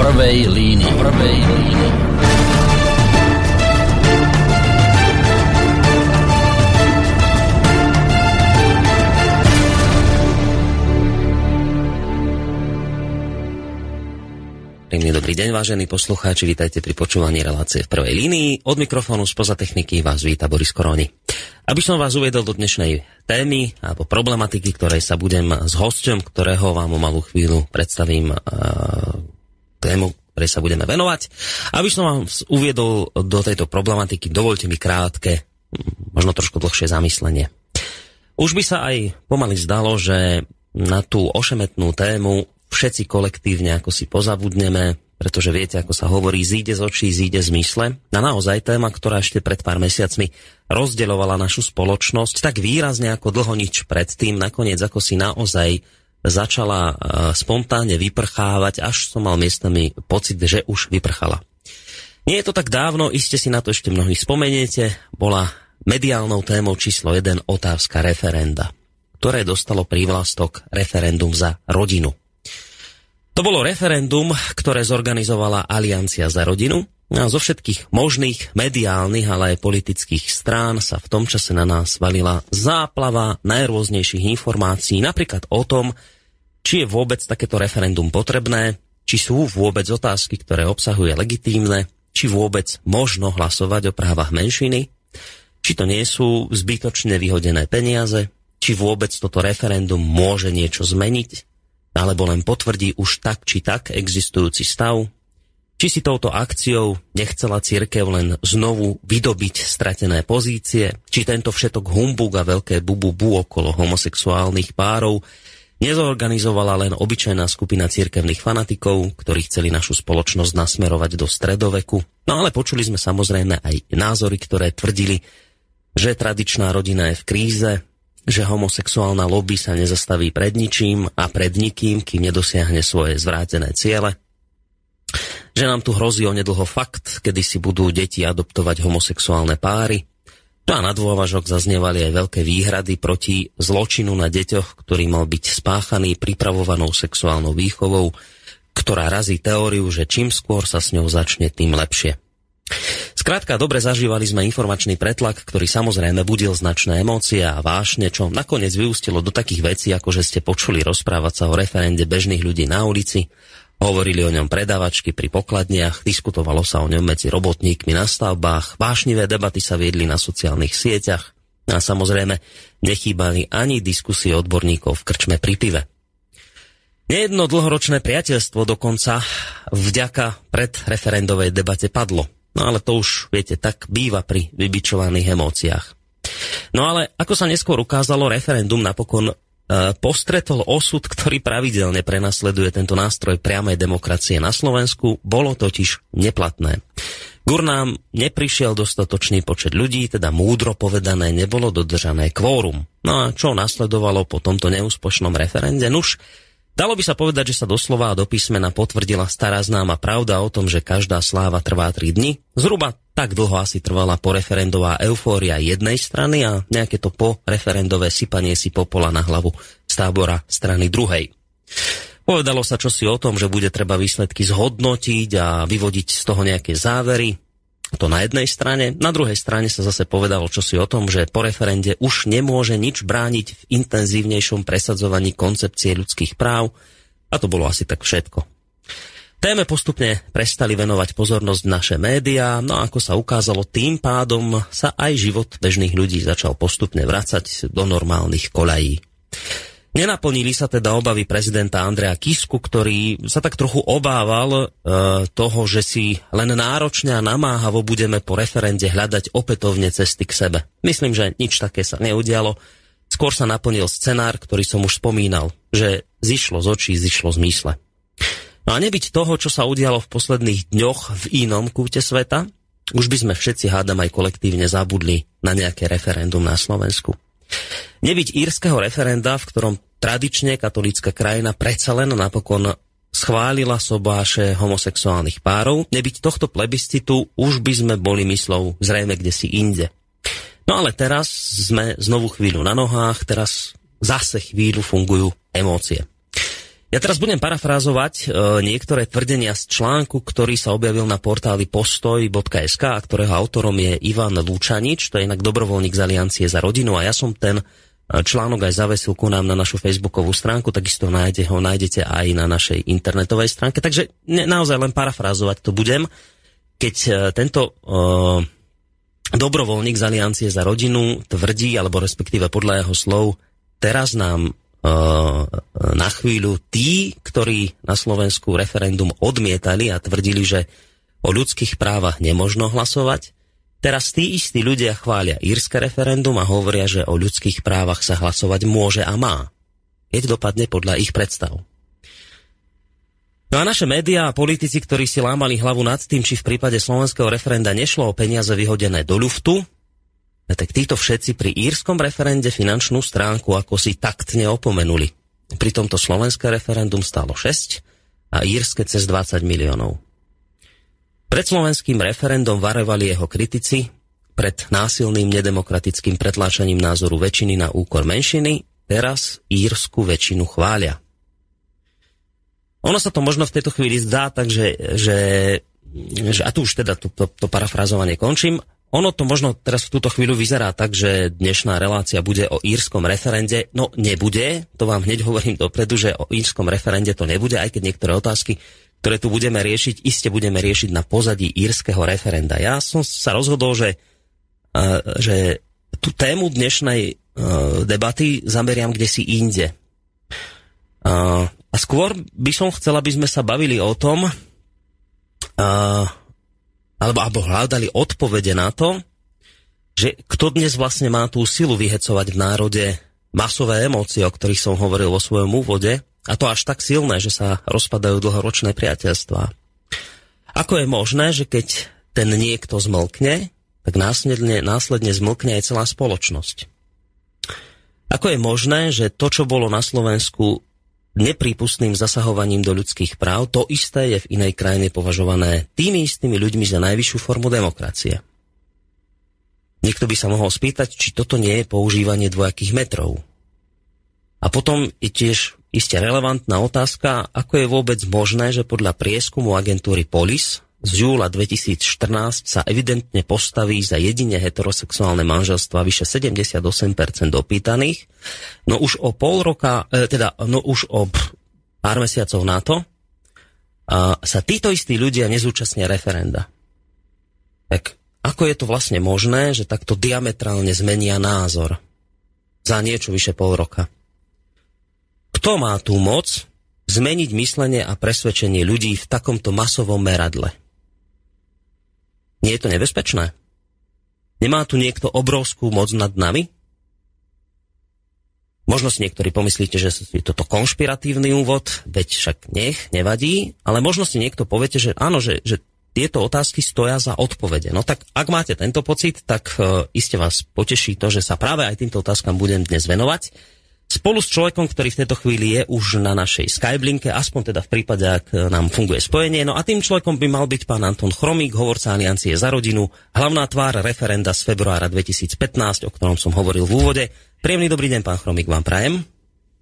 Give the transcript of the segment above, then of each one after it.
prvej línii. Prvej línii. Príjemný dobrý deň, vážení poslucháči, vítajte pri počúvaní relácie v prvej línii. Od mikrofónu spoza techniky vás víta Boris Koroni. Aby som vás uvedol do dnešnej témy alebo problematiky, ktorej sa budem s hosťom, ktorého vám o malú chvíľu predstavím tému, ktorej sa budeme venovať. Aby som vám uviedol do tejto problematiky, dovolte mi krátke, možno trošku dlhšie zamyslenie. Už by sa aj pomaly zdalo, že na tú ošemetnú tému všetci kolektívne ako si pozabudneme, pretože viete, ako sa hovorí, zíde z očí, zíde z mysle. A naozaj téma, ktorá ešte pred pár mesiacmi rozdeľovala našu spoločnosť, tak výrazne ako dlho nič predtým, nakoniec ako si naozaj začala uh, spontánne vyprchávať, až som mal miestami pocit, že už vyprchala. Nie je to tak dávno, iste si na to ešte mnohí spomeniete, bola mediálnou témou číslo 1 otázka referenda, ktoré dostalo prívlastok referendum za rodinu. To bolo referendum, ktoré zorganizovala Aliancia za rodinu, a zo všetkých možných mediálnych, ale aj politických strán sa v tom čase na nás valila záplava najrôznejších informácií, napríklad o tom, či je vôbec takéto referendum potrebné, či sú vôbec otázky, ktoré obsahuje legitímne, či vôbec možno hlasovať o právach menšiny, či to nie sú zbytočne vyhodené peniaze, či vôbec toto referendum môže niečo zmeniť, alebo len potvrdí už tak či tak existujúci stav, či si touto akciou nechcela církev len znovu vydobiť stratené pozície, či tento všetok humbug a veľké bubu okolo homosexuálnych párov nezorganizovala len obyčajná skupina církevných fanatikov, ktorí chceli našu spoločnosť nasmerovať do stredoveku. No ale počuli sme samozrejme aj názory, ktoré tvrdili, že tradičná rodina je v kríze, že homosexuálna lobby sa nezastaví pred ničím a pred nikým, kým nedosiahne svoje zvrátené ciele že nám tu hrozí onedlho fakt, kedy si budú deti adoptovať homosexuálne páry. No a na dôvažok zaznievali aj veľké výhrady proti zločinu na deťoch, ktorý mal byť spáchaný pripravovanou sexuálnou výchovou, ktorá razí teóriu, že čím skôr sa s ňou začne, tým lepšie. Skrátka, dobre zažívali sme informačný pretlak, ktorý samozrejme budil značné emócie a vášne, čo nakoniec vyústilo do takých vecí, ako že ste počuli rozprávať sa o referende bežných ľudí na ulici, Hovorili o ňom predavačky pri pokladniach, diskutovalo sa o ňom medzi robotníkmi na stavbách, vášnivé debaty sa viedli na sociálnych sieťach a samozrejme nechýbali ani diskusie odborníkov v krčme pri pive. Nejedno dlhoročné priateľstvo dokonca vďaka predreferendovej debate padlo. No ale to už, viete, tak býva pri vybičovaných emóciách. No ale ako sa neskôr ukázalo, referendum napokon postretol osud, ktorý pravidelne prenasleduje tento nástroj priamej demokracie na Slovensku, bolo totiž neplatné. Gurnám neprišiel dostatočný počet ľudí, teda múdro povedané nebolo dodržané kvórum. No a čo nasledovalo po tomto neúspošnom referende? Nuž, Dalo by sa povedať, že sa doslova a do písmena potvrdila stará známa pravda o tom, že každá sláva trvá 3 dni. Zhruba tak dlho asi trvala poreferendová eufória jednej strany a nejaké to po referendové sypanie si popola na hlavu z tábora strany druhej. Povedalo sa čosi o tom, že bude treba výsledky zhodnotiť a vyvodiť z toho nejaké závery. To na jednej strane. Na druhej strane sa zase povedalo čosi o tom, že po referende už nemôže nič brániť v intenzívnejšom presadzovaní koncepcie ľudských práv. A to bolo asi tak všetko. Téme postupne prestali venovať pozornosť naše médiá, no a ako sa ukázalo, tým pádom sa aj život bežných ľudí začal postupne vracať do normálnych kolají. Nenaplnili sa teda obavy prezidenta Andrea Kisku, ktorý sa tak trochu obával e, toho, že si len náročne a namáhavo budeme po referende hľadať opätovne cesty k sebe. Myslím, že nič také sa neudialo. Skôr sa naplnil scenár, ktorý som už spomínal, že zišlo z očí, zišlo z mysle. No a nebyť toho, čo sa udialo v posledných dňoch v inom kúte sveta, už by sme všetci hádam aj kolektívne zabudli na nejaké referendum na Slovensku. Nebyť írskeho referenda, v ktorom tradične katolícka krajina predsa len napokon schválila sobáše homosexuálnych párov, nebyť tohto plebiscitu, už by sme boli myslou zrejme kde si inde. No ale teraz sme znovu chvíľu na nohách, teraz zase chvíľu fungujú emócie. Ja teraz budem parafrázovať e, niektoré tvrdenia z článku, ktorý sa objavil na portáli postoj.sk a ktorého autorom je Ivan Lúčanič, to je inak dobrovoľník z Aliancie za rodinu a ja som ten článok aj zavesil ku nám na našu facebookovú stránku, takisto nájde, ho nájdete aj na našej internetovej stránke. Takže ne, naozaj len parafrázovať to budem. Keď e, tento e, dobrovoľník z Aliancie za rodinu tvrdí, alebo respektíve podľa jeho slov, teraz nám na chvíľu tí, ktorí na Slovensku referendum odmietali a tvrdili, že o ľudských právach nemožno hlasovať, teraz tí istí ľudia chvália írske referendum a hovoria, že o ľudských právach sa hlasovať môže a má. Keď dopadne podľa ich predstav. No a naše médiá a politici, ktorí si lámali hlavu nad tým, či v prípade slovenského referenda nešlo o peniaze vyhodené do luftu, tak títo všetci pri írskom referende finančnú stránku ako si taktne opomenuli. Pri tomto slovenské referendum stalo 6 a írske cez 20 miliónov. Pred slovenským referendum varovali jeho kritici pred násilným nedemokratickým pretláčaním názoru väčšiny na úkor menšiny, teraz írsku väčšinu chvália. Ono sa to možno v tejto chvíli zdá, takže že, že a tu už teda to, to, to parafrazovanie končím, ono to možno teraz v túto chvíľu vyzerá tak, že dnešná relácia bude o írskom referende. No nebude, to vám hneď hovorím dopredu, že o írskom referende to nebude, aj keď niektoré otázky, ktoré tu budeme riešiť, iste budeme riešiť na pozadí írskeho referenda. Ja som sa rozhodol, že, že tú tému dnešnej debaty zameriam kde si inde. A skôr by som chcel, aby sme sa bavili o tom, alebo, alebo hľadali odpovede na to, že kto dnes vlastne má tú silu vyhecovať v národe masové emócie, o ktorých som hovoril vo svojom úvode, a to až tak silné, že sa rozpadajú dlhoročné priateľstvá. Ako je možné, že keď ten niekto zmlkne, tak následne, následne zmlkne aj celá spoločnosť? Ako je možné, že to, čo bolo na Slovensku neprípustným zasahovaním do ľudských práv, to isté je v inej krajine považované tými istými ľuďmi za najvyššiu formu demokracie. Niekto by sa mohol spýtať, či toto nie je používanie dvojakých metrov. A potom je tiež iste relevantná otázka, ako je vôbec možné, že podľa prieskumu agentúry Polis z júla 2014 sa evidentne postaví za jedine heterosexuálne manželstva vyše 78% opýtaných. No už o pol roka, e, teda no už o pár mesiacov na to sa títo istí ľudia nezúčastnia referenda. Tak ako je to vlastne možné, že takto diametrálne zmenia názor za niečo vyše pol roka? Kto má tú moc zmeniť myslenie a presvedčenie ľudí v takomto masovom meradle? Nie je to nebezpečné? Nemá tu niekto obrovskú moc nad nami? Možno si niektorí pomyslíte, že je toto konšpiratívny úvod, veď však nech, nevadí, ale možno si niekto poviete, že áno, že, že tieto otázky stoja za odpovede. No tak ak máte tento pocit, tak uh, iste vás poteší to, že sa práve aj týmto otázkam budem dnes venovať spolu s človekom, ktorý v tejto chvíli je už na našej Skyblinke, aspoň teda v prípade, ak nám funguje spojenie. No a tým človekom by mal byť pán Anton Chromík, hovorca Aliancie za rodinu, hlavná tvár referenda z februára 2015, o ktorom som hovoril v úvode. Príjemný dobrý deň, pán Chromík, vám prajem.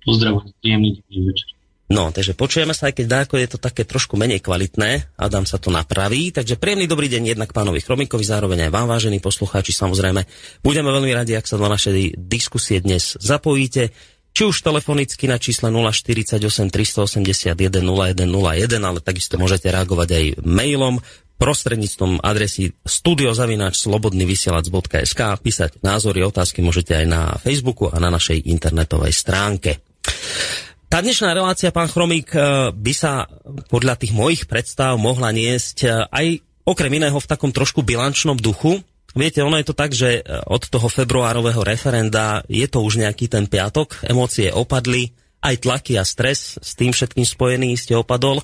Pozdravujem, príjemný deň večer. No, takže počujeme sa, aj keď dáko je to také trošku menej kvalitné, Adam sa to napraví. Takže príjemný dobrý deň jednak pánovi Chromikovi, zároveň aj vám, vážení poslucháči, samozrejme. Budeme veľmi radi, ak sa do našej diskusie dnes zapojíte či už telefonicky na čísle 048 381 0101, ale takisto môžete reagovať aj mailom prostredníctvom adresy studiozavináč.slobodnyvysielac.sk písať názory, otázky môžete aj na Facebooku a na našej internetovej stránke. Tá dnešná relácia, pán Chromík, eh, by sa podľa tých mojich predstav mohla niesť eh, aj okrem iného v takom trošku bilančnom duchu, Viete, ono je to tak, že e, od toho februárového referenda je to už nejaký ten piatok, emócie opadli, aj tlaky a stres s tým všetkým spojený ste opadol.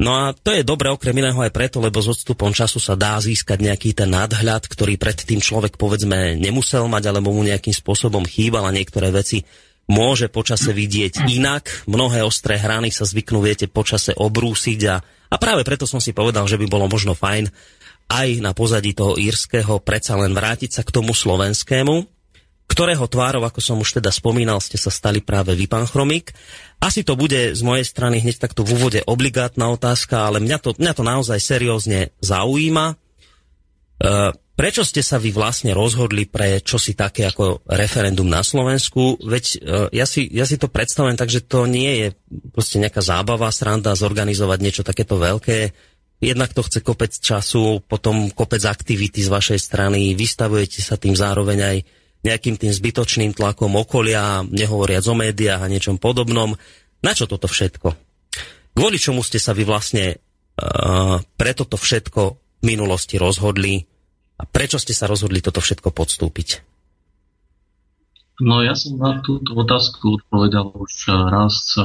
No a to je dobre okrem iného aj preto, lebo s odstupom času sa dá získať nejaký ten nadhľad, ktorý predtým človek povedzme nemusel mať, alebo mu nejakým spôsobom chýbal a niektoré veci môže počase vidieť inak. Mnohé ostré hrany sa zvyknú, viete, počase obrúsiť a, a práve preto som si povedal, že by bolo možno fajn aj na pozadí toho írskeho predsa len vrátiť sa k tomu slovenskému, ktorého tvárov, ako som už teda spomínal, ste sa stali práve vy, pán Chromik. Asi to bude z mojej strany hneď takto v úvode obligátna otázka, ale mňa to, mňa to naozaj seriózne zaujíma. E, prečo ste sa vy vlastne rozhodli pre čosi také ako referendum na Slovensku? Veď e, ja si, ja si to predstavujem tak, že to nie je proste nejaká zábava, sranda zorganizovať niečo takéto veľké Jednak to chce kopec času, potom kopec aktivity z vašej strany, vystavujete sa tým zároveň aj nejakým tým zbytočným tlakom okolia, nehovoriac o médiách a niečom podobnom. Na čo toto všetko? Kvôli čomu ste sa vy vlastne uh, pre toto všetko v minulosti rozhodli a prečo ste sa rozhodli toto všetko podstúpiť? No ja som na túto otázku odpovedal už raz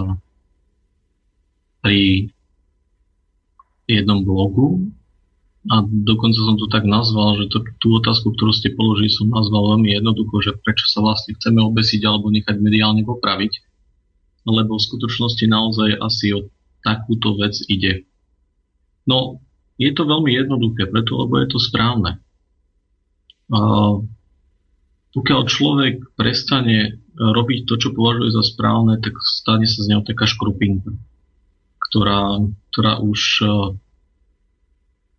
pri jednom blogu a dokonca som to tak nazval, že to, tú otázku, ktorú ste položili, som nazval veľmi jednoducho, že prečo sa vlastne chceme obesiť alebo nechať mediálne popraviť. Lebo v skutočnosti naozaj asi o takúto vec ide. No, je to veľmi jednoduché, preto lebo je to správne. A pokiaľ človek prestane robiť to, čo považuje za správne, tak stane sa z neho taká škrupinka ktorá, ktorá už e,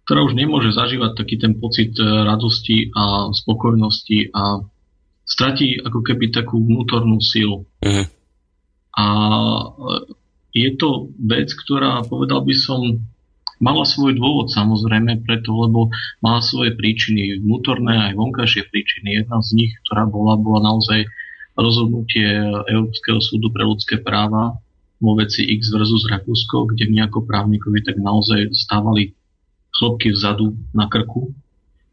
ktorá už nemôže zažívať taký ten pocit e, radosti a spokojnosti a stratí ako keby takú vnútornú silu. Uh-huh. A e, je to vec, ktorá, povedal by som, mala svoj dôvod samozrejme, preto, lebo mala svoje príčiny, vnútorné aj vonkajšie príčiny. Jedna z nich, ktorá bola, bola naozaj rozhodnutie Európskeho súdu pre ľudské práva vo veci X versus Rakúsko, kde my ako právnikovi tak naozaj stávali chlopky vzadu na krku,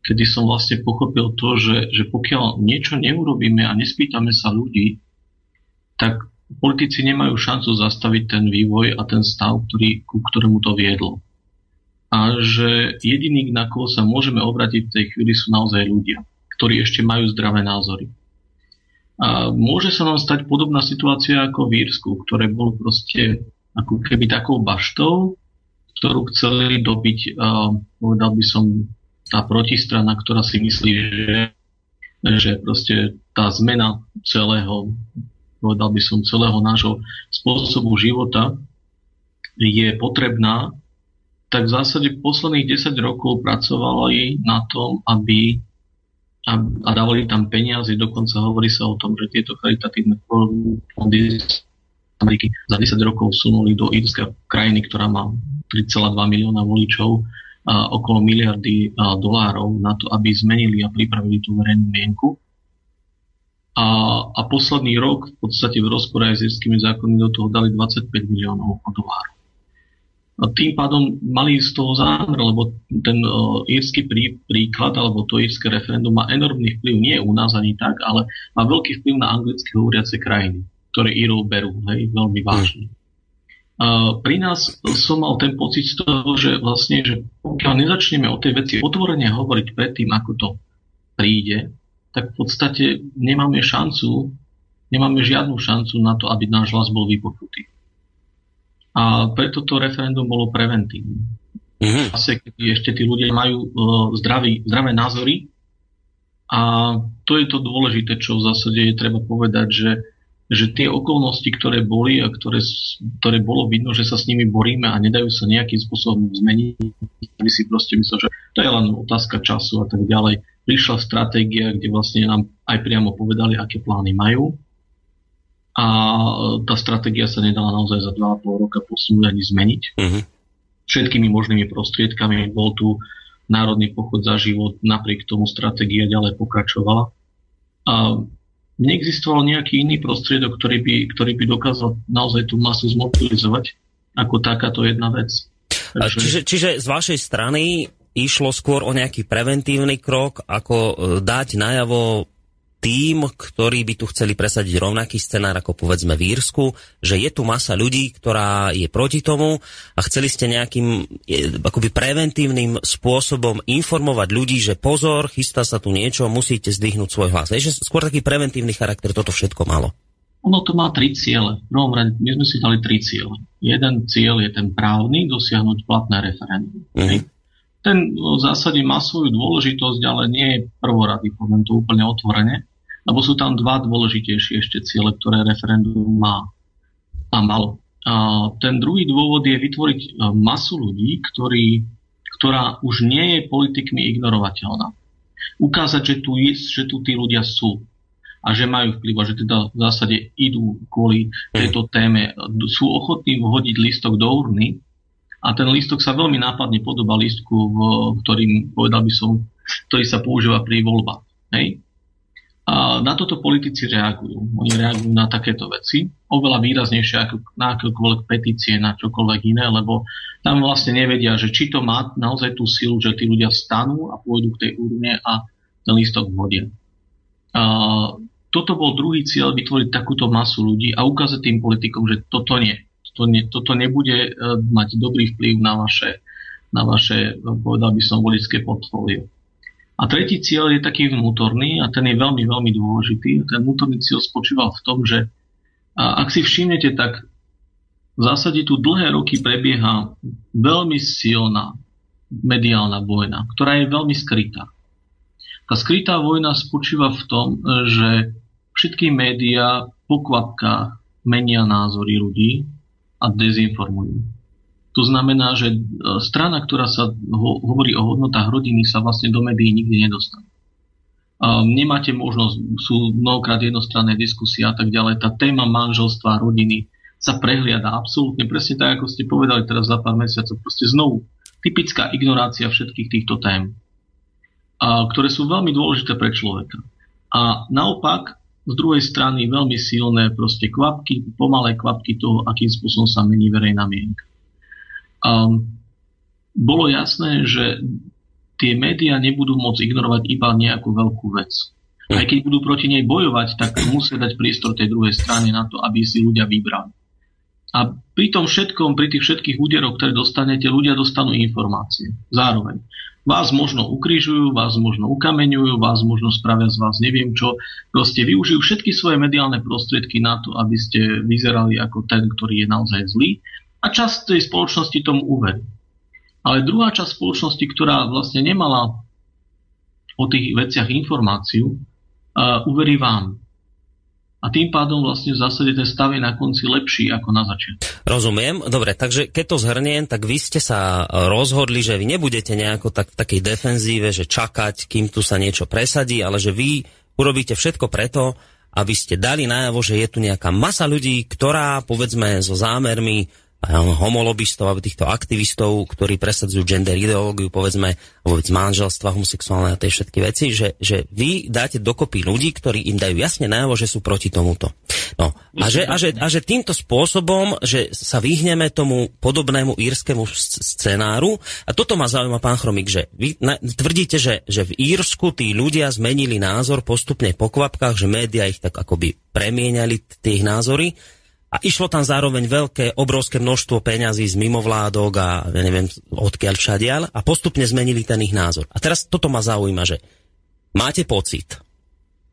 kedy som vlastne pochopil to, že, že pokiaľ niečo neurobíme a nespýtame sa ľudí, tak politici nemajú šancu zastaviť ten vývoj a ten stav, ktorý, ku ktorému to viedlo. A že jediný, na koho sa môžeme obratiť v tej chvíli, sú naozaj ľudia, ktorí ešte majú zdravé názory. A môže sa nám stať podobná situácia ako v Írsku, ktoré bolo proste ako keby takou baštou, ktorú chceli dobiť, uh, povedal by som, tá protistrana, ktorá si myslí, že, že proste tá zmena celého, povedal by som, celého nášho spôsobu života je potrebná, tak v zásade posledných 10 rokov pracovali na tom, aby a, a dávali tam peniaze, dokonca hovorí sa o tom, že tieto charitatívne fondy Ameriky za 10 rokov sunuli do Írska krajiny, ktorá má 3,2 milióna voličov a okolo miliardy a, dolárov na to, aby zmenili a pripravili tú verejnú mienku. A, a posledný rok v podstate v rozpore aj s írskymi zákonmi do toho dali 25 miliónov dolárov. A tým pádom mali z toho zámer, lebo ten írsky prí, príklad alebo to írske referendum má enormný vplyv, nie u nás ani tak, ale má veľký vplyv na anglicky hovoriace krajiny, ktoré Írov berú hej, veľmi vážne. Uh, pri nás som mal ten pocit z toho, že vlastne, že pokiaľ nezačneme o tej veci otvorene hovoriť predtým, ako to príde, tak v podstate nemáme šancu, nemáme žiadnu šancu na to, aby náš hlas bol vypočutý. A preto to referendum bolo preventívne. Mm-hmm. Asi, keď ešte tí ľudia majú uh, zdravý, zdravé názory a to je to dôležité, čo v zásade je treba povedať, že, že tie okolnosti, ktoré boli a ktoré, ktoré bolo vidno, že sa s nimi boríme a nedajú sa nejakým spôsobom zmeniť, aby si proste myslel, že to je len otázka času a tak ďalej. Prišla stratégia, kde vlastne nám aj priamo povedali, aké plány majú a tá stratégia sa nedala naozaj za 2,5 roka posunúť ani zmeniť. Uh-huh. Všetkými možnými prostriedkami bol tu Národný pochod za život, napriek tomu stratégia ďalej pokračovala. A neexistoval nejaký iný prostriedok, ktorý by, ktorý by dokázal naozaj tú masu zmobilizovať ako takáto jedna vec. Takže... Čiže, čiže z vašej strany išlo skôr o nejaký preventívny krok, ako e, dať najavo tým, ktorí by tu chceli presadiť rovnaký scenár ako povedzme v Írsku, že je tu masa ľudí, ktorá je proti tomu a chceli ste nejakým akoby preventívnym spôsobom informovať ľudí, že pozor, chystá sa tu niečo, musíte zdvihnúť svoj hlas. Je, že skôr taký preventívny charakter toto všetko malo. Ono to má tri ciele. V prvom rade my sme si dali tri ciele. Jeden cieľ je ten právny, dosiahnuť platné referendum. Mm-hmm. Ten v zásade má svoju dôležitosť, ale nie je prvorady, poviem to úplne otvorene lebo sú tam dva dôležitejšie ešte ciele, ktoré referendum má a malo. A ten druhý dôvod je vytvoriť e, masu ľudí, ktorí, ktorá už nie je politikmi ignorovateľná. Ukázať, že tu, je, že tu tí ľudia sú a že majú vplyv a že teda v zásade idú kvôli tejto téme, sú ochotní vhodiť listok do urny a ten listok sa veľmi nápadne podobá listku, v ktorým, povedal by som, ktorý sa používa pri voľbách. Hej? A na toto politici reagujú. Oni reagujú na takéto veci, oveľa výraznejšie ako na akékoľvek petície, na čokoľvek iné, lebo tam vlastne nevedia, že či to má naozaj tú silu, že tí ľudia stanú a pôjdu k tej úrne a ten lístok vodia. A toto bol druhý cieľ, vytvoriť takúto masu ľudí a ukázať tým politikom, že toto nie. Toto, nie, toto nebude e, mať dobrý vplyv na vaše, na vaše povedal by som, voličské portfólio. A tretí cieľ je taký vnútorný a ten je veľmi, veľmi dôležitý. Ten vnútorný cieľ spočíval v tom, že ak si všimnete, tak v zásade tu dlhé roky prebieha veľmi silná mediálna vojna, ktorá je veľmi skrytá. Tá skrytá vojna spočíva v tom, že všetky médiá po kvapkách menia názory ľudí a dezinformujú. To znamená, že e, strana, ktorá sa ho, hovorí o hodnotách rodiny, sa vlastne do médií nikdy nedostane. A nemáte možnosť, sú mnohokrát jednostranné diskusie a tak ďalej. Tá téma manželstva, rodiny sa prehliada absolútne presne tak, ako ste povedali teraz za pár mesiacov. Proste znovu typická ignorácia všetkých týchto tém, a, ktoré sú veľmi dôležité pre človeka. A naopak, z druhej strany veľmi silné proste kvapky, pomalé kvapky toho, akým spôsobom sa mení verejná mienka. Um, bolo jasné, že tie médiá nebudú môcť ignorovať iba nejakú veľkú vec. Hm. Aj keď budú proti nej bojovať, tak musia dať priestor tej druhej strane na to, aby si ľudia vybrali. A pri tom všetkom, pri tých všetkých úderoch, ktoré dostanete, ľudia dostanú informácie. Zároveň. Vás možno ukrižujú, vás možno ukameňujú, vás možno spravia z vás neviem čo. Proste využijú všetky svoje mediálne prostriedky na to, aby ste vyzerali ako ten, ktorý je naozaj zlý a časť tej spoločnosti tomu uverí. Ale druhá časť spoločnosti, ktorá vlastne nemala o tých veciach informáciu, uh, uverí vám. A tým pádom vlastne v zásade ten stav je na konci lepší ako na začiatku. Rozumiem. Dobre, takže keď to zhrniem, tak vy ste sa rozhodli, že vy nebudete nejako tak, v takej defenzíve, že čakať, kým tu sa niečo presadí, ale že vy urobíte všetko preto, aby ste dali najavo, že je tu nejaká masa ľudí, ktorá, povedzme, so zámermi homolobistov alebo týchto aktivistov, ktorí presadzujú gender ideológiu, povedzme, vôbec manželstva, homosexuálne a tie všetky veci, že, že vy dáte dokopy ľudí, ktorí im dajú jasne najavo, že sú proti tomuto. No, a, že, a, že, a že týmto spôsobom, že sa vyhneme tomu podobnému írskému scenáru, a toto ma zaujíma, pán Chromik, že vy tvrdíte, že, že v Írsku tí ľudia zmenili názor postupne po kvapkách, že média ich tak akoby premieniali tie názory, a išlo tam zároveň veľké, obrovské množstvo peňazí z mimovládok a ja neviem odkiaľ všadiaľ a postupne zmenili ten ich názor. A teraz toto ma zaujíma, že máte pocit,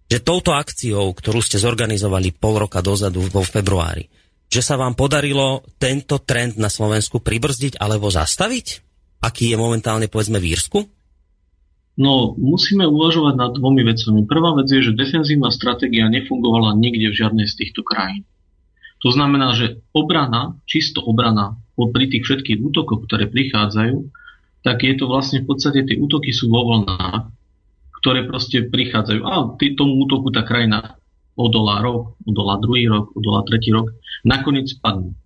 že touto akciou, ktorú ste zorganizovali pol roka dozadu vo februári, že sa vám podarilo tento trend na Slovensku pribrzdiť alebo zastaviť? Aký je momentálne povedzme v Írsku? No, musíme uvažovať nad dvomi vecami. Prvá vec je, že defenzívna stratégia nefungovala nikde v žiadnej z týchto krajín. To znamená, že obrana, čisto obrana pri tých všetkých útokoch, ktoré prichádzajú, tak je to vlastne v podstate tie útoky sú vo vlnách, ktoré proste prichádzajú. A tý, tomu útoku tá krajina odolá rok, odolá druhý rok, odolá tretí rok, nakoniec padne.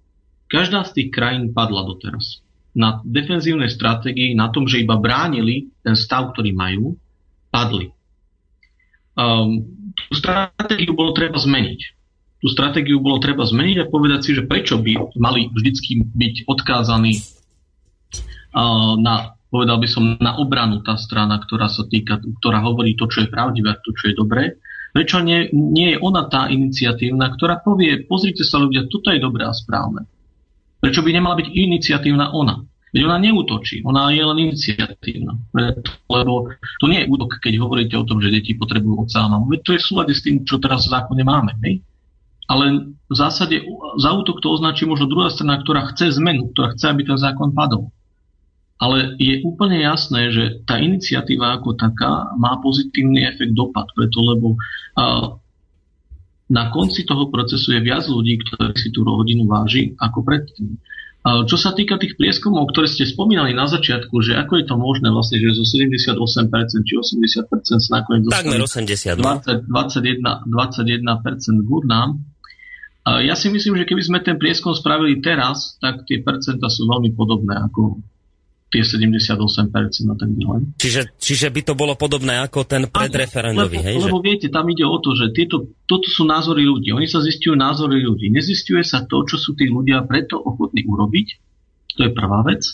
Každá z tých krajín padla doteraz. Na defenzívnej stratégii, na tom, že iba bránili ten stav, ktorý majú, padli. Um, tú stratégiu bolo treba zmeniť tú stratégiu bolo treba zmeniť a povedať si, že prečo by mali vždycky byť odkázaní na, povedal by som, na obranu tá strana, ktorá sa týka, ktorá hovorí to, čo je pravdivé a to, čo je dobré. Prečo nie, nie je ona tá iniciatívna, ktorá povie, pozrite sa ľudia, toto je dobré a správne. Prečo by nemala byť iniciatívna ona? Veď ona neútočí, ona je len iniciatívna. Lebo to nie je útok, keď hovoríte o tom, že deti potrebujú otca a mamu. Veď to je v súlade s tým, čo teraz v zákone máme. Hej? Ale v zásade za útok to označí možno druhá strana, ktorá chce zmenu, ktorá chce, aby ten zákon padol. Ale je úplne jasné, že tá iniciatíva ako taká má pozitívny efekt dopad, preto lebo uh, na konci toho procesu je viac ľudí, ktorí si tú rodinu váži ako predtým. Čo sa týka tých prieskumov, ktoré ste spomínali na začiatku, že ako je to možné vlastne, že zo 78% či 80% sa nakoniec Takmer 80, 20, 21, 21% k urnám. Ja si myslím, že keby sme ten prieskum spravili teraz, tak tie percenta sú veľmi podobné ako tie 78% a tak ďalej. Čiže, čiže by to bolo podobné ako ten predreferendový, lebo, hej? Lebo že... viete, tam ide o to, že tieto, toto sú názory ľudí. Oni sa zistujú názory ľudí. Nezistuje sa to, čo sú tí ľudia preto ochotní urobiť. To je prvá vec.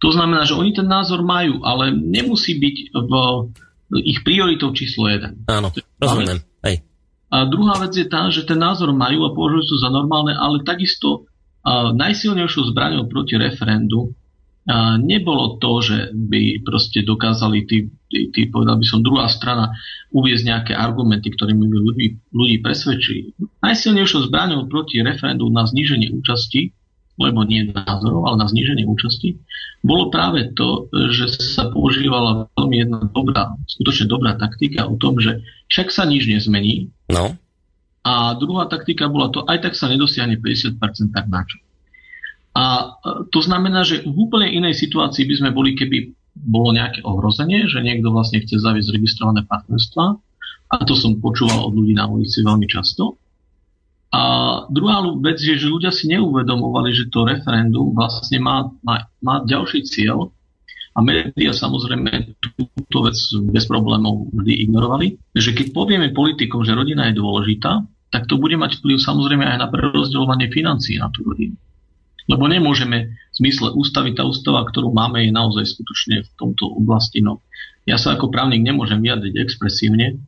To znamená, že oni ten názor majú, ale nemusí byť v ich prioritou číslo jeden. Áno, rozumiem. Hej. A druhá vec je tá, že ten názor majú a považujú sa za normálne, ale takisto a najsilnejšou zbraňou proti referendu nebolo to, že by proste dokázali tí, tí, tí, povedal by som, druhá strana uviezť nejaké argumenty, ktorými by ľudí, ľudí presvedčili. Najsilnejšou zbraňou proti referendu na zníženie účasti, lebo nie názorov, ale na zníženie účasti, bolo práve to, že sa používala veľmi jedna dobrá, skutočne dobrá taktika o tom, že však sa nič nezmení. No. A druhá taktika bola to, aj tak sa nedosiahne 50%, tak na čo? A e, to znamená, že v úplne inej situácii by sme boli, keby bolo nejaké ohrozenie, že niekto vlastne chce zaviesť registrované partnerstva. A to som počúval od ľudí na ulici veľmi často. A druhá vec je, že ľudia si neuvedomovali, že to referendum vlastne má, má, má ďalší cieľ a médiá samozrejme túto vec bez problémov vždy ignorovali, že keď povieme politikom, že rodina je dôležitá, tak to bude mať vplyv samozrejme aj na prerozdeľovanie financií na tú rodinu. Lebo nemôžeme v zmysle ústavy, tá ústava, ktorú máme, je naozaj skutočne v tomto oblasti. No, ja sa ako právnik nemôžem vyjadriť expresívne,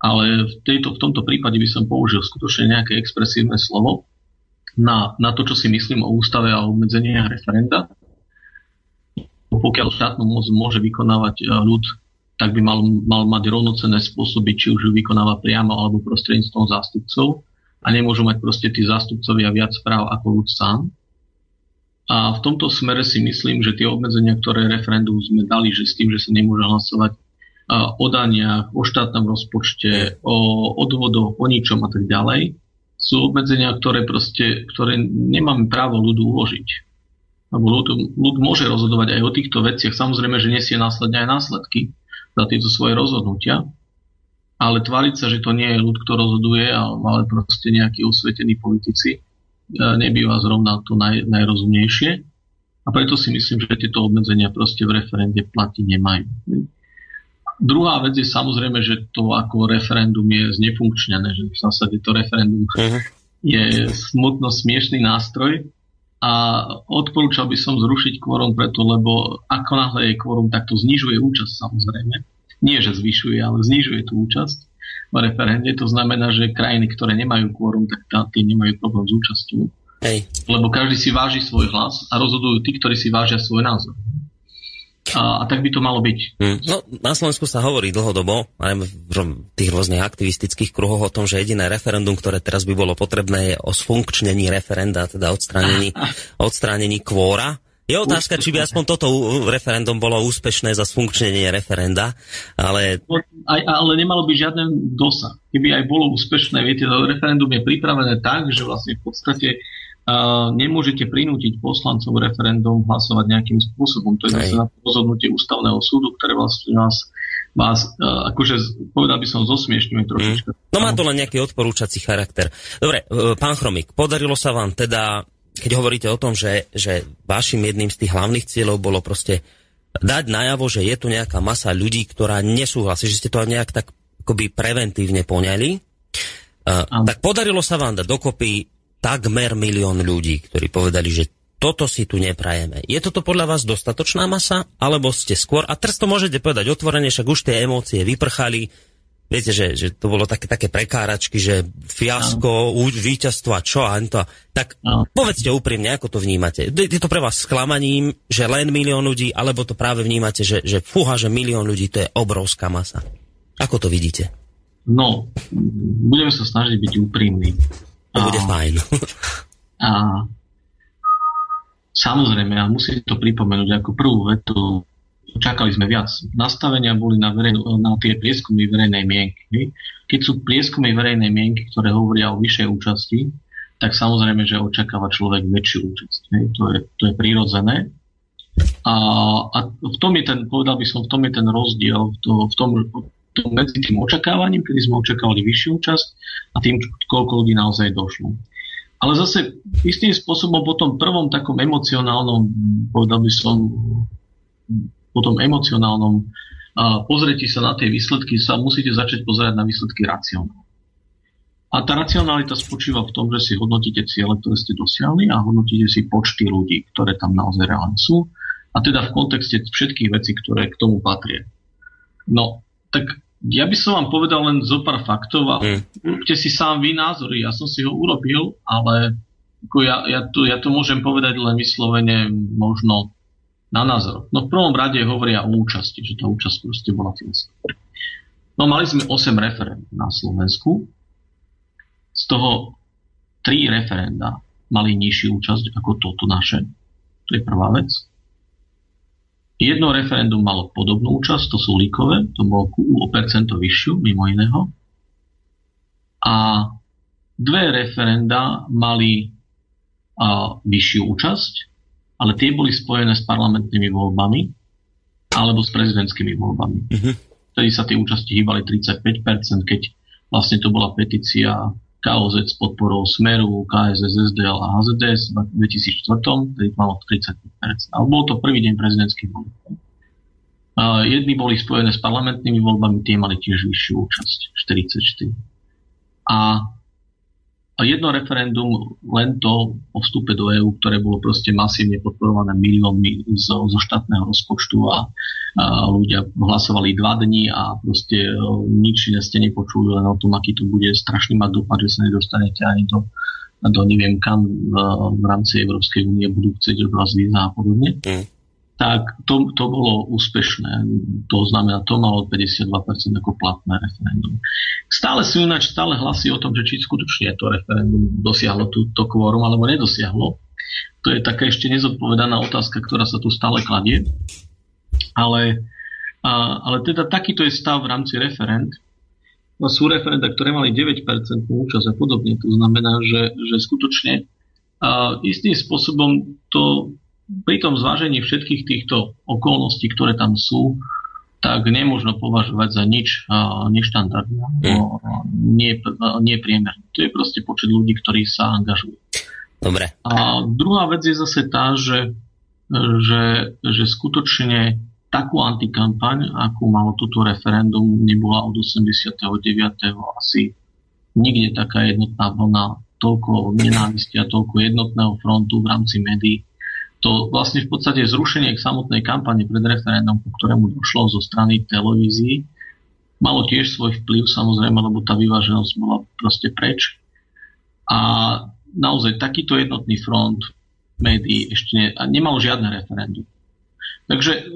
ale v, tejto, v tomto prípade by som použil skutočne nejaké expresívne slovo na, na to, čo si myslím o ústave a obmedzeniach referenda. Pokiaľ štátnu moc môže vykonávať e, ľud, tak by mal, mal mať rovnocenné spôsoby, či už ju vykonáva priamo alebo prostredníctvom zástupcov a nemôžu mať proste tí zástupcovia viac práv ako ľud sám. A v tomto smere si myslím, že tie obmedzenia, ktoré referendum sme dali, že s tým, že sa nemôže hlasovať o daniach, o štátnom rozpočte, o odvodoch, o ničom a tak ďalej, sú obmedzenia, ktoré, proste, ktoré nemáme právo ľudu uložiť. Lebo ľud, ľud môže rozhodovať aj o týchto veciach. Samozrejme, že nesie následne aj následky za tieto svoje rozhodnutia, ale tváriť sa, že to nie je ľud, kto rozhoduje, ale proste nejakí osvetení politici, E, nebýva zrovna to naj, najrozumnejšie. A preto si myslím, že tieto obmedzenia proste v referende platiť nemajú. Druhá vec je samozrejme, že to ako referendum je znefunkčnené, že v zásade to referendum uh-huh. je smutno smiešný nástroj a odporúčal by som zrušiť kvorum preto, lebo ako náhle je kvorum, tak to znižuje účasť samozrejme. Nie, že zvyšuje, ale znižuje tú účasť v referende. To znamená, že krajiny, ktoré nemajú quórum, tak tie nemajú problém s účasťou. Hej. Lebo každý si váži svoj hlas a rozhodujú tí, ktorí si vážia svoj názor. A, a tak by to malo byť. Hmm. No, na Slovensku sa hovorí dlhodobo, aj v tých rôznych aktivistických kruhoch o tom, že jediné referendum, ktoré teraz by bolo potrebné, je o sfunkčnení referenda, teda odstránení, odstránení kvóra. Je otázka, či by aspoň toto referendum bolo úspešné za sfunkčnenie referenda, ale... Aj, ale nemalo by žiaden dosah. Keby aj bolo úspešné, viete, to referendum je pripravené tak, že vlastne v podstate uh, nemôžete prinútiť poslancov referendum hlasovať nejakým spôsobom. To je zase na rozhodnutie ústavného súdu, ktoré vlastne nás vás, uh, akože povedal by som, zosmiešňuje trošička. Mm. No má to len nejaký odporúčací charakter. Dobre, uh, pán Chromik, podarilo sa vám teda keď hovoríte o tom, že, že vašim jedným z tých hlavných cieľov bolo proste dať najavo, že je tu nejaká masa ľudí, ktorá nesúhlasí, že ste to nejak tak akoby preventívne poňali, uh, tak podarilo sa vám dať dokopy takmer milión ľudí, ktorí povedali, že toto si tu neprajeme. Je toto podľa vás dostatočná masa, alebo ste skôr, a teraz to môžete povedať otvorene, však už tie emócie vyprchali, viete, že, že to bolo také, také prekáračky, že fiasko, no. víťazstvo a čo a to. Tak no. povedzte úprimne, ako to vnímate. Je to pre vás sklamaním, že len milión ľudí, alebo to práve vnímate, že, že fúha, že milión ľudí to je obrovská masa. Ako to vidíte? No, budeme sa snažiť byť úprimní. To bude a, fajn. a Samozrejme, a musím to pripomenúť ako prvú vetu, čakali sme viac. Nastavenia boli na, verej, na tie prieskumy verejnej mienky. Keď sú prieskumy verejnej mienky, ktoré hovoria o vyššej účasti, tak samozrejme, že očakáva človek väčšiu účasť. To, je, to je prirodzené. A, a v tom je ten, povedal by som, v tom je ten rozdiel, to, v tom, to medzi tým očakávaním, kedy sme očakávali vyššiu účasť a tým, koľko ľudí naozaj došlo. Ale zase istým spôsobom po tom prvom takom emocionálnom, povedal by som, po tom emocionálnom pozretí sa na tie výsledky, sa musíte začať pozerať na výsledky racionálne. A tá racionalita spočíva v tom, že si hodnotíte ciele, ktoré ste dosiahli a hodnotíte si počty ľudí, ktoré tam naozaj reálne sú. A teda v kontexte všetkých vecí, ktoré k tomu patria. No, tak ja by som vám povedal len zo pár faktov a mm. si sám vy názory. Ja som si ho urobil, ale ako ja, ja, to, ja to môžem povedať len vyslovene možno na názor. No v prvom rade hovoria o účasti, že tá účasť proste bola finská. No mali sme 8 referend na Slovensku, z toho 3 referenda mali nižšiu účasť ako toto naše. To je prvá vec. Jedno referendum malo podobnú účasť, to sú líkové, to bolo o percento vyššiu, mimo iného. A dve referenda mali a, vyššiu účasť, ale tie boli spojené s parlamentnými voľbami alebo s prezidentskými voľbami. Uh-huh. Vtedy sa tie účasti hýbali 35%, keď vlastne to bola petícia KOZ s podporou Smeru, KSS, SDL a HZDS v 2004, tedy malo 35%. Ale bol to prvý deň prezidentských voľb. Jedni boli spojené s parlamentnými voľbami, tie mali tiež vyššiu účasť, 44. A a jedno referendum, len to o vstupe do EÚ, ktoré bolo proste masívne podporované miliónmi zo, zo štátneho rozpočtu a, a ľudia hlasovali dva dní a proste e, nič iné ste nepočuli len o tom, aký to bude strašný mať dopad, že sa nedostanete ani do, do neviem kam v, v rámci Európskej únie budú chcieť od vás víza a podobne. Mm tak to, to bolo úspešné. To znamená, to malo 52% ako platné referendum. Stále sú ináč stále hlasy o tom, že či skutočne to referendum dosiahlo túto kvórum alebo nedosiahlo. To je taká ešte nezodpovedaná otázka, ktorá sa tu stále kladie. Ale, a, ale teda takýto je stav v rámci referend. No, sú referenda, ktoré mali 9% účasť a podobne. To znamená, že, že skutočne a, istým spôsobom to pri tom zvážení všetkých týchto okolností, ktoré tam sú, tak nemôžno považovať za nič neštandardné, mm. nie, nie priemerné. To je proste počet ľudí, ktorí sa angažujú. Dobre. A druhá vec je zase tá, že, že, že skutočne takú antikampaň, akú malo toto referendum, nebola od 89. asi nikde taká jednotná vlna, toľko nenávistia, toľko jednotného frontu v rámci médií to vlastne v podstate zrušenie k samotnej kampane pred referendum, ku ktorému došlo zo strany televízií, malo tiež svoj vplyv samozrejme, lebo tá vyváženosť bola proste preč. A naozaj takýto jednotný front médií ešte ne, nemal žiadne referendum. Takže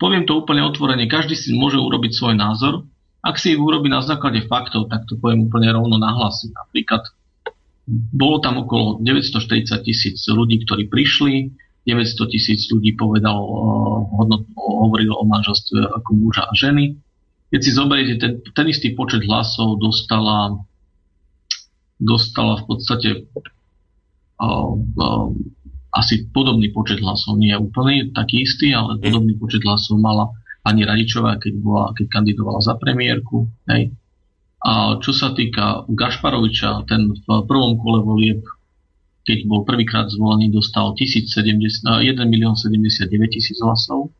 poviem to úplne otvorene, každý si môže urobiť svoj názor. Ak si ich urobí na základe faktov, tak to poviem úplne rovno na hlasy. Napríklad bolo tam okolo 940 tisíc ľudí, ktorí prišli, 900 tisíc ľudí povedalo, hodnot, hovorilo o manželstve ako muža a ženy. Keď si zoberiete, ten, ten istý počet hlasov dostala, dostala v podstate uh, uh, asi podobný počet hlasov, nie úplný taký istý, ale podobný počet hlasov mala pani Radičová, keď, bola, keď kandidovala za premiérku. Hej. A čo sa týka Gašparoviča, ten v prvom kole volieb, keď bol prvýkrát zvolený, dostal 1 milión 79 tisíc hlasov.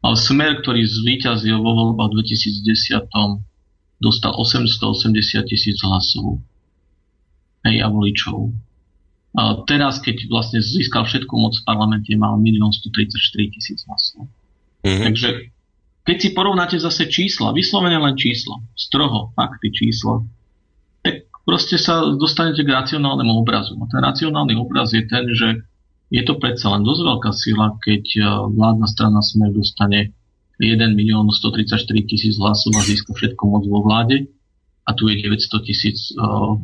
Ale Smer, ktorý zvíťazil vo voľbách 2010, dostal 880 tisíc hlasov. Hej, a voličov. A teraz, keď vlastne získal všetku moc v parlamente, mal 1 134 tisíc hlasov. Mm-hmm. Takže keď si porovnáte zase čísla, vyslovene len čísla, stroho, fakty, čísla, tak proste sa dostanete k racionálnemu obrazu. A ten racionálny obraz je ten, že je to predsa len dosť veľká sila, keď e, vládna strana sme dostane 1 milión 134 tisíc hlasov a získa všetko moc vo vláde a tu je 900 tisíc uh,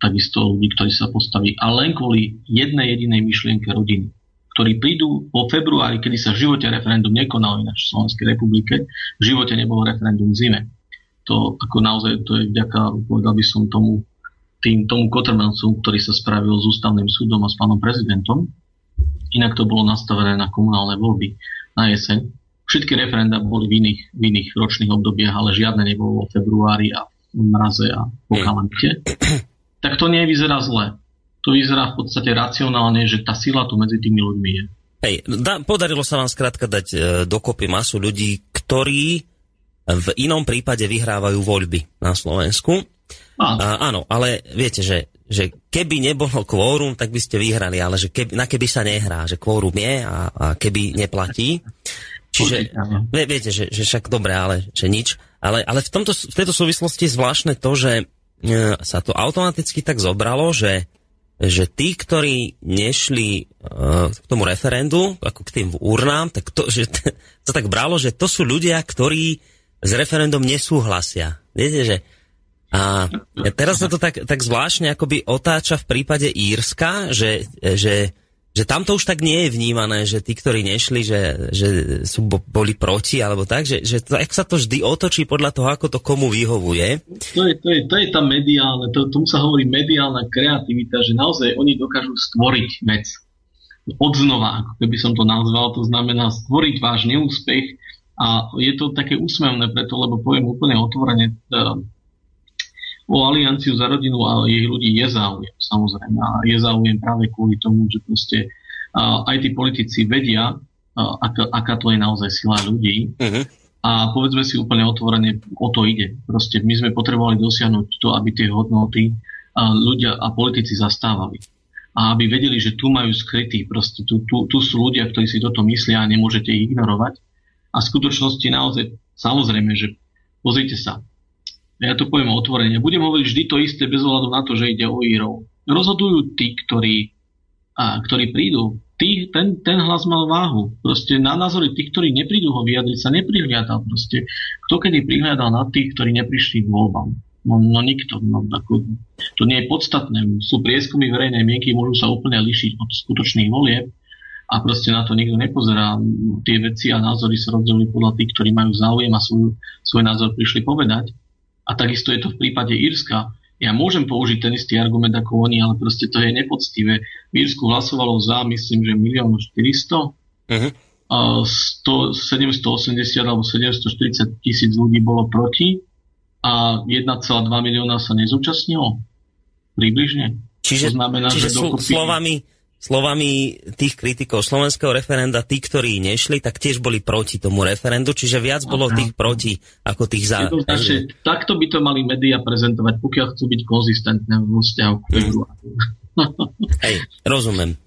takisto ľudí, ktorí sa postaví, ale len kvôli jednej jedinej myšlienke rodiny ktorí prídu po februári, kedy sa v živote referendum nekonalo ináč v Slovenskej republike, v živote nebolo referendum v zime. To ako naozaj, to je vďaka, povedal by som tomu, tým, tomu kotrmelcu, ktorý sa spravil s ústavným súdom a s pánom prezidentom. Inak to bolo nastavené na komunálne voľby na jeseň. Všetky referenda boli v iných, v iných ročných obdobiach, ale žiadne nebolo v februári a v mraze a po kalamite. Tak to nevyzerá zle to vyzerá v podstate racionálne, že tá sila tu medzi tými ľuďmi je. Hej, da, podarilo sa vám skrátka dať e, dokopy masu ľudí, ktorí v inom prípade vyhrávajú voľby na Slovensku. Áno, a, áno ale viete, že, že keby nebolo kvórum, tak by ste vyhrali, ale že keby, na keby sa nehrá, že kvórum je a, a keby neplatí. Čiže vie, viete, že, že však dobre, ale že nič. Ale, ale v, tomto, v tejto súvislosti je zvláštne to, že e, sa to automaticky tak zobralo, že že tí, ktorí nešli uh, k tomu referendu, ako k tým urnám, tak to, že to tak bralo, že to sú ľudia, ktorí s referendum nesúhlasia. Viete, že a teraz sa to tak, tak zvláštne akoby otáča v prípade Írska, že, že že tam to už tak nie je vnímané, že tí, ktorí nešli, že, že sú boli proti, alebo tak, že, že to, ak sa to vždy otočí podľa toho, ako to komu vyhovuje. To je, to je, to je tá mediálna, to, tomu sa hovorí mediálna kreativita, že naozaj oni dokážu stvoriť vec od znova, ako keby som to nazval, to znamená stvoriť váš neúspech a je to také úsmevné preto, lebo poviem úplne otvorene, o Alianciu za rodinu a jej ľudí je záujem, samozrejme. A je záujem práve kvôli tomu, že proste aj tí politici vedia, aká, aká to je naozaj sila ľudí. Uh-huh. A povedzme si úplne otvorene, o to ide. Proste my sme potrebovali dosiahnuť to, aby tie hodnoty ľudia a politici zastávali. A aby vedeli, že tu majú skrytý, proste tu, tu, tu sú ľudia, ktorí si toto myslia a nemôžete ich ignorovať. A v skutočnosti naozaj, samozrejme, že pozrite sa, ja to poviem otvorene, budem hovoriť vždy to isté bez ohľadu na to, že ide o Írov. Rozhodujú tí, ktorí, a, ktorí prídu. Tí, ten, ten hlas mal váhu. Proste na názory tých, ktorí neprídu ho vyjadriť, sa neprihliadal. Proste. Kto kedy prihliadal na tých, ktorí neprišli k voľbám? No, no nikto. No, ako, to nie je podstatné. Sú prieskumy verejnej mienky, môžu sa úplne lišiť od skutočných volieb a proste na to nikto nepozerá. Tie veci a názory sa rozdelujú podľa tých, ktorí majú záujem a svoj, svoj názor prišli povedať. A takisto je to v prípade Írska. Ja môžem použiť ten istý argument ako oni, ale proste to je nepoctivé. V Írsku hlasovalo za, myslím, že milión 400. Uh-huh. A 100, 780 alebo 740 tisíc ľudí bolo proti a 1,2 milióna sa nezúčastnilo. Približne. Čiže, to znamená, čiže že dokopy... slovami, slovami tých kritikov slovenského referenda, tí, ktorí nešli, tak tiež boli proti tomu referendu, čiže viac bolo Aha. tých proti ako tých za. Značne, takto by to mali médiá prezentovať, pokiaľ chcú byť konzistentné vo vzťahu k Hej, rozumiem.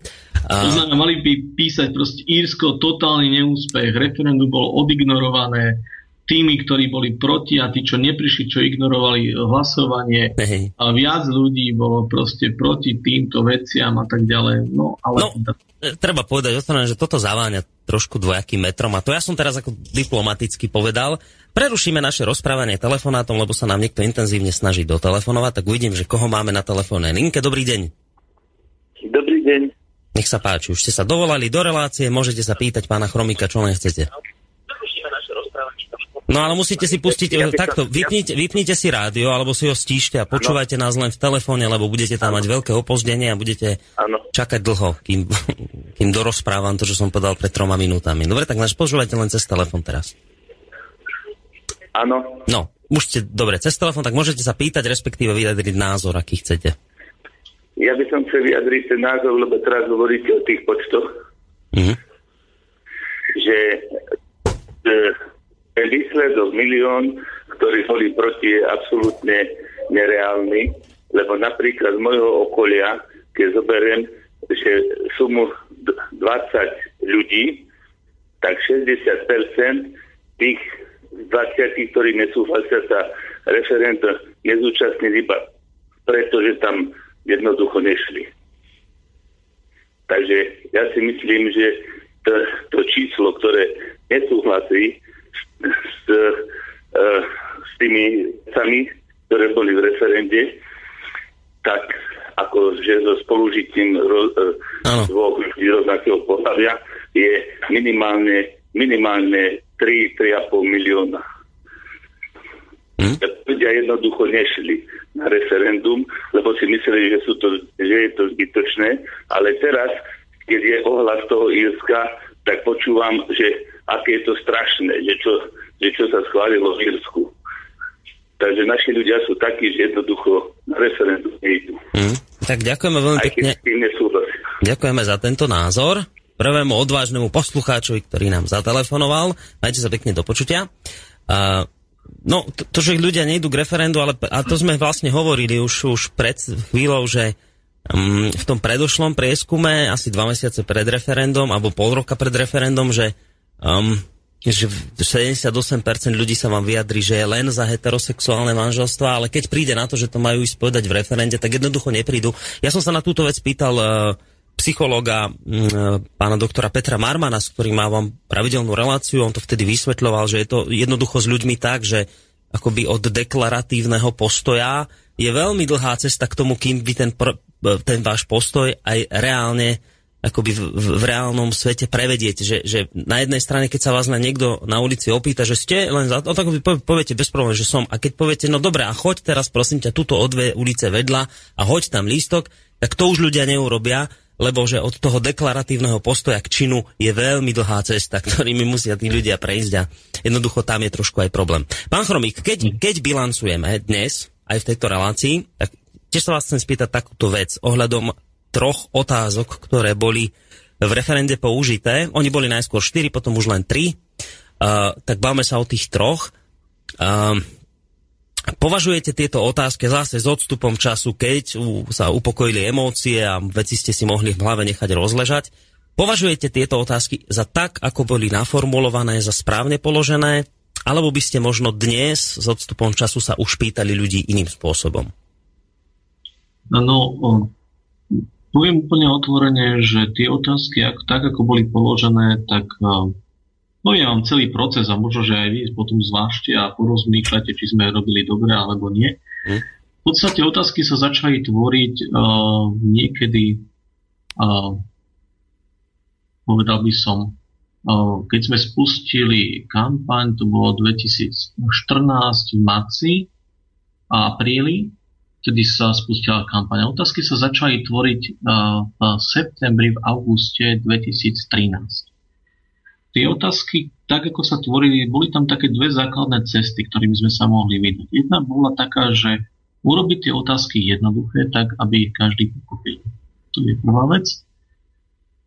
A... To znamená, mali by písať proste Írsko, totálny neúspech, referendum bolo odignorované, tými, ktorí boli proti a tí, čo neprišli, čo ignorovali hlasovanie. Hej. A viac ľudí bolo proste proti týmto veciam a tak ďalej. No, ale... No, e, treba povedať otvorené, že toto zaváňa trošku dvojakým metrom a to ja som teraz ako diplomaticky povedal. Prerušíme naše rozprávanie telefonátom, lebo sa nám niekto intenzívne snaží dotelefonovať, tak uvidím, že koho máme na telefónnej linke. Dobrý deň. Dobrý deň. Nech sa páči, už ste sa dovolali do relácie, môžete sa pýtať pána Chromika, čo len chcete. No ale musíte si pustiť, ja takto, vypnite, vypnite si rádio, alebo si ho stíšte a počúvajte ano. nás len v telefóne, lebo budete tam ano. mať veľké opozdenie a budete ano. čakať dlho, kým, kým dorozprávam to, čo som povedal pred troma minútami. Dobre, tak nás počúvajte len cez telefón teraz. Áno. No, už ste, dobre, cez telefón, tak môžete sa pýtať, respektíve vyjadriť názor, aký chcete. Ja by som chcel vyjadriť ten názor, lebo teraz hovoríte o tých počtoch. Mm-hmm. Že e, výsledok milión, ktorý boli proti, je absolútne nereálny, lebo napríklad z môjho okolia, keď zoberiem, že sumu 20 ľudí, tak 60% tých 20, ktorí nesúhlasia sa referenda nezúčastnili iba preto, že tam jednoducho nešli. Takže ja si myslím, že to, to číslo, ktoré nesúhlasí, s, e, s tými vecami, ktoré boli v referende, tak spolužitím ro, e, dvoch ľudí rovnakého pohľavia je minimálne, minimálne 3-3,5 milióna. Hmm? Ľudia jednoducho nešli na referendum, lebo si mysleli, že, sú to, že je to zbytočné, ale teraz, keď je ohlas toho Írska, tak počúvam, že aké je to strašné, že čo, že čo sa schválilo v Írsku. Takže naši ľudia sú takí, že jednoducho na referendum nejdu. Mm. Tak ďakujeme veľmi pekne. Ďakujeme za tento názor. Prvému odvážnemu poslucháčovi, ktorý nám zatelefonoval. Majte sa pekne do počutia. Uh, no, to, to, že ľudia nejdú k referendu, ale a to sme vlastne hovorili už, už pred chvíľou, že um, v tom predošlom prieskume, asi dva mesiace pred referendum, alebo pol roka pred referendum, že um, že 78% ľudí sa vám vyjadri, že je len za heterosexuálne manželstva, ale keď príde na to, že to majú ísť povedať v referende, tak jednoducho neprídu. Ja som sa na túto vec pýtal uh, psychológa uh, pána doktora Petra Marmana, s ktorým mávam pravidelnú reláciu, on to vtedy vysvetľoval, že je to jednoducho s ľuďmi tak, že akoby od deklaratívneho postoja je veľmi dlhá cesta k tomu, kým vy ten, pr- ten váš postoj aj reálne akoby v, v, v reálnom svete prevedieť, že, že na jednej strane, keď sa vás na niekto na ulici opýta, že ste len za to, tak poviete bez problémov, že som. A keď poviete, no dobré, a choď teraz prosím ťa tuto o dve ulice vedľa a hoď tam lístok, tak to už ľudia neurobia, lebo že od toho deklaratívneho postoja k činu je veľmi dlhá cesta, ktorými musia tí ľudia prejsť a jednoducho tam je trošku aj problém. Pán Chromík, keď, keď bilancujeme dnes aj v tejto relácii, tak tiež sa vás chcem spýtať takúto vec ohľadom troch otázok, ktoré boli v referende použité. Oni boli najskôr štyri, potom už len tri. Uh, tak bavme sa o tých troch. Uh, považujete tieto otázky zase s odstupom času, keď sa upokojili emócie a veci ste si mohli v hlave nechať rozležať. Považujete tieto otázky za tak, ako boli naformulované, za správne položené, alebo by ste možno dnes s odstupom času sa už pýtali ľudí iným spôsobom? No, no Poviem úplne otvorene, že tie otázky, ako, tak ako boli položené, tak no ja vám celý proces a možno, že aj vy potom zvážte a porozmýšľate, či sme robili dobre alebo nie. Hm. V podstate otázky sa začali tvoriť uh, niekedy, uh, povedal by som, uh, keď sme spustili kampaň, to bolo 2014 v marci a apríli, kedy sa spustila kampaň. Otázky sa začali tvoriť v septembri, v auguste 2013. Tie otázky, tak ako sa tvorili, boli tam také dve základné cesty, ktorými sme sa mohli vydať. Jedna bola taká, že urobiť tie otázky jednoduché, tak aby ich každý pochopil. To je prvá vec.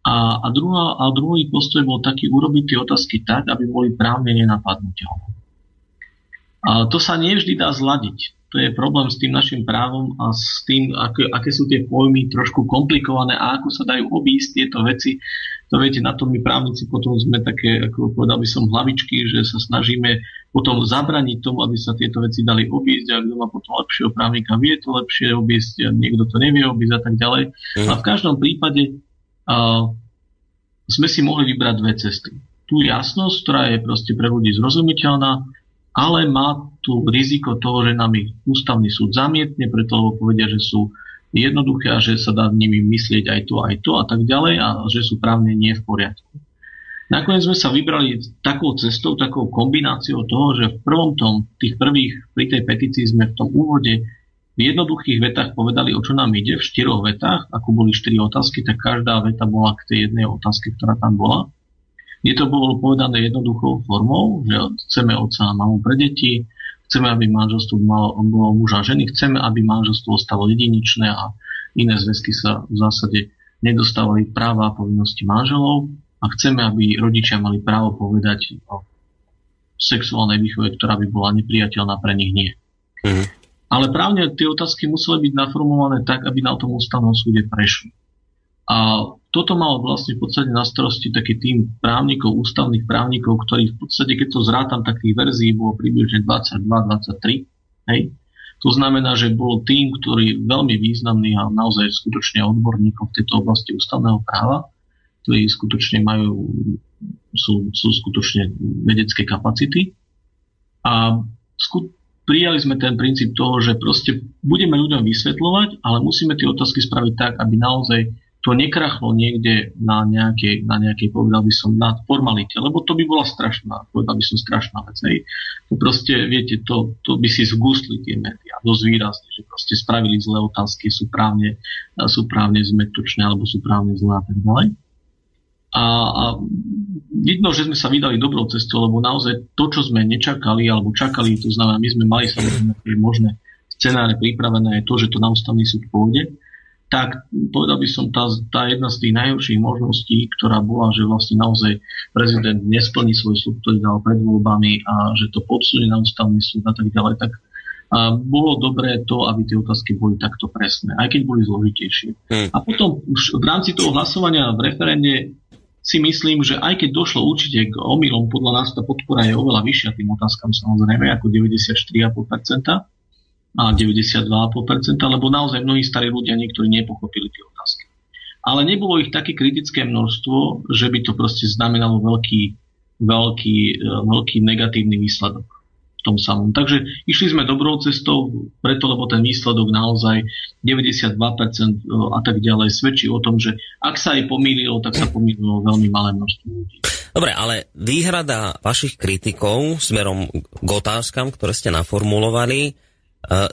A, a, druhá, a druhý postoj bol taký urobiť tie otázky tak, aby boli právne nenapadnutelné. A to sa nevždy dá zladiť to je problém s tým našim právom a s tým, aké, aké sú tie pojmy trošku komplikované a ako sa dajú obísť tieto veci. To viete, na tom my právnici potom sme také, ako povedal by som, hlavičky, že sa snažíme potom zabraniť tomu, aby sa tieto veci dali obísť a kto má potom lepšieho právnika, vie to lepšie obísť a niekto to nevie obísť a tak ďalej. Mm. A v každom prípade a, sme si mohli vybrať dve cesty. Tu jasnosť, ktorá je proste pre ľudí zrozumiteľná, ale má tu riziko toho, že nám ich ústavný súd zamietne, preto povedia, že sú jednoduché a že sa dá nimi myslieť aj to, aj to a tak ďalej a že sú právne nie v poriadku. Nakoniec sme sa vybrali takou cestou, takou kombináciou toho, že v prvom tom, tých prvých, pri tej petícii sme v tom úvode v jednoduchých vetách povedali, o čo nám ide, v štyroch vetách, ako boli štyri otázky, tak každá veta bola k tej jednej otázke, ktorá tam bola. Je to bolo povedané jednoduchou formou, že chceme otca a mamu pre deti, chceme, aby manželstvo malo, bolo muža a ženy, chceme, aby manželstvo ostalo jedinečné a iné zväzky sa v zásade nedostávali práva a povinnosti manželov a chceme, aby rodičia mali právo povedať o sexuálnej výchove, ktorá by bola nepriateľná pre nich nie. Mm. Ale právne tie otázky museli byť naformulované tak, aby na tom ústavnom súde prešli. A toto mal vlastne v podstate na starosti taký tým právnikov, ústavných právnikov, ktorí v podstate, keď to zrátam, tak tých verzií bolo približne 22-23. Hej. To znamená, že bol tým, ktorý veľmi významný a naozaj skutočne odborníkov v tejto oblasti ústavného práva, ktorí skutočne majú, sú, sú skutočne vedecké kapacity. A skut, prijali sme ten princíp toho, že proste budeme ľuďom vysvetľovať, ale musíme tie otázky spraviť tak, aby naozaj to nekrachlo niekde na nejakej, na nejakej, povedal by som, na formalite, lebo to by bola strašná, povedal by som strašná vec. Hej. To proste, viete, to, to by si zgusli tie médiá dosť výrazne, že proste spravili zlé otázky, sú právne, sú právne zmetočné alebo sú právne zlé a tak ďalej. A, a vidno, že sme sa vydali dobrou cestou, lebo naozaj to, čo sme nečakali alebo čakali, to znamená, my sme mali samozrejme tie možné scenáre pripravené, je to, že to na ústavný súd pôjde tak povedal by som, tá, tá jedna z tých najhorších možností, ktorá bola, že vlastne naozaj prezident nesplní svoj slub, ktorý dal pred voľbami a že to podsunie na ústavný súd a tak ďalej, tak a bolo dobré to, aby tie otázky boli takto presné, aj keď boli zložitejšie. Hmm. A potom už v rámci toho hlasovania v referende si myslím, že aj keď došlo určite k omylom, podľa nás tá podpora je oveľa vyššia tým otázkam samozrejme ako 94,5%, a 92,5%, lebo naozaj mnohí starí ľudia niektorí nepochopili tie otázky. Ale nebolo ich také kritické množstvo, že by to proste znamenalo veľký, veľký, e, veľký negatívny výsledok v tom samom. Takže išli sme dobrou cestou, preto lebo ten výsledok naozaj 92% e, a tak ďalej svedčí o tom, že ak sa aj pomýlilo, tak sa pomýlilo veľmi malé množstvo ľudí. Dobre, ale výhrada vašich kritikov smerom k otázkam, ktoré ste naformulovali,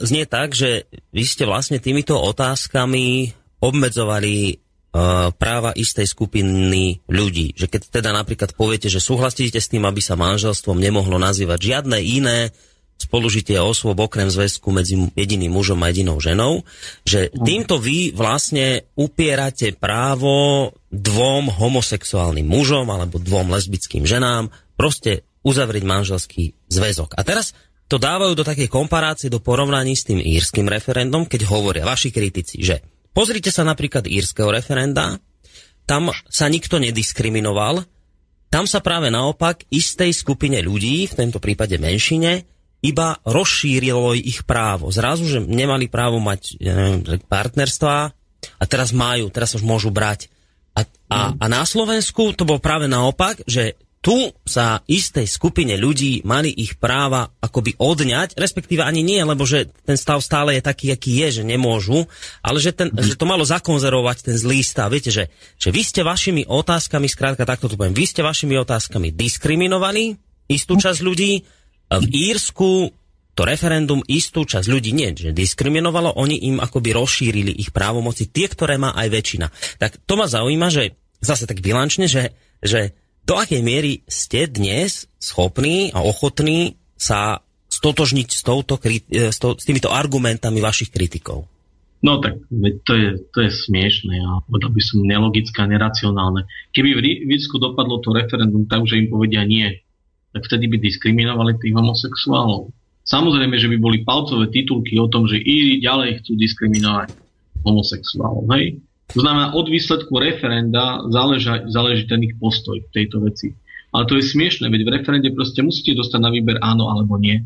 znie tak, že vy ste vlastne týmito otázkami obmedzovali uh, práva istej skupiny ľudí. Že keď teda napríklad poviete, že súhlasíte s tým, aby sa manželstvom nemohlo nazývať žiadne iné spolužitie osôb okrem zväzku medzi jediným mužom a jedinou ženou, že týmto vy vlastne upierate právo dvom homosexuálnym mužom alebo dvom lesbickým ženám proste uzavrieť manželský zväzok. A teraz to dávajú do takej komparácie, do porovnaní s tým írským referendum, keď hovoria vaši kritici, že pozrite sa napríklad írskeho referenda, tam sa nikto nediskriminoval, tam sa práve naopak istej skupine ľudí, v tomto prípade menšine, iba rozšírilo ich právo. Zrazu, že nemali právo mať neviem, partnerstva a teraz majú, teraz už môžu brať. A, a, a na Slovensku to bolo práve naopak, že tu sa istej skupine ľudí mali ich práva akoby odňať, respektíve ani nie, lebo že ten stav stále je taký, aký je, že nemôžu, ale že, ten, že to malo zakonzervovať ten zlý stav. Viete, že, že vy ste vašimi otázkami, skrátka takto to poviem, vy ste vašimi otázkami diskriminovali istú časť ľudí, v Írsku to referendum istú časť ľudí nie, že diskriminovalo, oni im akoby rozšírili ich právomoci, tie, ktoré má aj väčšina. Tak to ma zaujíma, že zase tak bilančne, že, že do akej miery ste dnes schopní a ochotní sa stotožniť s, touto, e, s, to, s týmito argumentami vašich kritikov? No tak to je, to je smiešné a povedal by som nelogické a neracionálne. Keby v Vícku dopadlo to referendum tak, že im povedia nie, tak vtedy by diskriminovali tých homosexuálov. Samozrejme, že by boli palcové titulky o tom, že Íri ďalej chcú diskriminovať homosexuálov. Hej? To znamená, od výsledku referenda záleží, záleží ten ich postoj v tejto veci. Ale to je smiešné, veď v referende proste musíte dostať na výber áno alebo nie.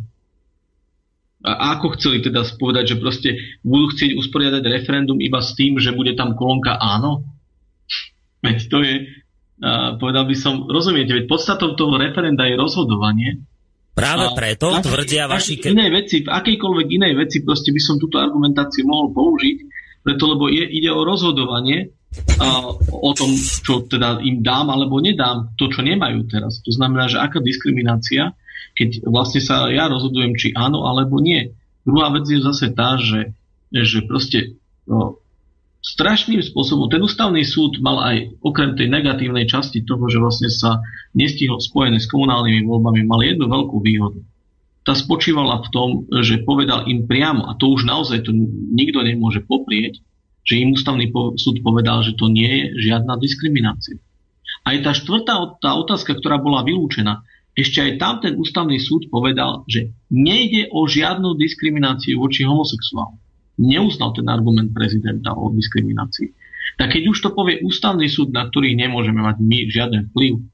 A ako chceli teda povedať, že proste budú chcieť usporiadať referendum iba s tým, že bude tam kolónka áno? Veď to je, povedal by som, rozumiete, veď podstatou toho referenda je rozhodovanie. Práve preto a, tvrdia vaši... Ke... Inej veci, v akejkoľvek inej veci proste by som túto argumentáciu mohol použiť, preto lebo je, ide o rozhodovanie a, o tom, čo teda im dám alebo nedám, to, čo nemajú teraz. To znamená, že aká diskriminácia, keď vlastne sa ja rozhodujem, či áno alebo nie. Druhá vec je zase tá, že, že proste no, strašným spôsobom, ten ústavný súd mal aj okrem tej negatívnej časti toho, že vlastne sa nestihol spojené s komunálnymi voľbami, mal jednu veľkú výhodu. Tá spočívala v tom, že povedal im priamo, a to už naozaj to nikto nemôže poprieť, že im ústavný súd povedal, že to nie je žiadna diskriminácia. Aj tá štvrtá tá otázka, ktorá bola vylúčená, ešte aj tam ten ústavný súd povedal, že nejde o žiadnu diskrimináciu voči homosexuálom. Neuznal ten argument prezidenta o diskriminácii. Tak keď už to povie ústavný súd, na ktorý nemôžeme mať my žiaden vplyv,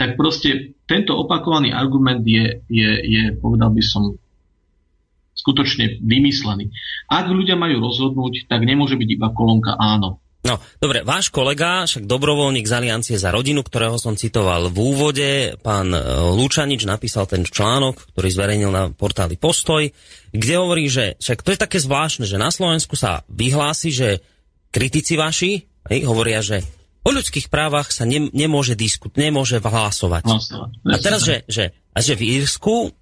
tak proste tento opakovaný argument je, je, je povedal by som, skutočne vymyslený. Ak ľudia majú rozhodnúť, tak nemôže byť iba kolónka áno. No, dobre, váš kolega, však dobrovoľník z Aliancie za rodinu, ktorého som citoval v úvode, pán e, Lučanič napísal ten článok, ktorý zverejnil na portáli Postoj, kde hovorí, že však to je také zvláštne, že na Slovensku sa vyhlási, že kritici vaši hej, hovoria, že o ľudských právach sa ne, nemôže diskutovať, nemôže hlasovať. A teraz, že, že, a že v Írsku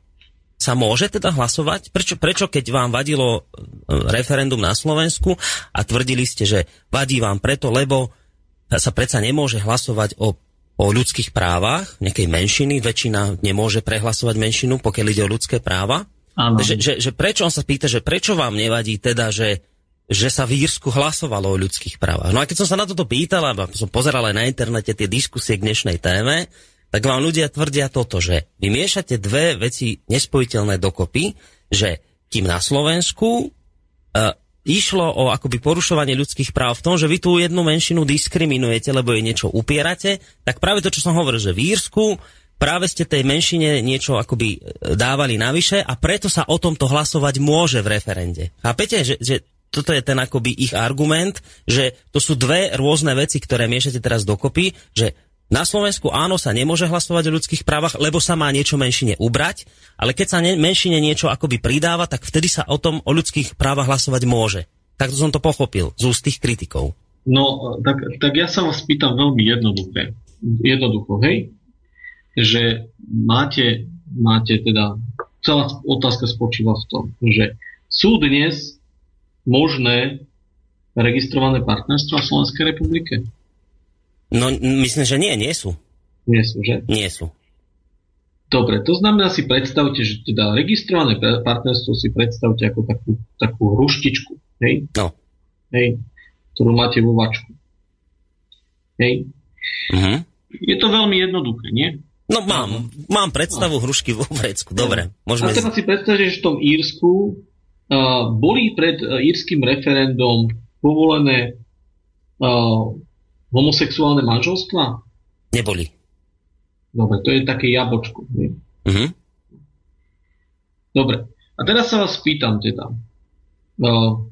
sa môže teda hlasovať? Prečo, prečo keď vám vadilo e, referendum na Slovensku a tvrdili ste, že vadí vám preto, lebo sa predsa nemôže hlasovať o, o ľudských právach nejakej menšiny, väčšina nemôže prehlasovať menšinu, pokiaľ ide o ľudské práva? Že, že, že prečo, on sa pýta, že prečo vám nevadí teda, že, že sa v Írsku hlasovalo o ľudských právach. No a keď som sa na toto pýtal, a som pozeral aj na internete tie diskusie k dnešnej téme, tak vám ľudia tvrdia toto, že vy miešate dve veci nespojiteľné dokopy, že kým na Slovensku uh, išlo o akoby porušovanie ľudských práv v tom, že vy tú jednu menšinu diskriminujete, lebo jej niečo upierate, tak práve to, čo som hovoril, že v Írsku práve ste tej menšine niečo akoby e, dávali navyše a preto sa o tomto hlasovať môže v referende. Chápete, že, že toto je ten akoby ich argument, že to sú dve rôzne veci, ktoré miešate teraz dokopy, že na Slovensku áno sa nemôže hlasovať o ľudských právach, lebo sa má niečo menšine ubrať, ale keď sa ne, menšine niečo akoby pridáva, tak vtedy sa o tom o ľudských právach hlasovať môže. Takto som to pochopil z úst tých kritikov. No, tak, tak ja sa vás pýtam veľmi jednoduché. Jednoducho, hej? Že máte, máte teda, celá otázka spočíva v tom, že sú dnes možné registrované partnerstva v Slovenskej republike? No, myslím, že nie, nie sú. Nie sú, že? Nie sú. Dobre, to znamená si predstavte, že teda registrované partnerstvo si predstavte ako takú, takú hruštičku, hej? No. Hej, ktorú máte vo vačku. Hej? Uh-huh. Je to veľmi jednoduché, nie? No mám, mám predstavu no. hrušky vo vrecku, dobre. Môžeme... A teraz si predstavte, že v tom Írsku boli pred uh, írským referendum povolené uh, homosexuálne manželstva? Neboli. Dobre, to je také jabočko. Nie? Uh-huh. Dobre, a teraz sa vás pýtam teda. Uh,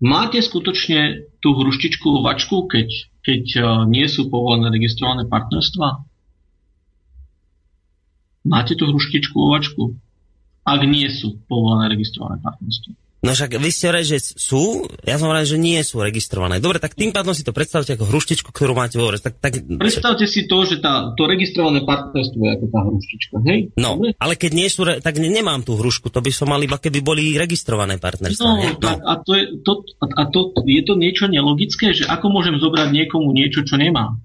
máte skutočne tú hruštičku vačku, keď, keď nie sú povolené registrované partnerstva? Máte tú hruštičku vačku? Ak nie sú povolené registrované partnerstva. No však vy ste hovorili, že sú, ja som hovoril, že nie sú registrované. Dobre, tak tým pádom si to predstavte ako hruštičku, ktorú máte vo tak, tak... Predstavte si to, že tá, to registrované partnerstvo je ako tá hruštička, hej? No, Dobre? ale keď nie sú, tak nemám tú hrušku, to by som mal iba keby boli registrované partnerstva. No, no. A, to je, to, a to, je to niečo nelogické, že ako môžem zobrať niekomu niečo, čo nemám?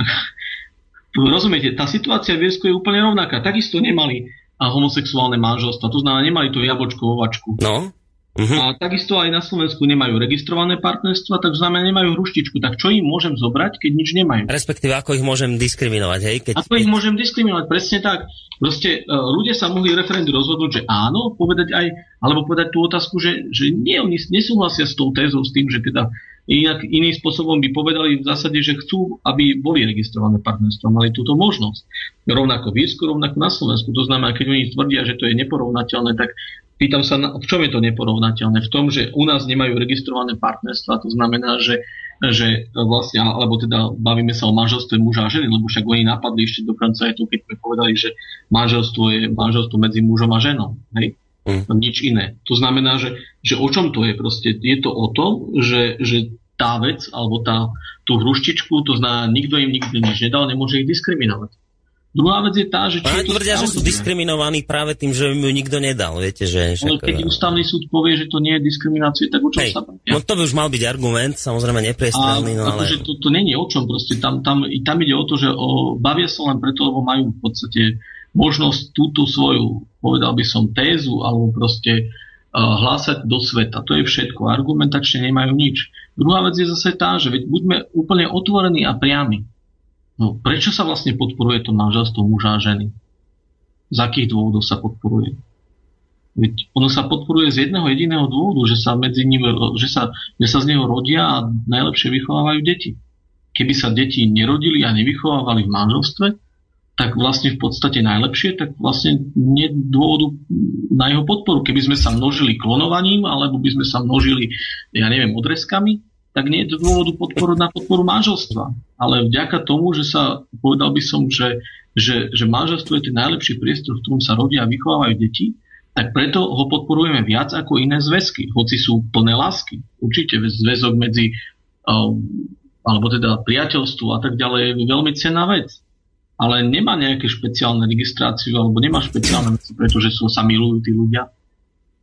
Rozumiete, tá situácia v Viesku je úplne rovnaká. Takisto nemali a homosexuálne manželstva. To znamená, nemali tú jabočku ovačku. No. Uh-huh. A takisto aj na Slovensku nemajú registrované partnerstva, tak znamená nemajú hruštičku. Tak čo im môžem zobrať, keď nič nemajú? Respektíve ako ich môžem diskriminovať, hej? Keď, ako ich môžem diskriminovať, presne tak. Proste uh, ľudia sa mohli referendu rozhodnúť, že áno, povedať aj, alebo povedať tú otázku, že, že nie, oni nesúhlasia s tou tézou, s tým, že teda inak, iným spôsobom by povedali v zásade, že chcú, aby boli registrované partnerstva, mali túto možnosť. Rovnako v Írsku, rovnako na Slovensku. To znamená, keď oni tvrdia, že to je neporovnateľné, tak pýtam sa, v čom je to neporovnateľné? V tom, že u nás nemajú registrované partnerstva, to znamená, že že vlastne, alebo teda bavíme sa o manželstve muža a ženy, lebo však oni napadli ešte dokonca aj tu, keď sme povedali, že manželstvo je manželstvo medzi mužom a ženou. Hej? Mm. Nič iné. To znamená, že, že o čom to je? Proste je to o tom, že, že tá vec, alebo tá, tú hruštičku, to znamená, nikto im nikdy nič nedal, nemôže ich diskriminovať. Druhá vec je tá, že... Či tvrdia, že sú diskriminovaní práve tým, že im ju nikto nedal, viete, že... Ale keď eh, ústavný súd povie, že to nie je diskriminácia, tak o čom Hej, sa bavia? No to by už mal byť argument, samozrejme nepriestrelný, no ale... Akože to, to nie je o čom, proste tam, tam, tam ide o to, že o, bavia sa len preto, lebo majú v podstate možnosť túto svoju, povedal by som, tézu alebo proste hlásať do sveta. To je všetko. Argumentačne nemajú nič. Druhá vec je zase tá, že veď buďme úplne otvorení a priami. No, prečo sa vlastne podporuje to manželstvo muža a ženy? Z akých dôvodov sa podporuje? Veď ono sa podporuje z jedného jediného dôvodu, že sa, medzi ním, že sa, že sa z neho rodia a najlepšie vychovávajú deti. Keby sa deti nerodili a nevychovávali v manželstve, tak vlastne v podstate najlepšie, tak vlastne nie dôvodu na jeho podporu. Keby sme sa množili klonovaním, alebo by sme sa množili, ja neviem, odrezkami, tak nie je dôvodu podporu na podporu manželstva. Ale vďaka tomu, že sa, povedal by som, že, že, že manželstvo je ten najlepší priestor, v ktorom sa rodia a vychovávajú deti, tak preto ho podporujeme viac ako iné zväzky, hoci sú plné lásky. Určite zväzok medzi, alebo teda priateľstvo a tak ďalej je veľmi cená vec ale nemá nejaké špeciálne registráciu alebo nemá špeciálne veci, pretože sú, sa milujú tí ľudia.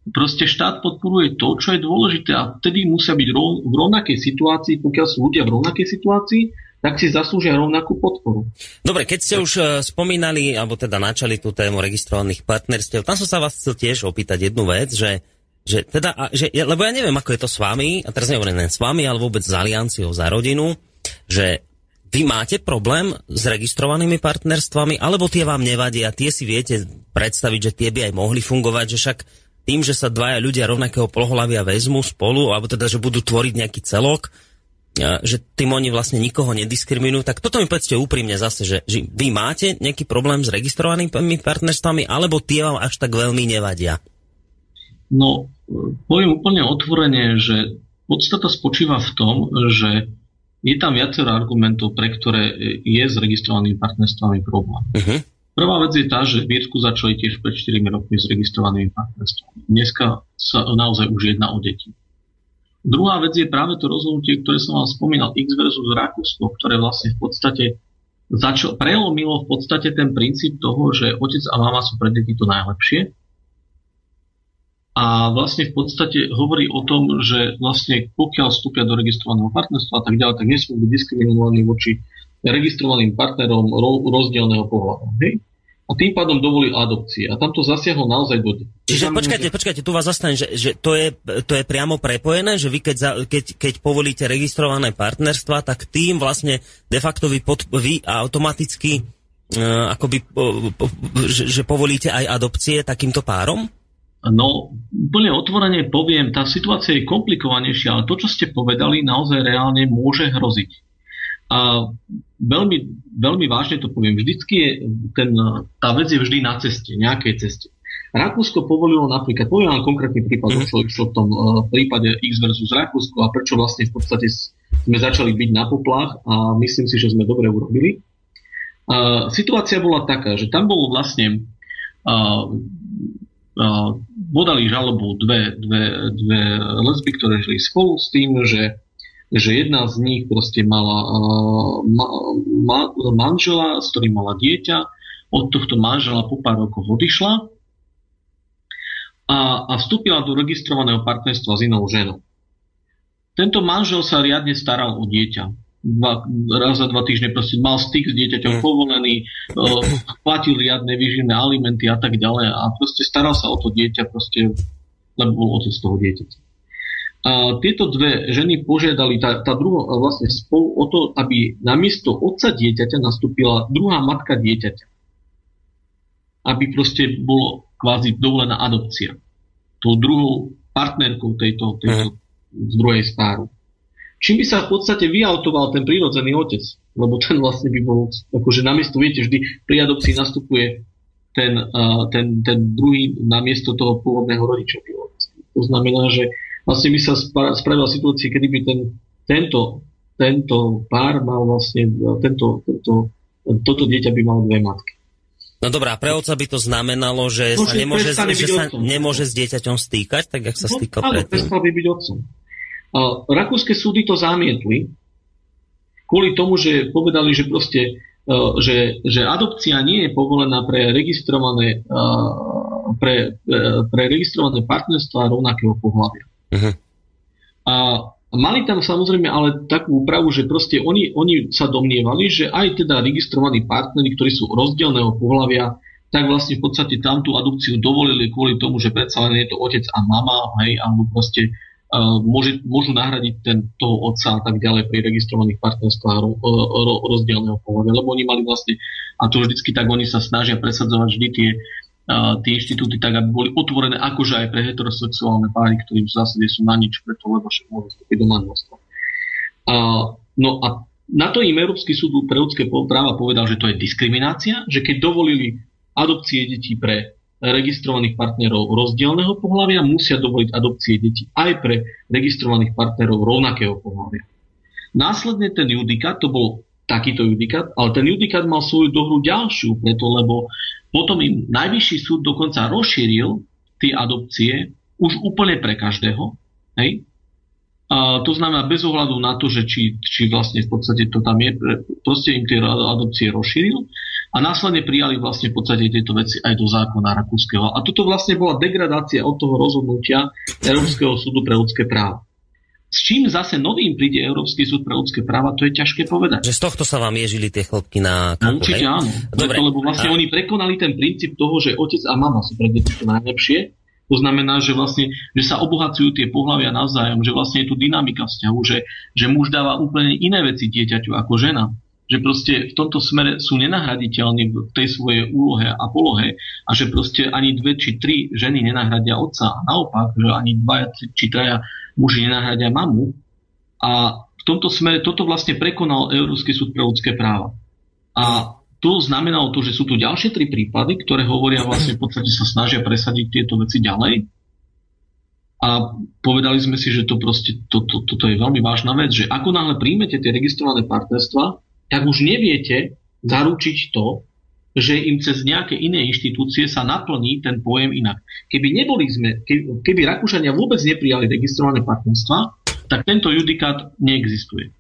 Proste štát podporuje to, čo je dôležité a vtedy musia byť v rovnakej situácii, pokiaľ sú ľudia v rovnakej situácii, tak si zaslúžia rovnakú podporu. Dobre, keď ste už uh, spomínali, alebo teda načali tú tému registrovaných partnerstiev, tam som sa vás chcel tiež opýtať jednu vec, že, že teda, že, lebo ja neviem, ako je to s vami, a teraz nehovorím len s vami, ale vôbec s Alianciou za rodinu, že vy máte problém s registrovanými partnerstvami, alebo tie vám nevadia, tie si viete predstaviť, že tie by aj mohli fungovať, že však tým, že sa dvaja ľudia rovnakého pohľavia vezmú spolu, alebo teda, že budú tvoriť nejaký celok, že tým oni vlastne nikoho nediskriminujú, tak toto mi povedzte úprimne zase, že, že vy máte nejaký problém s registrovanými partnerstvami, alebo tie vám až tak veľmi nevadia? No, poviem úplne otvorene, že podstata spočíva v tom, že je tam viacero argumentov, pre ktoré je s registrovanými partnerstvami problém. Uh-huh. Prvá vec je tá, že v Írsku začali tiež pred 4 rokmi s registrovanými partnerstvami. Dneska sa naozaj už jedná o deti. Druhá vec je práve to rozhodnutie, ktoré som vám spomínal, X versus Rakúsko, ktoré vlastne v podstate začal, prelomilo v podstate ten princíp toho, že otec a mama sú pre deti to najlepšie a vlastne v podstate hovorí o tom, že vlastne pokiaľ vstúpia do registrovaného partnerstva a tak ďalej, tak nesmú byť diskriminovaní voči registrovaným partnerom rozdielného pohľadu. Hej? A tým pádom dovolí adopcie. A tam to zasiahlo naozaj do... Čiže počkajte, počkajte, tu vás zastane, že, že to, je, to je priamo prepojené, že vy keď, za, keď, keď povolíte registrované partnerstva, tak tým vlastne de facto vy, pod, vy automaticky uh, akoby, uh, že, že povolíte aj adopcie takýmto párom? No, úplne otvorene poviem, tá situácia je komplikovanejšia, ale to, čo ste povedali, naozaj reálne môže hroziť. A veľmi, veľmi vážne to poviem, vždycky je ten, tá vec je vždy na ceste, nejakej ceste. Rakúsko povolilo napríklad, poviem vám konkrétny prípad, mm. čo išlo v tom uh, prípade X versus Rakúsko a prečo vlastne v podstate sme začali byť na poplách a myslím si, že sme dobre urobili. Uh, situácia bola taká, že tam bolo vlastne uh, podali žalobu dve, dve, dve lesby, ktoré žili spolu s tým, že, že jedna z nich proste mala ma, ma, manžela, s ktorým mala dieťa, od tohto manžela po pár rokov odišla a, a vstúpila do registrovaného partnerstva s inou ženou. Tento manžel sa riadne staral o dieťa dva, raz za dva týždne proste mal styk s dieťaťom mm. povolený, platil riadne výživné alimenty a tak ďalej a proste staral sa o to dieťa proste, lebo bol otec toho dieťaťa. A tieto dve ženy požiadali, tá, tá druhá vlastne spolu o to, aby namiesto otca dieťaťa nastúpila druhá matka dieťaťa. Aby proste bolo kvázi dovolená adopcia. Tou druhou partnerkou tejto, tejto mm. druhej spáru čím by sa v podstate vyautoval ten prírodzený otec. Lebo ten vlastne by bol, akože namiesto, viete, vždy pri adopcii nastupuje ten, uh, ten, ten druhý namiesto toho pôvodného rodiča. To znamená, že vlastne by sa spravila situácia, kedy by ten, tento, tento pár mal vlastne, tento, tento, toto dieťa by malo dve matky. No dobrá, pre otca by to znamenalo, že no, sa nemôže, že sa nemôže s dieťaťom stýkať, tak jak sa no, stýkal predtým. by byť otcom. Rakúske súdy to zamietli kvôli tomu, že povedali, že proste e, že, že adopcia nie je povolená pre registrované, e, pre, e, pre registrované partnerstva rovnakého pohľavia. Uh-huh. A mali tam samozrejme ale takú úpravu, že proste oni, oni sa domnievali, že aj teda registrovaní partnery, ktorí sú rozdielného pohľavia, tak vlastne v podstate tam tú adopciu dovolili kvôli tomu, že predsa len je to otec a mama, hej, alebo proste môže, môžu nahradiť ten, toho otca a tak ďalej pri registrovaných partnerstvách ro, ro, rozdielného pohľadu. Lebo oni mali vlastne, a to vždycky tak oni sa snažia presadzovať vždy tie, uh, tie inštitúty tak, aby boli otvorené akože aj pre heterosexuálne páry, ktorí v zásade sú na nič preto, lebo však môžu vstúpiť do manželstva. No a na to im Európsky súd pre ľudské práva povedal, že to je diskriminácia, že keď dovolili adopcie detí pre registrovaných partnerov rozdielného pohľavia, musia dovoliť adopcie detí aj pre registrovaných partnerov rovnakého pohľavia. Následne ten judikát, to bol takýto judikát, ale ten judikát mal svoju dohru ďalšiu, preto lebo potom im najvyšší súd dokonca rozšíril tie adopcie už úplne pre každého. Hej? A to znamená bez ohľadu na to, že či, či vlastne v podstate to tam je, proste im tie adopcie rozšíril a následne prijali vlastne v podstate tieto veci aj do zákona rakúskeho. A toto vlastne bola degradácia od toho rozhodnutia Európskeho súdu pre ľudské práva. S čím zase novým príde Európsky súd pre ľudské práva, to je ťažké povedať. Že z tohto sa vám ježili tie chlopky na no, Určite áno. Dobre. Preto, lebo vlastne a... oni prekonali ten princíp toho, že otec a mama sú pre deti to najlepšie to znamená, že vlastne, že sa obohacujú tie pohľavia navzájom, že vlastne je tu dynamika vzťahu, že, že muž dáva úplne iné veci dieťaťu ako žena. Že proste v tomto smere sú nenahraditeľní v tej svojej úlohe a polohe a že proste ani dve či tri ženy nenahradia otca. A naopak, že ani dva či traja muži nenahradia mamu. A v tomto smere toto vlastne prekonal Európsky súd pre ľudské práva. A to znamenalo to, že sú tu ďalšie tri prípady, ktoré hovoria vlastne v podstate sa snažia presadiť tieto veci ďalej. A povedali sme si, že to proste, to, to, toto je veľmi vážna vec, že ako náhle príjmete tie registrované partnerstva, tak už neviete zaručiť to, že im cez nejaké iné inštitúcie sa naplní ten pojem inak. Keby neboli sme, keby, Rakúšania vôbec neprijali registrované partnerstva, tak tento judikát neexistuje.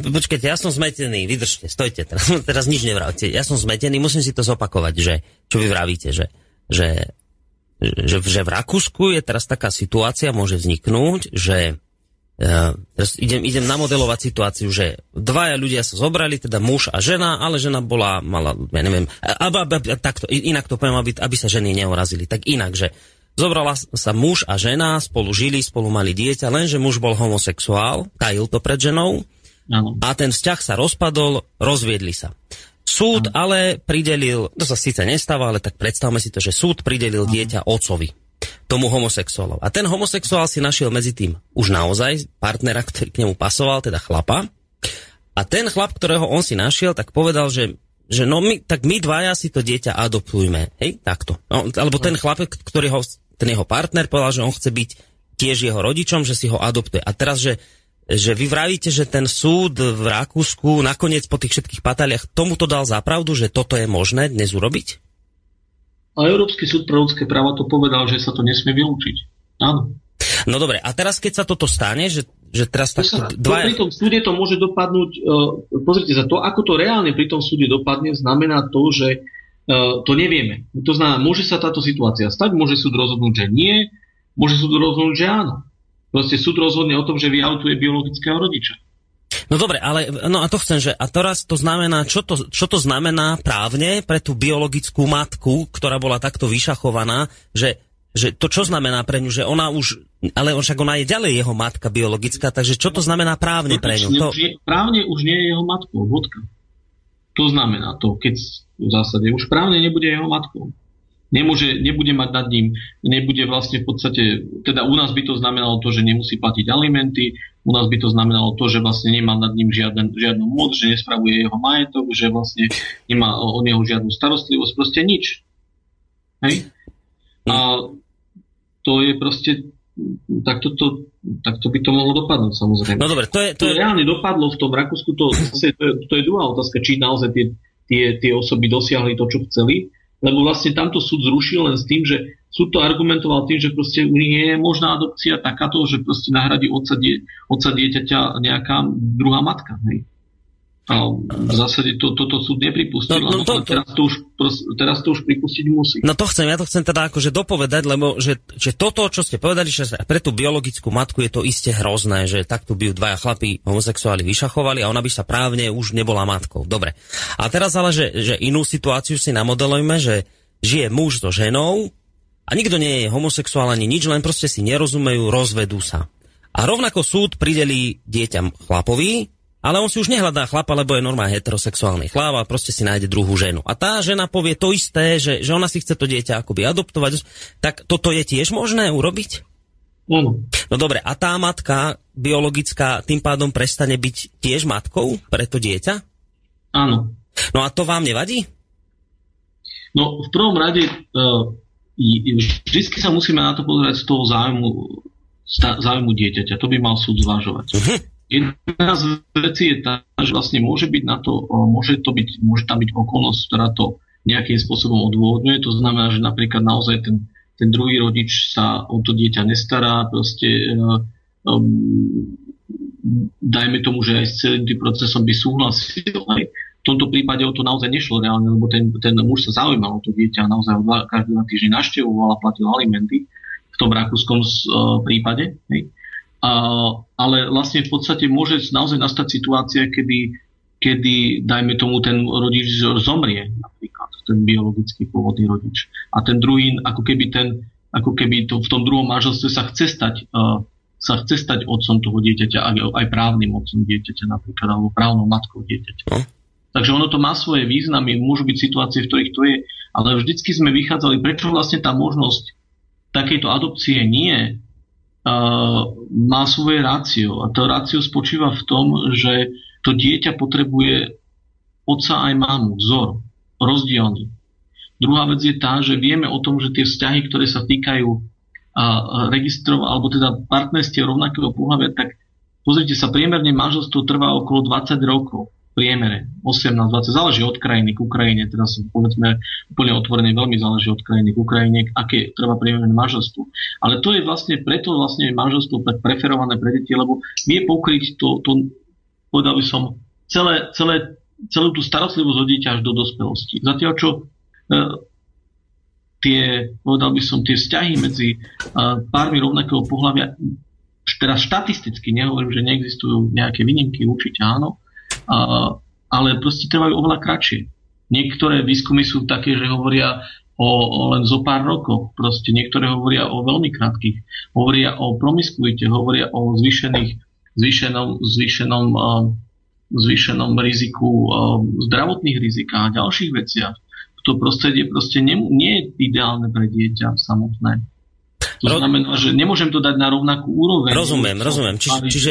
Počkajte, ja som zmetený, vydržte, stojte, teraz, teraz nič nevravte. Ja som zmetený, musím si to zopakovať, že čo vy vravíte, že, že, že, že v Rakúsku je teraz taká situácia, môže vzniknúť, že ja, idem, idem namodelovať situáciu, že dvaja ľudia sa zobrali, teda muž a žena, ale žena bola, mala, ja neviem, aby, aby, takto, inak to poviem, aby, aby sa ženy neorazili, tak inak, že zobrala sa muž a žena, spolu žili, spolu mali dieťa, lenže muž bol homosexuál, tajil to pred ženou, Ano. A ten vzťah sa rozpadol, rozviedli sa. Súd ano. ale pridelil, to sa síce nestáva, ale tak predstavme si to, že súd pridelil ano. dieťa otcovi, tomu homosexuálov. A ten homosexuál si našiel medzi tým už naozaj partnera, ktorý k nemu pasoval, teda chlapa. A ten chlap, ktorého on si našiel, tak povedal, že že no my, tak my dvaja si to dieťa adoptujme. Hej, takto. No, alebo ten chlapec, ktorý ho, ten jeho partner povedal, že on chce byť tiež jeho rodičom, že si ho adoptuje. A teraz, že že vy vravíte, že ten súd v Rakúsku nakoniec po tých všetkých pataliach tomuto dal zapravdu, že toto je možné dnes urobiť? A Európsky súd pre ľudské práva to povedal, že sa to nesmie vylúčiť. Áno. No dobre, a teraz keď sa toto stane, že, že teraz tak sa, dva... Pri tom súde to môže dopadnúť, uh, pozrite sa, to, ako to reálne pri tom súde dopadne, znamená to, že uh, to nevieme. To znamená, môže sa táto situácia stať, môže súd rozhodnúť, že nie, môže súd rozhodnúť, že áno. Proste súd rozhodne o tom, že vyautuje biologického rodiča. No dobre, ale no a to chcem, že a teraz to znamená, čo to, čo to znamená právne pre tú biologickú matku, ktorá bola takto vyšachovaná, že, že to čo znamená pre ňu, že ona už, ale však ona je ďalej jeho matka biologická, takže čo to znamená právne pre ňu? To... Právne už nie je jeho matkou, vodka. To znamená to, keď v zásade už právne nebude jeho matkou. Nemôže, nebude mať nad ním, nebude vlastne v podstate, teda u nás by to znamenalo to, že nemusí platiť alimenty, u nás by to znamenalo to, že vlastne nemá nad ním žiaden, žiadnu moc, že nespravuje jeho majetok, že vlastne nemá o, o neho žiadnu starostlivosť, proste nič. Hej? A to je proste, tak to, tak to by to mohlo dopadnúť samozrejme. No dobre, to je... To, to je... reálne dopadlo v tom Rakúsku, to, to, je, to je druhá otázka, či naozaj tie, tie, tie osoby dosiahli to, čo chceli, lebo vlastne tamto súd zrušil len s tým, že súd to argumentoval tým, že proste nie je možná adopcia takáto, že proste nahradí otca, die, otca dieťaťa nejaká druhá matka. Hej. A v zásade to, toto súd nepripustil, no, no, to, to, teraz, to už, teraz to už pripustiť musí. No to chcem, ja to chcem teda akože dopovedať, lebo že, že toto, čo ste povedali, že pre tú biologickú matku je to iste hrozné, že takto by ju dvaja chlapí homosexuáli vyšachovali a ona by sa právne už nebola matkou. Dobre. A teraz ale, že, že inú situáciu si namodelujme, že žije muž so ženou a nikto nie je homosexuál ani nič, len proste si nerozumejú, rozvedú sa. A rovnako súd pridelí dieťam chlapovi, ale on si už nehľadá chlapa, lebo je normálne heterosexuálny chlap a proste si nájde druhú ženu. A tá žena povie to isté, že, že ona si chce to dieťa akoby adoptovať. Tak toto je tiež možné urobiť? Áno. No dobre, a tá matka biologická tým pádom prestane byť tiež matkou pre to dieťa? Áno. No a to vám nevadí? No v prvom rade uh, vždy sa musíme na to pozerať z toho zájmu, zájmu dieťaťa. To by mal súd zvažovať. Uh-huh. Jedna z vecí je tá, že vlastne môže byť na to, môže, to byť, môže tam byť okolnosť, ktorá to nejakým spôsobom odôvodňuje. To znamená, že napríklad naozaj ten, ten druhý rodič sa o to dieťa nestará, proste um, dajme tomu, že aj s celým tým procesom by súhlasil. Aj v tomto prípade o to naozaj nešlo reálne, lebo ten, ten muž sa zaujímal o to dieťa, naozaj každý dva týždne naštevoval a platil alimenty v tom rakúskom uh, prípade. Hej. Ale vlastne v podstate môže naozaj nastať situácia, kedy, kedy dajme tomu, ten rodič zomrie, napríklad, ten biologický pôvodný rodič. A ten druhý, ako keby ten, ako keby to v tom druhom manželstve sa chce stať, sa chce stať otcom toho dieťaťa, aj právnym otcom dieťaťa napríklad, alebo právnou matkou dieťaťa. No. Takže ono to má svoje významy, môžu byť situácie, v ktorých to je, ale vždycky sme vychádzali, prečo vlastne tá možnosť takejto adopcie nie má svoje rácio. A to rácio spočíva v tom, že to dieťa potrebuje otca aj mámu, vzor, rozdielny. Druhá vec je tá, že vieme o tom, že tie vzťahy, ktoré sa týkajú registrov, alebo teda partnerstiev rovnakého pohľavia, tak pozrite sa, priemerne manželstvo trvá okolo 20 rokov priemere 18-20, záleží od krajiny k Ukrajine, teraz povedzme úplne otvorené, veľmi záleží od krajiny k Ukrajine, aké treba priemerné manželstvo. Ale to je vlastne, preto vlastne manželstvo preferované pre deti, lebo vie pokryť to, to povedal by som, celé, celé, celú tú starostlivosť o dieťa až do dospelosti. Zatiaľ, čo e, tie, povedal by som, tie vzťahy medzi e, pármi rovnakého pohľavia, teraz štatisticky, nehovorím, že neexistujú nejaké výnimky, určite áno, ale proste trvajú oveľa kratšie. Niektoré výskumy sú také, že hovoria o, o len zo pár rokov. Proste niektoré hovoria o veľmi krátkých. Hovoria o promiskuite, hovoria o zvýšených, zvýšenom, zvýšenom, zvýšenom riziku zdravotných rizikách a ďalších veciach. To prostredie proste nie, nie je ideálne pre dieťa samotné. To znamená, že nemôžem to dať na rovnakú úroveň. Rozumiem, rozumiem. Čiže, čiže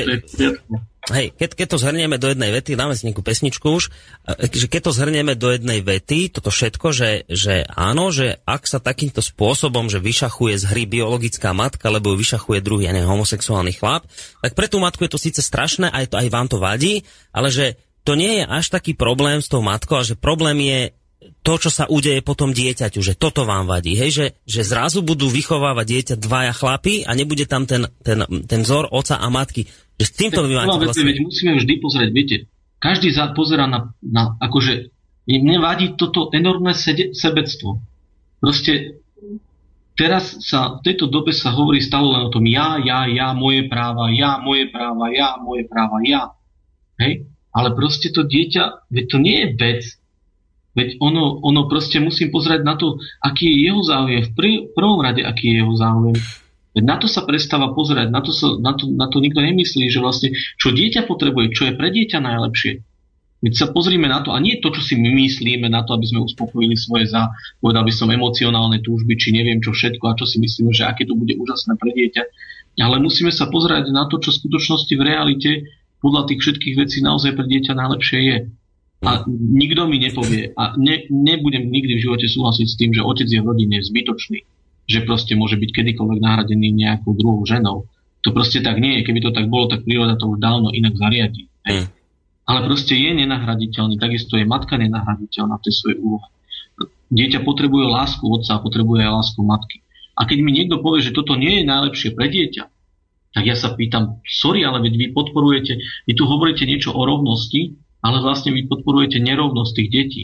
Hej, keď, keď to zhrnieme do jednej vety, dáme si nejakú pesničku už, e, že keď to zhrnieme do jednej vety, toto všetko, že, že áno, že ak sa takýmto spôsobom, že vyšachuje z hry biologická matka, lebo ju vyšachuje druhý, ja neviem, homosexuálny chlap, tak pre tú matku je to síce strašné, aj, to, aj vám to vadí, ale že to nie je až taký problém s tou matkou, a že problém je to, čo sa udeje potom dieťaťu, že toto vám vadí, hej, že, že zrazu budú vychovávať dieťa dvaja chlapy a nebude tam ten, ten, ten vzor oca a matky. Že s týmto vy máte vlastne... Veď musíme vždy pozrieť, viete, každý za, pozera na, na akože, mne vadí toto enormné sede, sebectvo. Proste teraz sa, v tejto dobe sa hovorí stále len o tom ja, ja, ja, moje práva, ja, moje práva, ja, moje práva, ja. Hej? Ale proste to dieťa, veď to nie je vec, Veď ono, ono proste musím pozrieť na to, aký je jeho záujem. V prvom rade, aký je jeho záujem. Na to sa prestáva pozerať, na to, sa, na, to, na to nikto nemyslí, že vlastne čo dieťa potrebuje, čo je pre dieťa najlepšie. Keď sa pozrime na to, a nie to, čo si my myslíme na to, aby sme uspokojili svoje za, povedal by som, emocionálne túžby, či neviem čo všetko a čo si myslíme, že aké to bude úžasné pre dieťa. Ale musíme sa pozerať na to, čo v skutočnosti v realite podľa tých všetkých vecí naozaj pre dieťa najlepšie je. A nikto mi nepovie, a ne, nebudem nikdy v živote súhlasiť s tým, že otec je v rodine zbytočný že proste môže byť kedykoľvek nahradený nejakou druhou ženou. To proste tak nie je. Keby to tak bolo, tak príroda to už dávno inak zariadi. Mm. Ale proste je nenahraditeľný. Takisto je matka nenahraditeľná v tej svojej úlohe. Dieťa potrebuje lásku otca a potrebuje aj lásku matky. A keď mi niekto povie, že toto nie je najlepšie pre dieťa, tak ja sa pýtam, sorry, ale veď vy podporujete, vy tu hovoríte niečo o rovnosti, ale vlastne vy podporujete nerovnosť tých detí.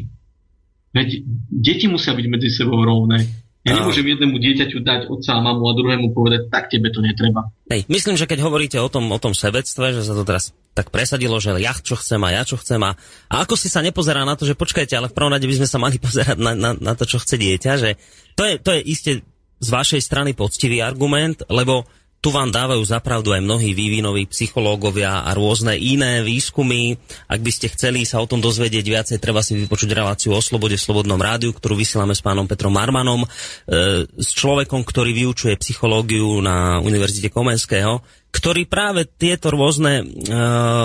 Veď deti musia byť medzi sebou rovné. Ja nemôžem jednému dieťaťu dať otca a mamu a druhému povedať, tak tebe to netreba. Hej, myslím, že keď hovoríte o tom, o tom sebectve, že sa to teraz tak presadilo, že ja čo chcem a ja čo chcem a, a ako si sa nepozerá na to, že počkajte, ale v prvom rade by sme sa mali pozerať na, na, na to, čo chce dieťa, že to je, to je iste z vašej strany poctivý argument, lebo tu vám dávajú zapravdu aj mnohí vývinoví psychológovia a rôzne iné výskumy. Ak by ste chceli sa o tom dozvedieť viacej, treba si vypočuť reláciu o slobode v Slobodnom rádiu, ktorú vysielame s pánom Petrom Marmanom, e, s človekom, ktorý vyučuje psychológiu na Univerzite Komenského, ktorý práve tieto rôzne e,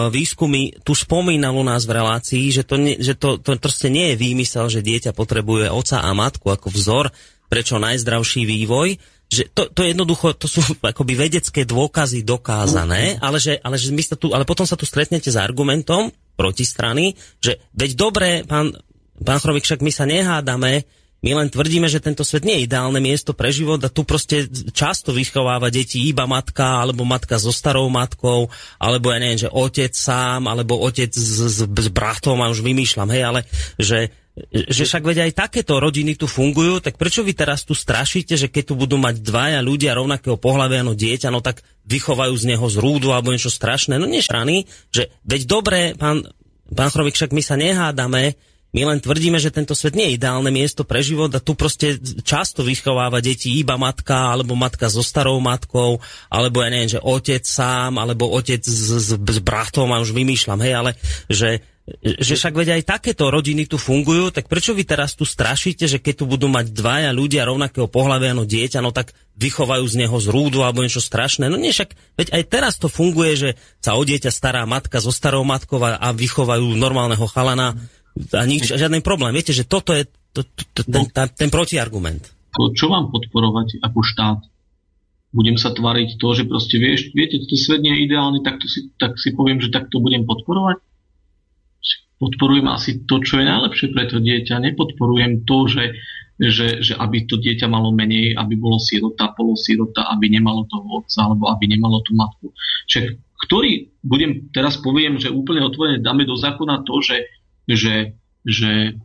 výskumy tu spomínal u nás v relácii, že to, nie, že to, to proste nie je výmysel, že dieťa potrebuje oca a matku ako vzor pre čo najzdravší vývoj, že to, to jednoducho, to sú akoby vedecké dôkazy dokázané, ale, že, ale, že my sa tu, ale potom sa tu stretnete s argumentom protistrany, že veď dobre, pán, pán Chromik, však my sa nehádame, my len tvrdíme, že tento svet nie je ideálne miesto pre život a tu proste často vychováva deti iba matka, alebo matka so starou matkou, alebo ja neviem, že otec sám, alebo otec s, s, s bratom, a už vymýšľam, hej, ale že že však veď aj takéto rodiny tu fungujú, tak prečo vy teraz tu strašíte, že keď tu budú mať dvaja ľudia rovnakého pohľavia, no dieťa, no tak vychovajú z neho zrúdu alebo niečo strašné. No nešraný, že veď dobre, pán, pán Chrovik, však my sa nehádame, my len tvrdíme, že tento svet nie je ideálne miesto pre život a tu proste často vychováva deti iba matka, alebo matka so starou matkou, alebo ja neviem, že otec sám, alebo otec s, s, s bratom, a už vymýšľam, hej, ale že že však veď aj takéto rodiny tu fungujú, tak prečo vy teraz tu strašíte, že keď tu budú mať dvaja ľudia rovnakého pohľavia, no dieťa, no tak vychovajú z neho zrúdu alebo niečo strašné. No nie, však veď aj teraz to funguje, že sa o dieťa stará matka so starou matkou a, vychovajú normálneho chalana a nič, žiadny problém. Viete, že toto je to, to, to, ten, tá, ten protiargument. To, čo vám podporovať ako štát? Budem sa tváriť to, že proste vieš, viete, ten svet nie je ideálny, tak, to si, tak si poviem, že tak to budem podporovať? Podporujem asi to, čo je najlepšie pre to dieťa. Nepodporujem to, že, že, že aby to dieťa malo menej, aby bolo sirota, polosirota, aby nemalo toho otca, alebo aby nemalo tú matku. Čiže ktorý, budem, teraz poviem, že úplne otvorene dáme do zákona to, že, že, že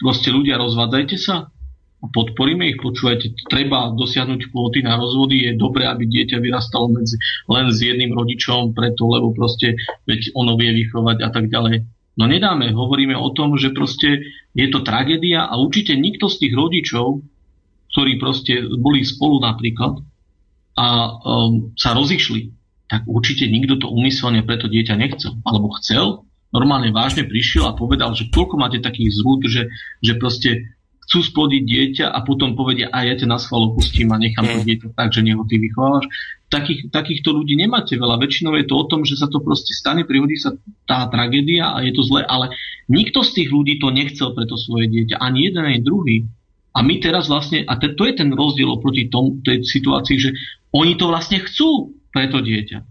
proste ľudia rozvádzajte sa a podporíme ich, počúvajte, treba dosiahnuť kvóty na rozvody, je dobré, aby dieťa vyrastalo medzi, len s jedným rodičom, preto, lebo proste veď ono vie vychovať a tak ďalej No nedáme, hovoríme o tom, že proste je to tragédia a určite nikto z tých rodičov, ktorí proste boli spolu napríklad a um, sa rozišli, tak určite nikto to umyselne preto dieťa nechcel. Alebo chcel, normálne vážne prišiel a povedal, že koľko máte takých zrúd, že, že proste chcú splodiť dieťa a potom povedia, a ja ťa na schvalo pustím a nechám to mm. dieťa tak, že neho ty vychovávaš. Takých, takýchto ľudí nemáte veľa. Väčšinou je to o tom, že sa to proste stane, prihodí sa tá tragédia a je to zle, ale nikto z tých ľudí to nechcel pre to svoje dieťa. Ani jeden, ani druhý. A my teraz vlastne, a to je ten rozdiel oproti tom, tej situácii, že oni to vlastne chcú pre to dieťa.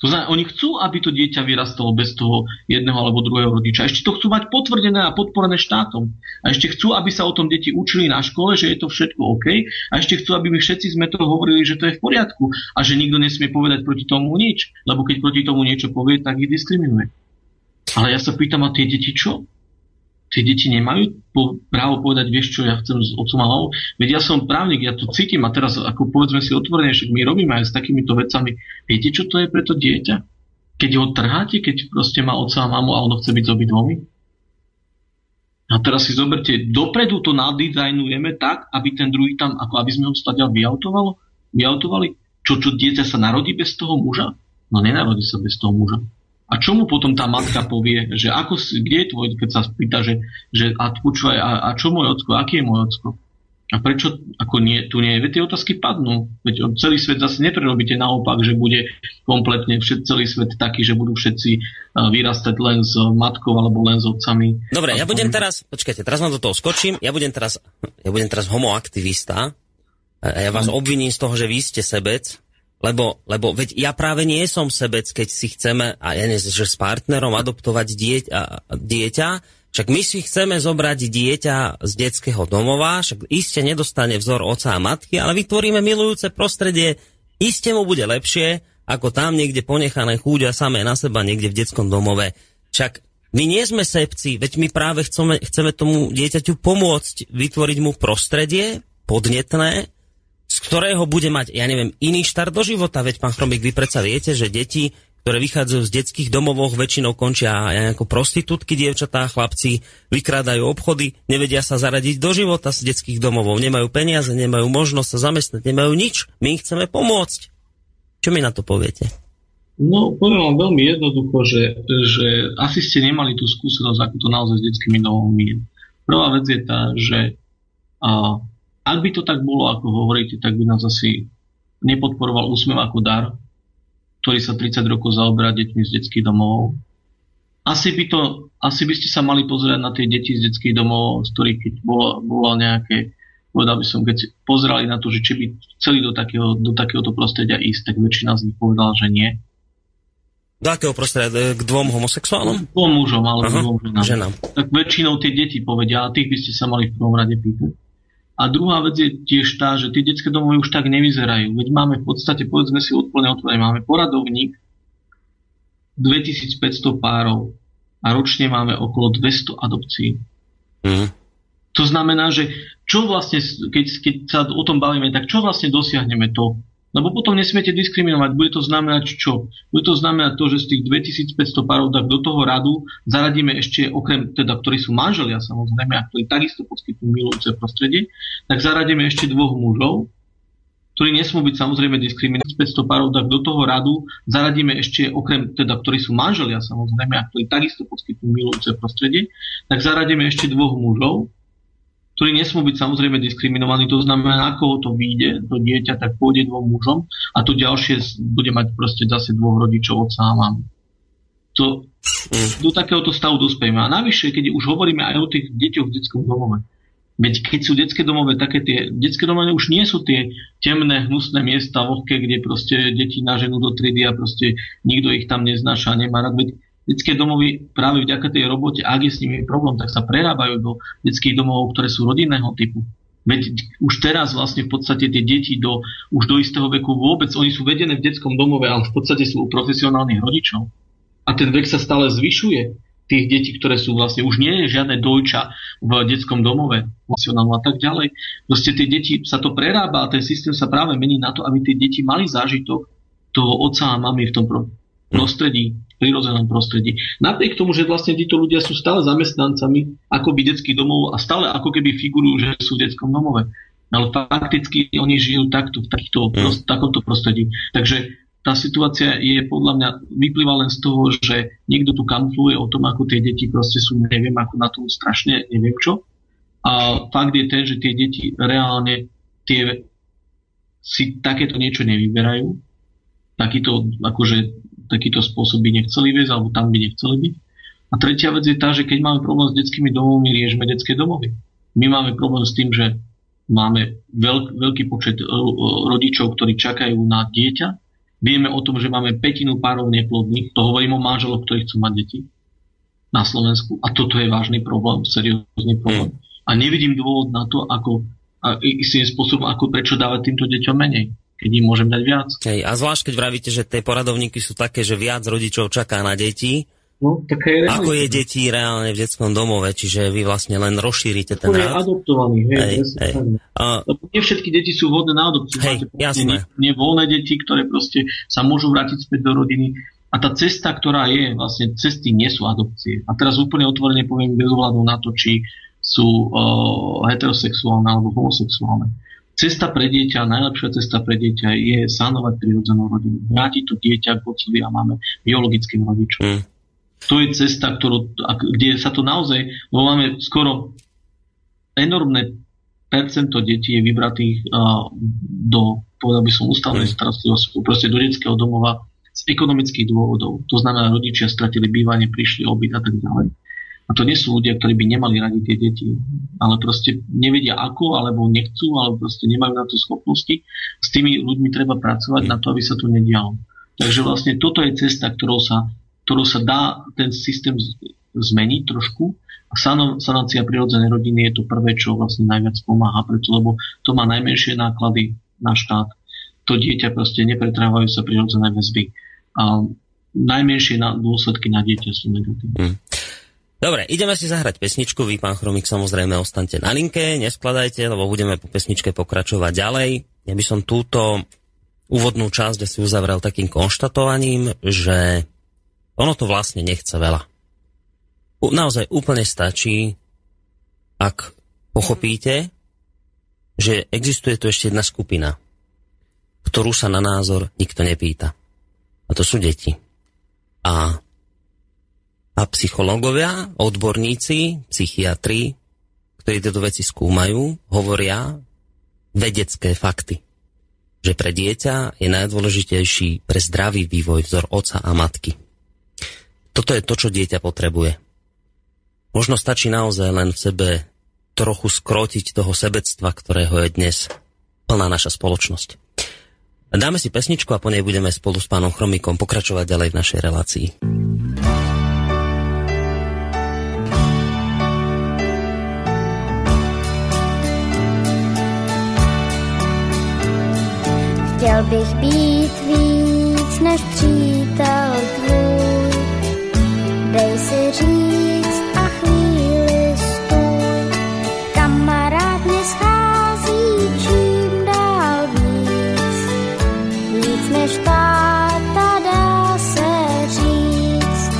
To znamená, oni chcú, aby to dieťa vyrastalo bez toho jedného alebo druhého rodiča. Ešte to chcú mať potvrdené a podporené štátom. A ešte chcú, aby sa o tom deti učili na škole, že je to všetko OK. A ešte chcú, aby my všetci sme to hovorili, že to je v poriadku a že nikto nesmie povedať proti tomu nič. Lebo keď proti tomu niečo povie, tak ich diskriminuje. Ale ja sa pýtam, a tie deti čo? Tie deti nemajú po, právo povedať, vieš čo, ja chcem s otcom a mamou. Veď ja som právnik, ja to cítim a teraz, ako povedzme si otvorene, však my robíme aj s takýmito vecami. Viete, čo to je pre to dieťa? Keď ho trháte, keď proste má otca a mamu a ono chce byť s obidvomi? A teraz si zoberte, dopredu to nadizajnujeme tak, aby ten druhý tam, ako aby sme ho stadiaľ vyautovalo, vyautovali. Čo, čo dieťa sa narodí bez toho muža? No nenarodí sa bez toho muža. A čo mu potom tá matka povie, že ako, kde je tvoj, keď sa spýta, že, že a, počúvaj, a, a čo môj ocko, aký je môj ocko? A prečo ako nie, tu nie je? Tie otázky padnú. Veď celý svet zase neprerobíte naopak, že bude kompletne všet, celý svet taký, že budú všetci uh, vyrastať len s matkou alebo len s otcami. Dobre, ja budem teraz, počkajte, teraz vám do toho skočím, ja budem teraz, ja budem teraz homoaktivista a ja vás obviním z toho, že vy ste sebec, lebo, lebo veď ja práve nie som sebec, keď si chceme, a ja neviem, že s partnerom adoptovať dieťa, dieťa, však my si chceme zobrať dieťa z detského domova, však iste nedostane vzor oca a matky, ale vytvoríme milujúce prostredie, iste mu bude lepšie, ako tam niekde ponechané chúďa samé na seba niekde v detskom domove. Však my nie sme sebci, veď my práve chceme, chceme tomu dieťaťu pomôcť vytvoriť mu prostredie podnetné, z ktorého bude mať, ja neviem, iný štart do života. Veď, pán Chromik, vy predsa viete, že deti, ktoré vychádzajú z detských domovov, väčšinou končia ako prostitútky, dievčatá, chlapci, vykrádajú obchody, nevedia sa zaradiť do života z detských domovov, nemajú peniaze, nemajú možnosť sa zamestnať, nemajú nič. My im chceme pomôcť. Čo mi na to poviete? No, poviem vám veľmi jednoducho, že, že asi ste nemali tú skúsenosť, ako to naozaj s detskými domovmi je. Prvá vec je tá, že a, ak by to tak bolo, ako hovoríte, tak by nás asi nepodporoval úsmev ako dar, ktorý sa 30 rokov zaoberá deťmi z detských domov. Asi by, to, asi by ste sa mali pozerať na tie deti z detských domov, z ktorých keď bolo, bolo nejaké, povedal by som, keď pozerali na to, že či by chceli do, takého, do takéhoto prostredia ísť, tak väčšina z nich povedala, že nie. Do akého prostredia? K dvom homosexuálom? K dvom mužom, alebo Aha, dvom ženám. ženám. Tak väčšinou tie deti povedia, a tých by ste sa mali v prvom rade pýtať. A druhá vec je tiež tá, že tie detské domovy už tak nevyzerajú. Veď máme v podstate, povedzme si úplne otvorene, máme poradovník 2500 párov a ročne máme okolo 200 adopcií. Mm. To znamená, že čo vlastne, keď, keď sa o tom bavíme, tak čo vlastne dosiahneme to, lebo potom nesmiete diskriminovať. Bude to znamenať čo? Bude to znamenať to, že z tých 2500 párov tak do toho radu zaradíme ešte, okrem teda, ktorí sú manželia samozrejme, a ktorí takisto poskytujú milujúce prostredie, tak zaradíme ešte dvoch mužov, ktorí nesmú byť samozrejme diskriminovaní 500 párov, tak do toho radu zaradíme ešte, okrem teda, ktorí sú manželia samozrejme, a ktorí takisto poskytujú milujúce prostredie, tak zaradíme ešte dvoch mužov, ktorí nesmú byť samozrejme diskriminovaní. To znamená, ako to vyjde, to dieťa, tak pôjde dvom mužom a to ďalšie bude mať proste zase dvoch rodičov, otca a mamu. To, mm. do takéhoto stavu dospejme. A navyše, keď už hovoríme aj o tých deťoch v detskom domove, Veď keď sú detské domové, také tie, detské domové už nie sú tie temné, hnusné miesta vlhké, kde proste deti naženú do triedy a proste nikto ich tam neznáša, nemá rád. Veď detské domovy práve vďaka tej robote, ak je s nimi problém, tak sa prerábajú do detských domov, ktoré sú rodinného typu. Veď už teraz vlastne v podstate tie deti do, už do istého veku vôbec, oni sú vedené v detskom domove, ale v podstate sú u profesionálnych rodičov. A ten vek sa stále zvyšuje tých detí, ktoré sú vlastne, už nie je žiadne dojča v detskom domove a tak ďalej. Proste tie deti sa to prerába a ten systém sa práve mení na to, aby tie deti mali zážitok toho otca a mamy v tom prostredí, prirodzenom prostredí. Napriek tomu, že vlastne títo ľudia sú stále zamestnancami akoby detských domov a stále ako keby figurujú, že sú v detskom domove. Ale fakticky oni žijú takto, v takýchto, mm. prost, takomto prostredí. Takže tá situácia je podľa mňa vyplýva len z toho, že niekto tu kamfluje o tom, ako tie deti proste sú, neviem, ako na tom strašne, neviem čo. A fakt je ten, že tie deti reálne tie si takéto niečo nevyberajú. Takýto, akože takýto spôsob by nechceli viesť, alebo tam by nechceli byť. A tretia vec je tá, že keď máme problém s detskými domovmi, riešme detské domovy. My máme problém s tým, že máme veľk, veľký počet e, e, rodičov, ktorí čakajú na dieťa. Vieme o tom, že máme petinu párov neplodných. To hovorím o manželoch, ktorí chcú mať deti na Slovensku. A toto je vážny problém, seriózny problém. A nevidím dôvod na to, ako a istým spôsobom, ako prečo dávať týmto deťom menej keď im môžem dať viac. Hej, a zvlášť, keď vravíte, že tie poradovníky sú také, že viac rodičov čaká na deti, No, je Ako je detí reálne v detskom domove, čiže vy vlastne len rozšírite ten rád. adoptovaný, hej. hej, hej. A... Nie všetky deti sú vhodné na adopciu. Hej, jasné. Nie, voľné deti, ktoré proste sa môžu vrátiť späť do rodiny. A tá cesta, ktorá je, vlastne cesty nie sú adopcie. A teraz úplne otvorene poviem bez ohľadu na to, či sú uh, heterosexuálne alebo homosexuálne Cesta pre dieťa, najlepšia cesta pre dieťa je sanovať prirodzenú rodinu. Vrátiť to dieťa k otcovi a máme biologickým rodičom. Mm. To je cesta, ktorú, kde sa to naozaj, lebo máme skoro enormné percento detí je vybratých uh, do, povedal by som, ústavnej mm. starostlivosti, proste do detského domova z ekonomických dôvodov. To znamená, rodičia stratili bývanie, prišli obyt a tak ďalej. A to nie sú ľudia, ktorí by nemali radi tie deti, ale proste nevedia ako, alebo nechcú, alebo proste nemajú na to schopnosti. S tými ľuďmi treba pracovať na to, aby sa to nedialo. Takže vlastne toto je cesta, ktorou sa, ktorou sa dá ten systém zmeniť trošku. A sanácia prirodzenej rodiny je to prvé, čo vlastne najviac pomáha, preto, lebo to má najmenšie náklady na štát. To dieťa proste nepretrávajú sa prirodzené väzby. A najmenšie na, dôsledky na dieťa sú negatívne. Hmm. Dobre, ideme si zahrať pesničku. Vy, pán Chromik, samozrejme ostaňte na linke, neskladajte, lebo budeme po pesničke pokračovať ďalej. Ja by som túto úvodnú časť asi uzavrel takým konštatovaním, že ono to vlastne nechce veľa. Naozaj úplne stačí, ak pochopíte, že existuje tu ešte jedna skupina. ktorú sa na názor nikto nepýta. A to sú deti. A, a psychológovia, odborníci, psychiatri, ktorí tieto veci skúmajú, hovoria vedecké fakty. Že pre dieťa je najdôležitejší pre zdravý vývoj vzor oca a matky. Toto je to, čo dieťa potrebuje. Možno stačí naozaj len v sebe trochu skrotiť toho sebectva, ktorého je dnes plná naša spoločnosť. Dáme si pesničku a po nej budeme spolu s pánom Chromikom pokračovať ďalej v našej relácii. Chtěl bych být víc než přítel tvůj, dej si říct a chvíli stůj. Kamarád mě schází čím dál víc, víc než táta dá se říct.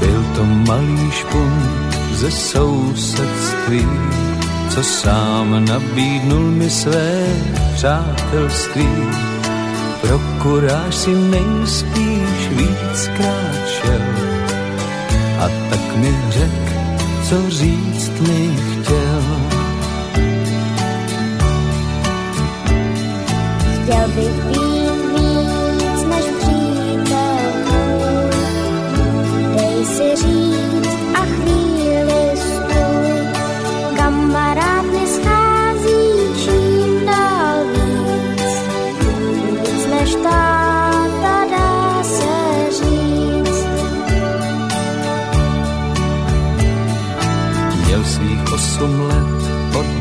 Byl to malý špunt ze sousedství, co sám nabídnul mi své přátelství. Pro kuráž si nejspíš víckrát šel a tak mi řek, co říct mi chtěl. Chtěl bych být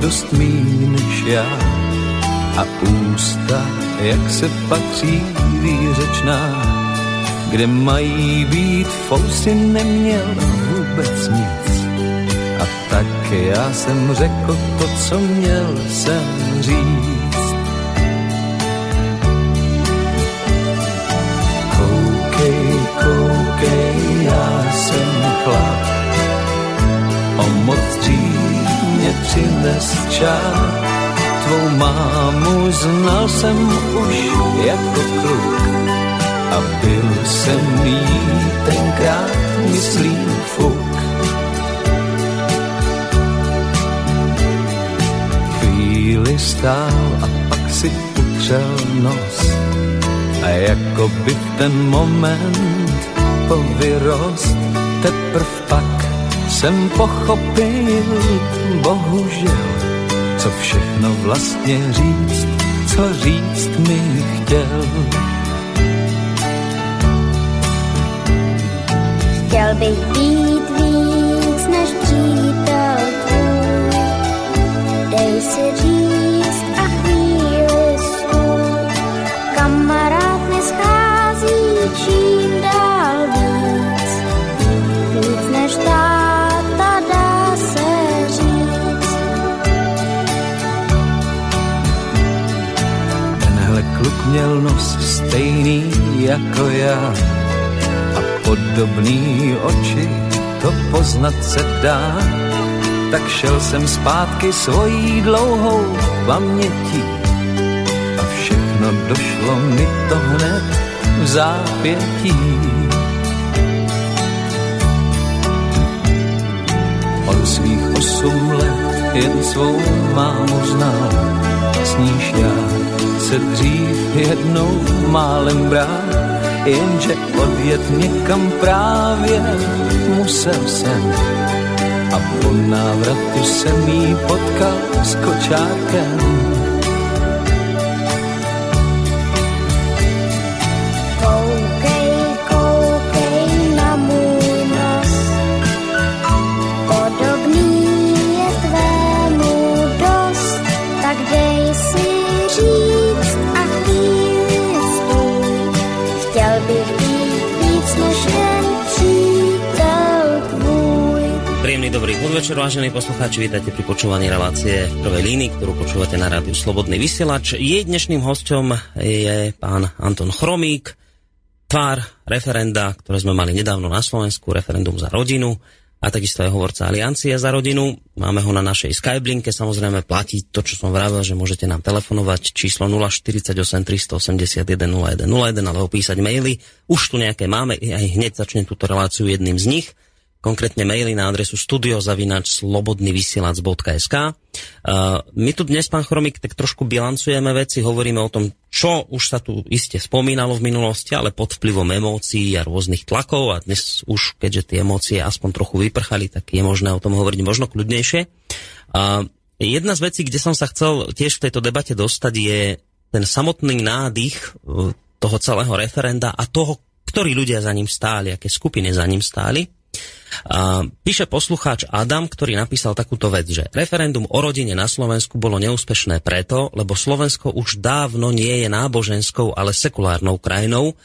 dost míň než já. A ústa, jak se patří, výřečná. Kde mají být, fousy neměl vůbec nic. A tak já jsem řekl to, co měl jsem říct. Koukej, koukej, já jsem chlap, o moc dřív mě přines čas. Tvou mámu znal jsem už jako kluk a byl jsem jí tenkrát, myslím, fuk. Chvíli stál a pak si utřel nos a jako by ten moment povyrost teprv pak jsem pochopil, bohužel, co všechno vlastně říct, co říct mi chtěl. Chtěl bych být měl nos stejný jako já a podobný oči, to poznat se dá. Tak šel jsem zpátky svojí dlouhou pamětí a všechno došlo mi to hned v zápětí. On svých osm let jen svou mámu znal, s níž já se dřív jednou málem brál, jenže odjet někam právě musel jsem. A po návratu jsem jí potkal s kočárkem. Podvečer, vážení poslucháči, vítajte pri počúvaní relácie v prvej línii, ktorú počúvate na rádiu Slobodný vysielač. Jej dnešným hostom je pán Anton Chromík, tvár referenda, ktoré sme mali nedávno na Slovensku, referendum za rodinu. a takisto je hovorca Aliancie za rodinu. Máme ho na našej Skyblinke, samozrejme platí to, čo som vravel, že môžete nám telefonovať číslo 048 381 0101 alebo písať maily. Už tu nejaké máme, aj hneď začnem túto reláciu jedným z nich konkrétne maily na adresu studiozavinač.slobodnyvysielac.sk. Uh, my tu dnes, pán Chromik, tak trošku bilancujeme veci, hovoríme o tom, čo už sa tu iste spomínalo v minulosti, ale pod vplyvom emócií a rôznych tlakov a dnes už, keďže tie emócie aspoň trochu vyprchali, tak je možné o tom hovoriť možno kľudnejšie. Jedna z vecí, kde som sa chcel tiež v tejto debate dostať, je ten samotný nádych uh, toho celého referenda a toho, ktorí ľudia za ním stáli, aké skupiny za ním stáli. Píše poslucháč Adam, ktorý napísal takúto vec, že referendum o rodine na Slovensku bolo neúspešné preto, lebo Slovensko už dávno nie je náboženskou, ale sekulárnou krajinou.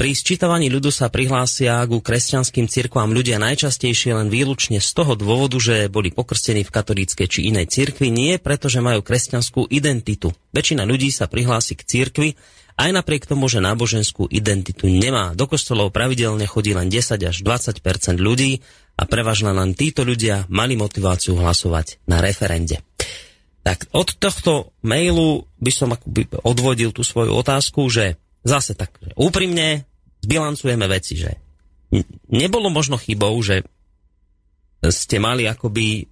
Pri sčítavaní ľudu sa prihlásia ku kresťanským cirkvám ľudia najčastejšie len výlučne z toho dôvodu, že boli pokrstení v katolíckej či inej cirkvi, nie preto, že majú kresťanskú identitu. Väčšina ľudí sa prihlási k cirkvi, aj napriek tomu, že náboženskú identitu nemá. Do kostolov pravidelne chodí len 10 až 20% ľudí a prevažne len títo ľudia mali motiváciu hlasovať na referende. Tak od tohto mailu by som akoby odvodil tú svoju otázku, že zase tak úprimne zbilancujeme veci, že nebolo možno chybou, že ste mali akoby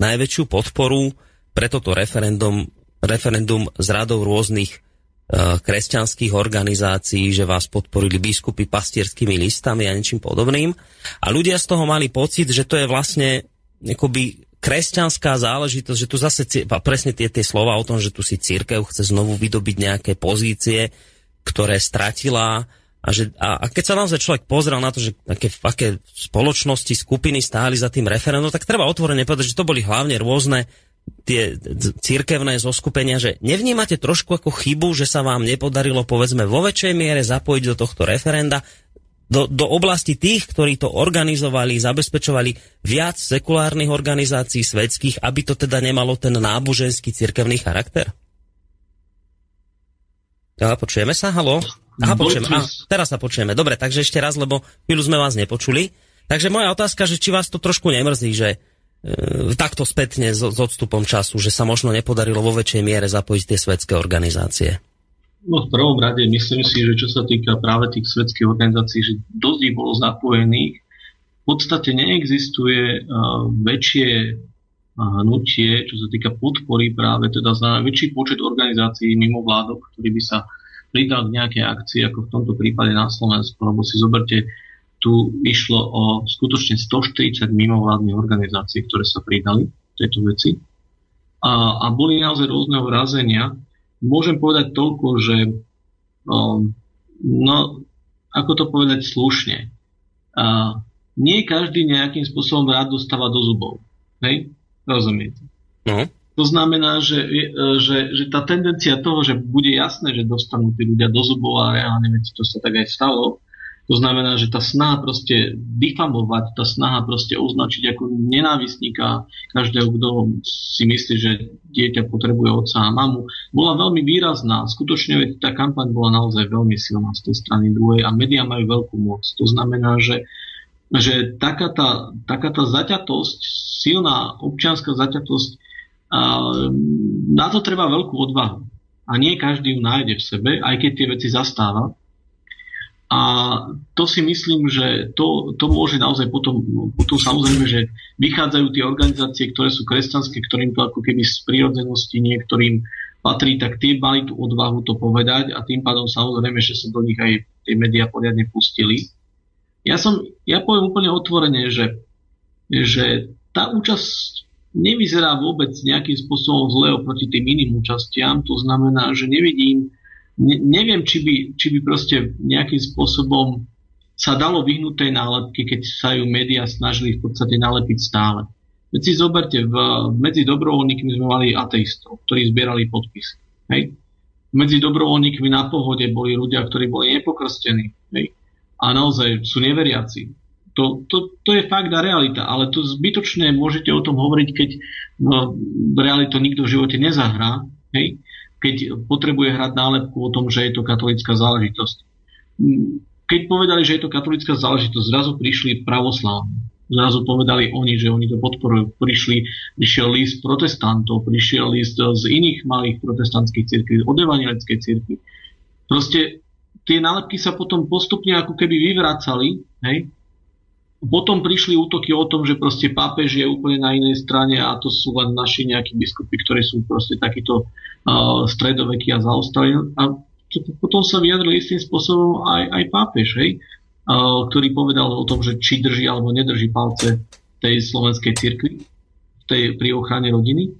najväčšiu podporu pre toto referendum, referendum z radou rôznych kresťanských organizácií, že vás podporili biskupy pastierskými listami a niečím podobným. A ľudia z toho mali pocit, že to je vlastne akoby kresťanská záležitosť, že tu zase presne tie, tie slova o tom, že tu si církev chce znovu vydobiť nejaké pozície, ktoré stratila a, že, a, a keď sa naozaj človek pozrel na to, že aké, aké spoločnosti, skupiny stáli za tým referendum, tak treba otvorene povedať, že to boli hlavne rôzne tie církevné zoskupenia, že nevnímate trošku ako chybu, že sa vám nepodarilo povedzme vo väčšej miere zapojiť do tohto referenda, do, do oblasti tých, ktorí to organizovali, zabezpečovali viac sekulárnych organizácií svetských, aby to teda nemalo ten náboženský církevný charakter? Ja, počujeme sa? Halo? Aha, počujeme. Aha, teraz sa počujeme. Dobre, takže ešte raz, lebo chvíľu sme vás nepočuli. Takže moja otázka, že či vás to trošku nemrzí, že takto spätne s, s odstupom času, že sa možno nepodarilo vo väčšej miere zapojiť tie svetské organizácie? No v prvom rade myslím si, že čo sa týka práve tých svetských organizácií, že dosť ich bolo zapojených. V podstate neexistuje uh, väčšie hnutie, čo sa týka podpory práve teda za väčší počet organizácií mimo vládok, ktorý by sa pridal k nejakej akcii, ako v tomto prípade na Slovensku, lebo si zoberte tu išlo o skutočne 140 mimovládnych organizácií, ktoré sa pridali v tejto veci. A, a boli naozaj rôzneho razenia. Môžem povedať toľko, že um, no, ako to povedať slušne, a, nie každý nejakým spôsobom rád dostáva do zubov. Hej? Rozumiete? No. To znamená, že, že, že tá tendencia toho, že bude jasné, že dostanú tí ľudia do zubov a reálne veci, to sa tak aj stalo, to znamená, že tá snaha proste difamovať, tá snaha proste označiť ako nenávistníka každého, kto si myslí, že dieťa potrebuje otca a mamu, bola veľmi výrazná. Skutočne tá kampaň bola naozaj veľmi silná z tej strany druhej a médiá majú veľkú moc. To znamená, že že taká tá, taká tá zaťatosť, silná občianská zaťatosť, na to treba veľkú odvahu. A nie každý ju nájde v sebe, aj keď tie veci zastáva. A to si myslím, že to, to môže naozaj potom, potom samozrejme, že vychádzajú tie organizácie, ktoré sú kresťanské, ktorým to ako keby z prírodzenosti niektorým patrí, tak tie mali tú odvahu to povedať a tým pádom samozrejme, že sa do nich aj tie médiá poriadne pustili. Ja som, ja poviem úplne otvorene, že, že tá účasť nevyzerá vôbec nejakým spôsobom zle oproti tým iným účastiam. To znamená, že nevidím ne, neviem, či by, či by proste nejakým spôsobom sa dalo vyhnúť tej nálepky, keď sa ju médiá snažili v podstate nalepiť stále. Veď si zoberte, v, medzi dobrovoľníkmi sme mali ateistov, ktorí zbierali podpis. Hej? Medzi dobrovoľníkmi na pohode boli ľudia, ktorí boli nepokrstení. Hej? A naozaj sú neveriaci. To, to, to je fakt a realita, ale to zbytočne môžete o tom hovoriť, keď no, v realitu nikto v živote nezahrá. Hej? Keď potrebuje hrať nálepku o tom, že je to katolická záležitosť. Keď povedali, že je to katolická záležitosť, zrazu prišli pravoslávni. Zrazu povedali oni, že oni to podporujú. Prišli, prišiel list protestantov, prišiel list z iných malých protestantských cirkví, od evangelickej cirkvi. Proste tie nálepky sa potom postupne ako keby vyvracali, hej, potom prišli útoky o tom, že proste pápež je úplne na inej strane a to sú len naši nejakí biskupy, ktorí sú proste takíto uh, stredovekí a zaostali. A to, potom sa vyjadril istým spôsobom aj, aj pápež, hej, uh, ktorý povedal o tom, že či drží alebo nedrží palce tej slovenskej cirkvi tej, pri ochrane rodiny.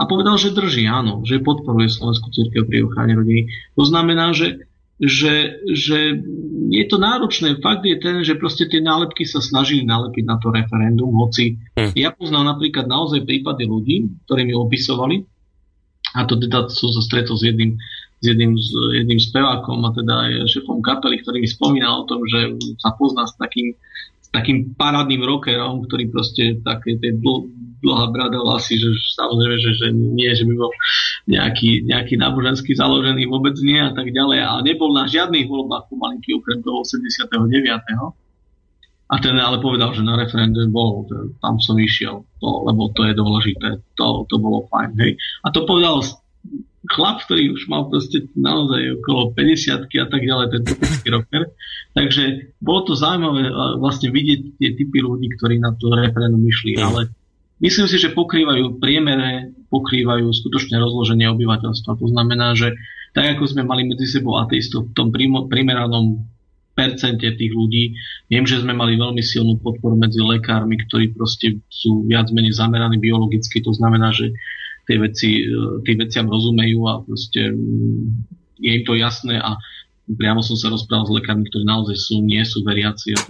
A povedal, že drží, áno, že podporuje Slovenskú církev pri ochrane rodiny. To znamená, že že, že je to náročné. Fakt je ten, že proste tie nálepky sa snažili nalepiť na to referendum, hoci hm. ja poznám napríklad naozaj prípady ľudí, ktorí mi opisovali, a to teda som sa stretol s jedným, s jedným, s jedným spevákom a teda aj šefom kapely, ktorý mi spomínal o tom, že sa pozná s takým, s takým parádnym rockerom, ktorý proste také tie dl, dlhá brada vlasy, že samozrejme, že, že nie, že by bol nejaký, nejaký náboženský založený, vôbec nie a tak ďalej. Ale nebol na žiadnych voľbách pomalinky okrem toho 89. A ten ale povedal, že na referendum bol, tam som išiel, to, lebo to je dôležité, to, to bolo fajn. Hej. A to povedal chlap, ktorý už mal proste naozaj okolo 50 a tak ďalej, ten typický rocker. Takže bolo to zaujímavé vlastne vidieť tie typy ľudí, ktorí na to referendum išli, ale myslím si, že pokrývajú priemere pokrývajú skutočné rozloženie obyvateľstva. To znamená, že tak ako sme mali medzi sebou ateistov v tom primeranom percente tých ľudí. Viem, že sme mali veľmi silnú podporu medzi lekármi, ktorí proste sú viac menej zameraní biologicky. To znamená, že tie veci, tým veciam rozumejú a proste mm, je im to jasné a priamo som sa rozprával s lekármi, ktorí naozaj sú, nie sú veriaci a.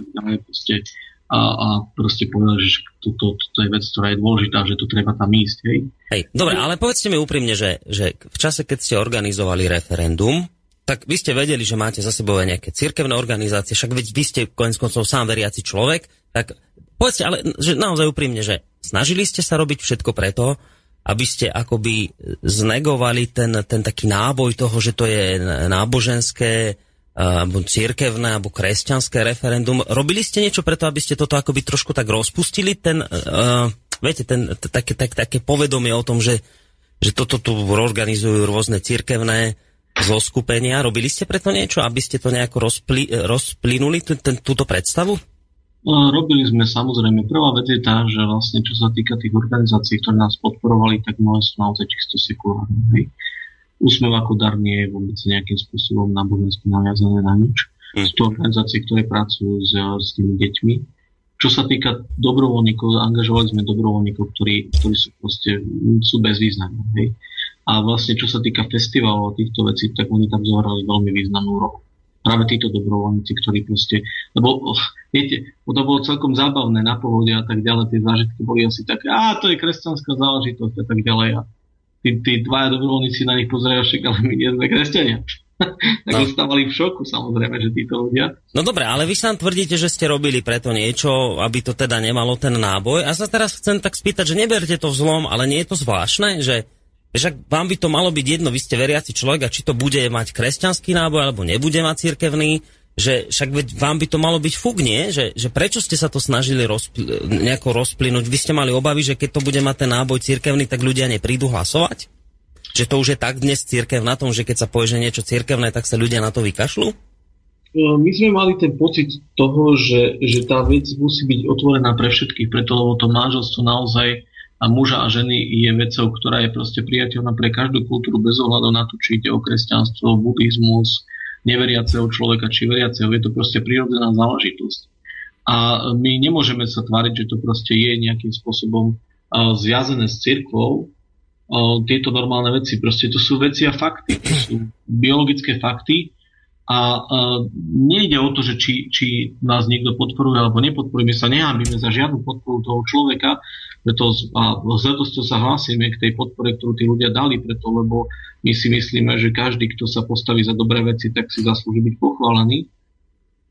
Proste a, a proste povedal, že toto, to, to je vec, ktorá je dôležitá, že to treba tam ísť. Hej. Hej, dobre, ale povedzte mi úprimne, že, že v čase, keď ste organizovali referendum, tak vy ste vedeli, že máte za sebou aj nejaké cirkevné organizácie, však veď vy ste konec koncov sám veriaci človek, tak povedzte ale že naozaj úprimne, že snažili ste sa robiť všetko preto, aby ste akoby znegovali ten, ten taký náboj toho, že to je náboženské, alebo církevné, alebo kresťanské referendum. Robili ste niečo preto, aby ste toto akoby trošku tak rozpustili, ten, uh, viete, ten, také, tak, také povedomie o tom, že, že toto tu organizujú rôzne církevné zoskupenia. Robili ste preto niečo, aby ste to nejako rozpli, rozplynuli, ten, ten, túto predstavu? No, robili sme samozrejme. Prvá vec je tá, že vlastne čo sa týka tých organizácií, ktoré nás podporovali, tak mnohé sú naozaj čisto sekulárne. Úsmev ako dar nie je vôbec nejakým spôsobom nábožensky naviazané na nič. Mm. Sú to organizácie, ktoré pracujú s, s tými deťmi. Čo sa týka dobrovoľníkov, angažovali sme dobrovoľníkov, ktorí, ktorí sú proste sú bez význania. Hej. A vlastne čo sa týka festivalov a týchto vecí, tak oni tam zohrali veľmi významnú rolu. Práve títo dobrovoľníci, ktorí proste, lebo oh, viete, to bolo celkom zábavné na pohode a tak ďalej, tie zážitky boli asi také, a to je kresťanská záležitosť a tak ďalej. A tí, tí dvaja dobrovoľníci na nich pozerajú, však ale my nie sme kresťania. tak no. ostávali v šoku samozrejme, že títo ľudia. No dobre, ale vy sám tvrdíte, že ste robili preto niečo, aby to teda nemalo ten náboj. A sa teraz chcem tak spýtať, že neberte to v zlom, ale nie je to zvláštne, že však vám by to malo byť jedno, vy ste veriaci človek a či to bude mať kresťanský náboj alebo nebude mať cirkevný, že však veď vám by to malo byť fuk, nie? Že, že prečo ste sa to snažili rozpl- nejako rozplynúť? Vy ste mali obavy, že keď to bude mať ten náboj cirkevný, tak ľudia neprídu hlasovať? Že to už je tak dnes církev na tom, že keď sa povie, že niečo církevné, tak sa ľudia na to vykašľú? No, my sme mali ten pocit toho, že, že tá vec musí byť otvorená pre všetkých, preto lebo to manželstvo naozaj a muža a ženy je vecou, ktorá je proste priateľná pre každú kultúru bez ohľadu na to, či ide o kresťanstvo, buddhizmus, neveriaceho človeka či veriaceho. Je to proste prírodzená záležitosť. A my nemôžeme sa tváriť, že to proste je nejakým spôsobom zviazané s cirkvou. Tieto normálne veci, proste to sú veci a fakty. To sú biologické fakty, a uh, nejde o to, že či, či nás niekto podporuje alebo nepodporuje. My sa nehábime za žiadnu podporu toho človeka, preto a s radosťou sa hlásime k tej podpore, ktorú tí ľudia dali, preto lebo my si myslíme, že každý, kto sa postaví za dobré veci, tak si zaslúži byť pochválený.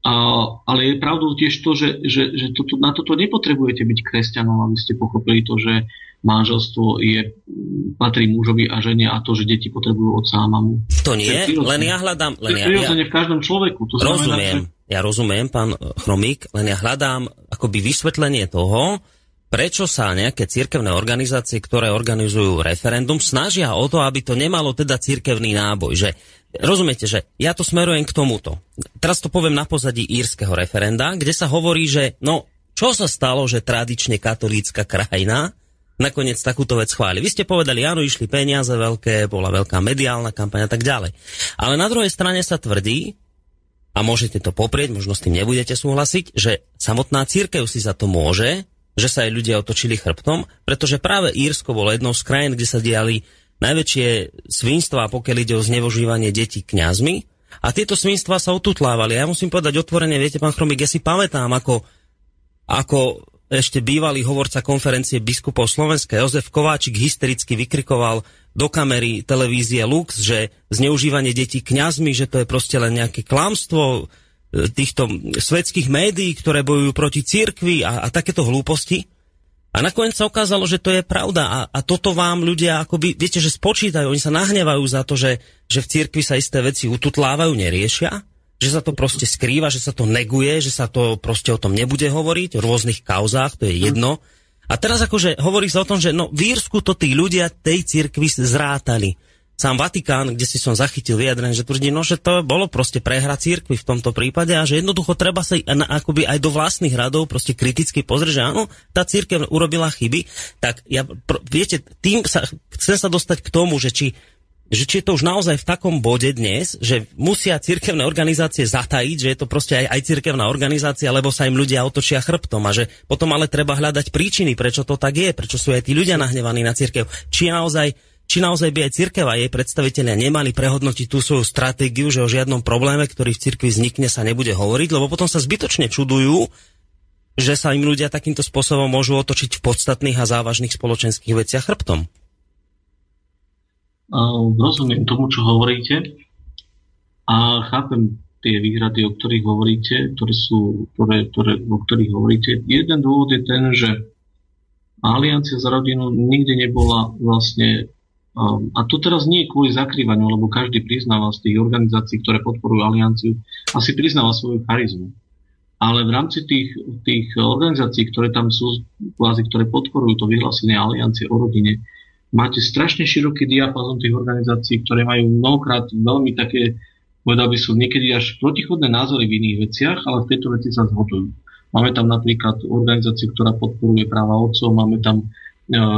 A, ale je pravdou tiež to, že, že, že toto, na toto nepotrebujete byť kresťanom, aby ste pochopili to, že manželstvo je, patrí mužovi a žene a to, že deti potrebujú otca a mamu. To nie, to len ja hľadám... Len ja, ja, v každom človeku. To rozumiem. Znamená, že, ja rozumiem, pán Chromík, len ja hľadám akoby vysvetlenie toho, prečo sa nejaké cirkevné organizácie, ktoré organizujú referendum, snažia o to, aby to nemalo teda cirkevný náboj. Že, rozumiete, že ja to smerujem k tomuto. Teraz to poviem na pozadí írskeho referenda, kde sa hovorí, že no, čo sa stalo, že tradične katolícka krajina nakoniec takúto vec chváli. Vy ste povedali, áno, išli peniaze veľké, bola veľká mediálna kampaň a tak ďalej. Ale na druhej strane sa tvrdí, a môžete to poprieť, možno s tým nebudete súhlasiť, že samotná církev si za to môže, že sa aj ľudia otočili chrbtom, pretože práve Írsko bolo jednou z krajín, kde sa diali najväčšie svinstva, pokiaľ ide o znevožívanie detí kňazmi. A tieto svinstva sa otutlávali. Ja musím povedať otvorene, viete, pán Chromik, ja si pamätám, ako, ako ešte bývalý hovorca konferencie biskupov Slovenska Jozef Kováčik hystericky vykrikoval do kamery televízie Lux, že zneužívanie detí kňazmi, že to je proste len nejaké klamstvo týchto svetských médií, ktoré bojujú proti cirkvi a, a takéto hlúposti. A nakoniec sa ukázalo, že to je pravda a, a toto vám ľudia akoby, viete, že spočítajú, oni sa nahnevajú za to, že, že v cirkvi sa isté veci ututlávajú, neriešia že sa to proste skrýva, že sa to neguje, že sa to proste o tom nebude hovoriť, v rôznych kauzách, to je jedno. A teraz akože hovorí sa o tom, že no v Írsku to tí ľudia tej cirkvi zrátali. Sám Vatikán, kde si som zachytil vyjadrené, že tvrdí, no, že to bolo proste prehra cirkvi v tomto prípade a že jednoducho treba sa akoby aj do vlastných radov proste kriticky pozrieť, že áno, tá církev urobila chyby, tak ja, viete, tým sa, chcem sa dostať k tomu, že či že či je to už naozaj v takom bode dnes, že musia cirkevné organizácie zatajiť, že je to proste aj, aj cirkevná organizácia, lebo sa im ľudia otočia chrbtom a že potom ale treba hľadať príčiny, prečo to tak je, prečo sú aj tí ľudia nahnevaní na cirkev. Či naozaj či naozaj by aj cirkev a jej predstavitelia nemali prehodnotiť tú svoju stratégiu, že o žiadnom probléme, ktorý v cirkvi vznikne, sa nebude hovoriť, lebo potom sa zbytočne čudujú, že sa im ľudia takýmto spôsobom môžu otočiť v podstatných a závažných spoločenských veciach chrbtom rozumiem tomu, čo hovoríte a chápem tie výhrady, o ktorých hovoríte, ktoré sú, ktoré, ktoré, o ktorých hovoríte. Jeden dôvod je ten, že Aliancia za rodinu nikdy nebola vlastne a to teraz nie je kvôli zakrývaniu, lebo každý priznáva z tých organizácií, ktoré podporujú alianciu, asi priznáva svoju charizmu. Ale v rámci tých, tých organizácií, ktoré tam sú, kvázi, ktoré podporujú to vyhlásenie aliancie o rodine, máte strašne široký diapazon tých organizácií, ktoré majú mnohokrát veľmi také, povedal by som, niekedy až protichodné názory v iných veciach, ale v tejto veci sa zhodujú. Máme tam napríklad organizáciu, ktorá podporuje práva otcov, máme tam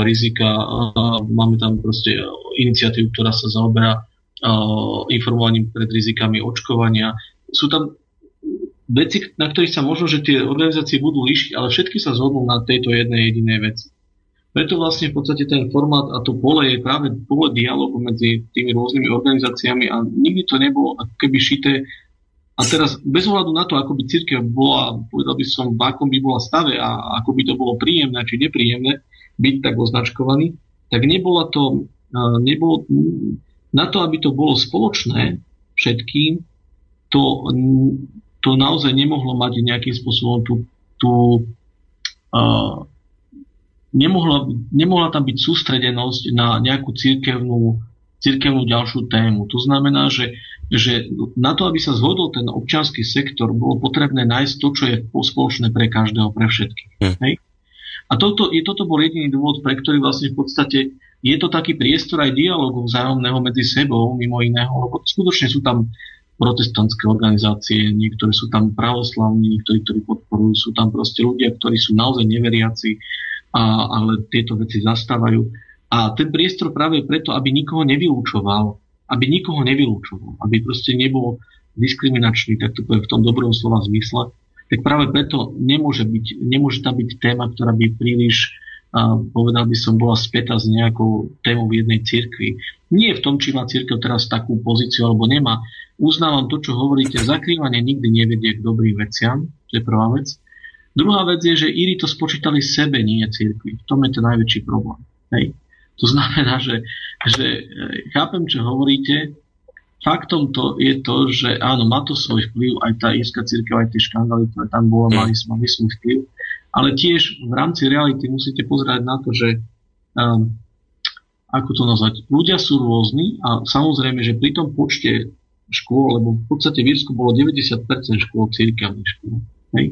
rizika, uh, máme tam proste iniciatívu, ktorá sa zaoberá uh, informovaním pred rizikami očkovania. Sú tam veci, na ktorých sa možno, že tie organizácie budú líšiť, ale všetky sa zhodnú na tejto jednej jedinej veci. Preto vlastne v podstate ten formát a to pole je práve pole dialogu medzi tými rôznymi organizáciami a nikdy to nebolo ako keby šité. A teraz bez ohľadu na to, ako by církev bola, povedal by som, v akom by bola stave a ako by to bolo príjemné či nepríjemné byť tak označkovaný, tak nebola to, nebolo, na to, aby to bolo spoločné všetkým, to, to naozaj nemohlo mať nejakým spôsobom tú, tú uh, nemohla, nemohla tam byť sústredenosť na nejakú církevnú, církevnú ďalšiu tému. To znamená, že, že na to, aby sa zhodol ten občianský sektor, bolo potrebné nájsť to, čo je spoločné pre každého, pre všetkých. Hm. Hej? A toto, je, toto bol jediný dôvod, pre ktorý vlastne v podstate je to taký priestor aj dialogu vzájomného medzi sebou, mimo iného, lebo skutočne sú tam protestantské organizácie, niektorí sú tam pravoslavní, niektorí, ktorí podporujú, sú tam proste ľudia, ktorí sú naozaj neveriaci, a, ale tieto veci zastávajú. A ten priestor práve preto, aby nikoho nevylúčoval, aby nikoho nevylúčoval, aby proste nebol diskriminačný, tak to v tom dobrom slova zmysle, tak práve preto nemôže, byť, nemôže tam byť téma, ktorá by príliš, povedal by som, bola späta s nejakou témou v jednej cirkvi. Nie v tom, či má církev teraz takú pozíciu alebo nemá. Uznávam to, čo hovoríte, zakrývanie nikdy nevedie k dobrým veciam, to je prvá vec. Druhá vec je, že Íri to spočítali sebe, nie cirkvi. V tom je ten najväčší problém. Hej. To znamená, že, že e, chápem, čo hovoríte. Faktom to je to, že áno, má to svoj vplyv, aj tá írska církev, aj tie škandály, ktoré tam bolo, mali, mali svoj vplyv. Ale tiež v rámci reality musíte pozerať na to, že um, ako to nazvať, ľudia sú rôzni a samozrejme, že pri tom počte škôl, lebo v podstate v Írsku bolo 90% škôl církevných škôl. Hej?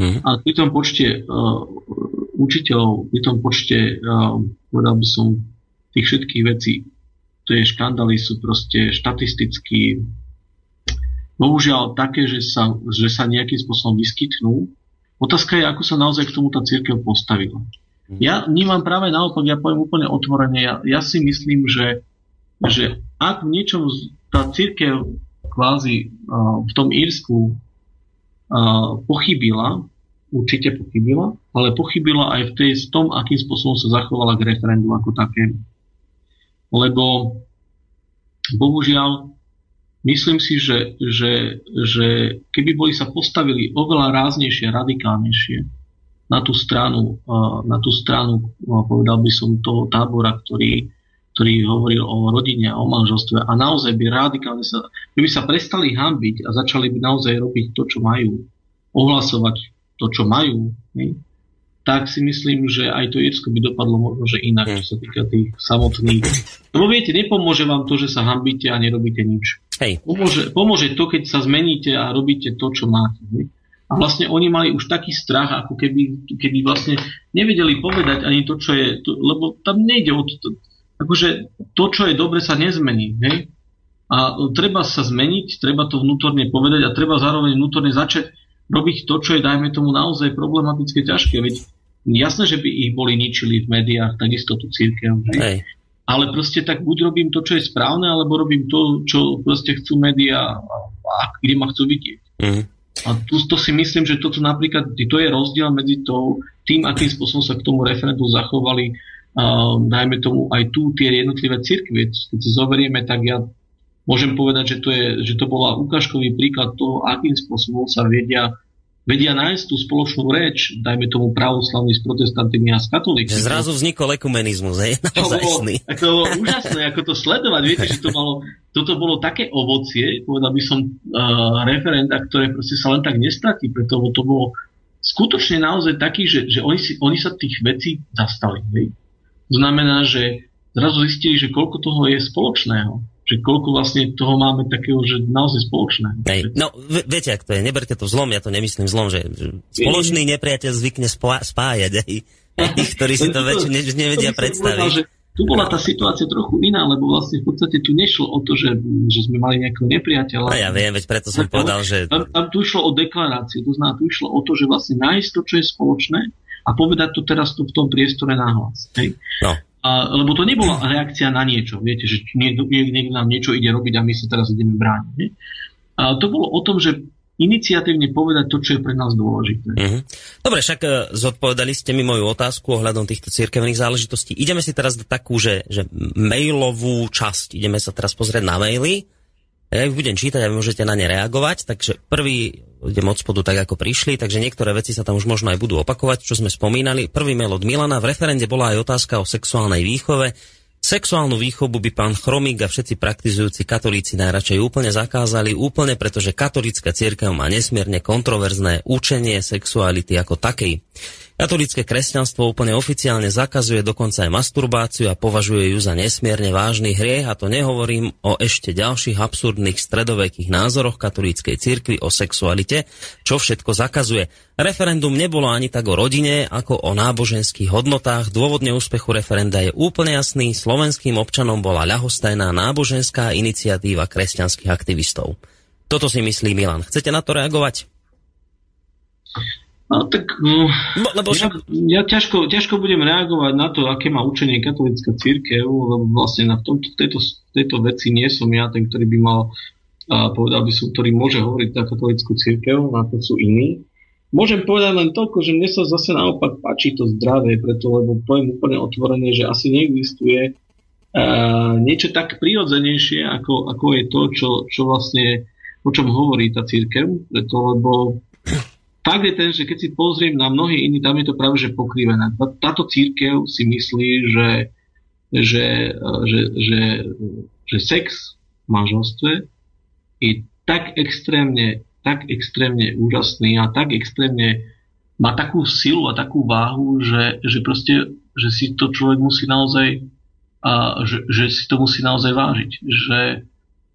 Mm. A pri tom počte uh, učiteľov, pri tom počte, uh, povedal by som, tých všetkých vecí, tie škandály sú proste štatisticky bohužiaľ také, že sa, že sa nejakým spôsobom vyskytnú. Otázka je, ako sa naozaj k tomu tá církev postavila. Mhm. Ja vnímam práve naopak, ja poviem úplne otvorene, ja, ja si myslím, že, že ak v niečom tá církev kvázi uh, v tom Írsku uh, pochybila, určite pochybila, ale pochybila aj v, tej, v tom, akým spôsobom sa zachovala k referendu ako také. Lebo bohužiaľ Myslím si, že, že, že keby boli sa postavili oveľa ráznejšie, radikálnejšie na tú stranu, na tú stranu povedal by som toho tábora, ktorý, ktorý hovoril o rodine a o manželstve a naozaj by radikálne sa, by sa prestali hambiť a začali by naozaj robiť to, čo majú, ohlasovať to, čo majú, ne? Tak si myslím, že aj to Irsko by dopadlo možno, že inak, čo sa týka tých samotných. Lebo viete, nepomôže vám to, že sa hambíte a nerobíte nič. Hej. Pomôže, pomôže to, keď sa zmeníte a robíte to, čo máte. Ne? A vlastne oni mali už taký strach, ako keby, keby vlastne nevedeli povedať ani to, čo je, to, lebo tam nejde o to, akože to, čo je dobre, sa nezmení. Hej? A treba sa zmeniť, treba to vnútorne povedať a treba zároveň vnútorne začať robiť to, čo je, dajme tomu, naozaj problematické, ťažké. Veď jasné, že by ich boli ničili v médiách, takisto tu církev. Hej. Ale proste tak buď robím to, čo je správne, alebo robím to, čo proste chcú médiá a kde ma chcú vidieť. Mm. A tu to si myslím, že toto napríklad, to je rozdiel medzi to, tým, akým spôsobom sa k tomu referendu zachovali, uh, dajme tomu aj tu tie jednotlivé cirkvy. Keď si zoberieme, tak ja môžem povedať, že to, je, že to bola ukážkový príklad toho, akým spôsobom sa vedia vedia nájsť tú spoločnú reč, dajme tomu pravoslavní s protestantmi a s katolíkmi. Zrazu vznikol ekumenizmus, hej? To bolo, to bolo úžasné, ako to sledovať. Viete, že to malo, toto bolo také ovocie, povedal by som, uh, referenda, ktoré proste sa len tak nestratí, preto to bolo skutočne naozaj taký, že, že oni, si, oni sa tých vecí zastali. Hej? To znamená, že zrazu zistili, že koľko toho je spoločného že koľko vlastne toho máme takého, že naozaj spoločné. Hej. No, viete, ak to je, neberte to zlom, ja to nemyslím zlom, že spoločný nepriateľ zvykne spá- spájať, hej. Tých, ktorí si to väčšine nevedia predstaviť. Povedal, že tu bola tá situácia trochu iná, lebo vlastne v podstate tu nešlo o to, že, že sme mali nejakého nepriateľa. No ja viem, veď preto som povedal, že... Tam, tam tu išlo o deklaráciu, to znamená, tu išlo o to, že vlastne nájsť to, čo je spoločné a povedať to teraz tu v tom priestore náhlas. Hej. No. A, lebo to nebola reakcia na niečo. Viete, že niekto, niekto nám niečo ide robiť a my sa teraz ideme brániť. Nie? A to bolo o tom, že iniciatívne povedať to, čo je pre nás dôležité. Mm-hmm. Dobre, však uh, zodpovedali ste mi moju otázku ohľadom týchto cirkevných záležitostí. Ideme si teraz do takú, že, že mailovú časť. Ideme sa teraz pozrieť na maily. Ja ich budem čítať a vy môžete na ne reagovať. Takže prvý idem od spodu tak, ako prišli, takže niektoré veci sa tam už možno aj budú opakovať, čo sme spomínali. Prvý mail od Milana. V referende bola aj otázka o sexuálnej výchove. Sexuálnu výchovu by pán Chromík a všetci praktizujúci katolíci najradšej úplne zakázali, úplne pretože katolická církev má nesmierne kontroverzné učenie sexuality ako takej. Katolické kresťanstvo úplne oficiálne zakazuje dokonca aj masturbáciu a považuje ju za nesmierne vážny hriech a to nehovorím o ešte ďalších absurdných stredovekých názoroch katolíckej cirkvi o sexualite, čo všetko zakazuje. Referendum nebolo ani tak o rodine, ako o náboženských hodnotách. Dôvod neúspechu referenda je úplne jasný. Slovenským občanom bola ľahostajná náboženská iniciatíva kresťanských aktivistov. Toto si myslí Milan. Chcete na to reagovať? No tak no, lebo ja, ja ťažko, ťažko budem reagovať na to, aké má učenie katolická církev, lebo vlastne na tomto, tejto, tejto veci nie som ja ten, ktorý by mal, a povedal by som, ktorý môže hovoriť za katolickú církev, na to sú iní. Môžem povedať len toľko, že mne sa zase naopak páči to zdravé, preto lebo poviem úplne otvorene, že asi neexistuje uh, niečo tak prirodzenejšie, ako, ako je to, čo, čo vlastne, o čom hovorí tá církev, preto lebo fakt je ten, že keď si pozriem na mnohé iní, tam je to práve že pokrývené. Táto církev si myslí, že, že, že, že, že sex v manželstve je tak extrémne, tak extrémne úžasný a tak extrémne má takú silu a takú váhu, že, že proste, že si to človek musí naozaj a že, že si to musí naozaj vážiť. Že,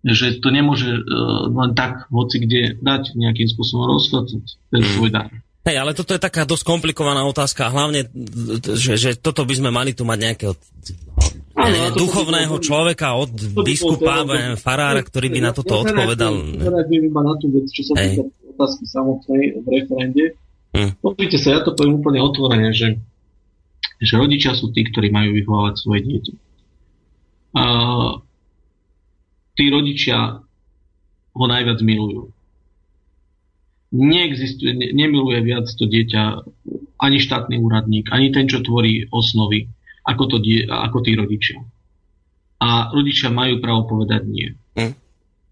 že to nemôže uh, len tak hoci kde dať nejakým spôsobom rozhodnúť ten mm. svoj dar. Hej, ale toto je taká dosť komplikovaná otázka, hlavne, že, že toto by sme mali tu mať nejakého ja neviem, duchovného to, človeka od to, biskupa, to, to, farára, ktorý by na toto odpovedal. Reagujem iba na tú vec, čo sa týka otázky samotnej v referende. Hm. Pozrite sa, ja to poviem úplne otvorene, že, že rodičia sú tí, ktorí majú vychovávať svoje dieťa. Tí rodičia ho najviac milujú neexistuje, ne, nemiluje viac to dieťa ani štátny úradník, ani ten, čo tvorí osnovy, ako, to die, ako tí rodičia. A rodičia majú právo povedať nie. Hm?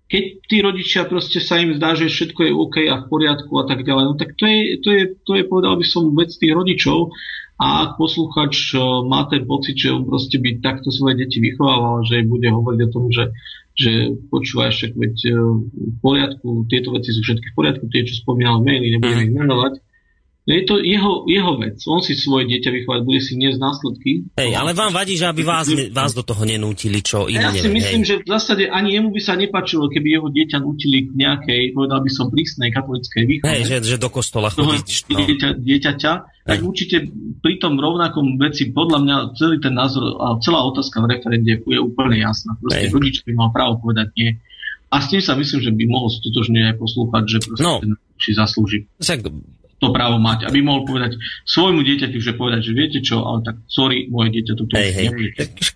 Keď tí rodičia proste sa im zdá, že všetko je OK a v poriadku a tak ďalej, no tak to je, to je, to je povedal by som, vec tých rodičov a ak posluchač má ten pocit, že on proste by takto svoje deti vychovával, že bude hovoriť o tom, že že počúvaš, však veď e, v poriadku, tieto veci sú všetky v poriadku, tie, čo spomínal maily, nebudem mm. ich menovať. Je to jeho, jeho vec. On si svoje dieťa vychovať, bude si niesť následky. Hej, ale vám vadí, že aby vás, vás do toho nenútili, čo iné Ja si neviem, myslím, hej. že v zásade ani jemu by sa nepačilo, keby jeho dieťa nutili k nejakej, povedal by som, prísnej katolickej výchove. Hej, že, že do kostola chodíš. No. Dieťa, dieťaťa, tak určite pri tom rovnakom veci, podľa mňa celý ten názor a celá otázka v referende je úplne jasná. Proste rodič by mal právo povedať nie. A s tým sa myslím, že by mohol stotožne aj poslúchať, že proste no. ten si zaslúži. Tak to právo mať, aby mohol povedať svojmu dieťaťu, že povedať, že viete čo, ale tak sorry, moje dieťa toto hey, hey.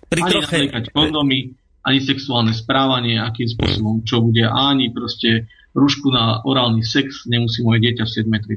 Pri ani troche... kondomy, ani sexuálne správanie, akým spôsobom, čo bude, ani proste rušku na orálny sex nemusí moje dieťa v 7 metri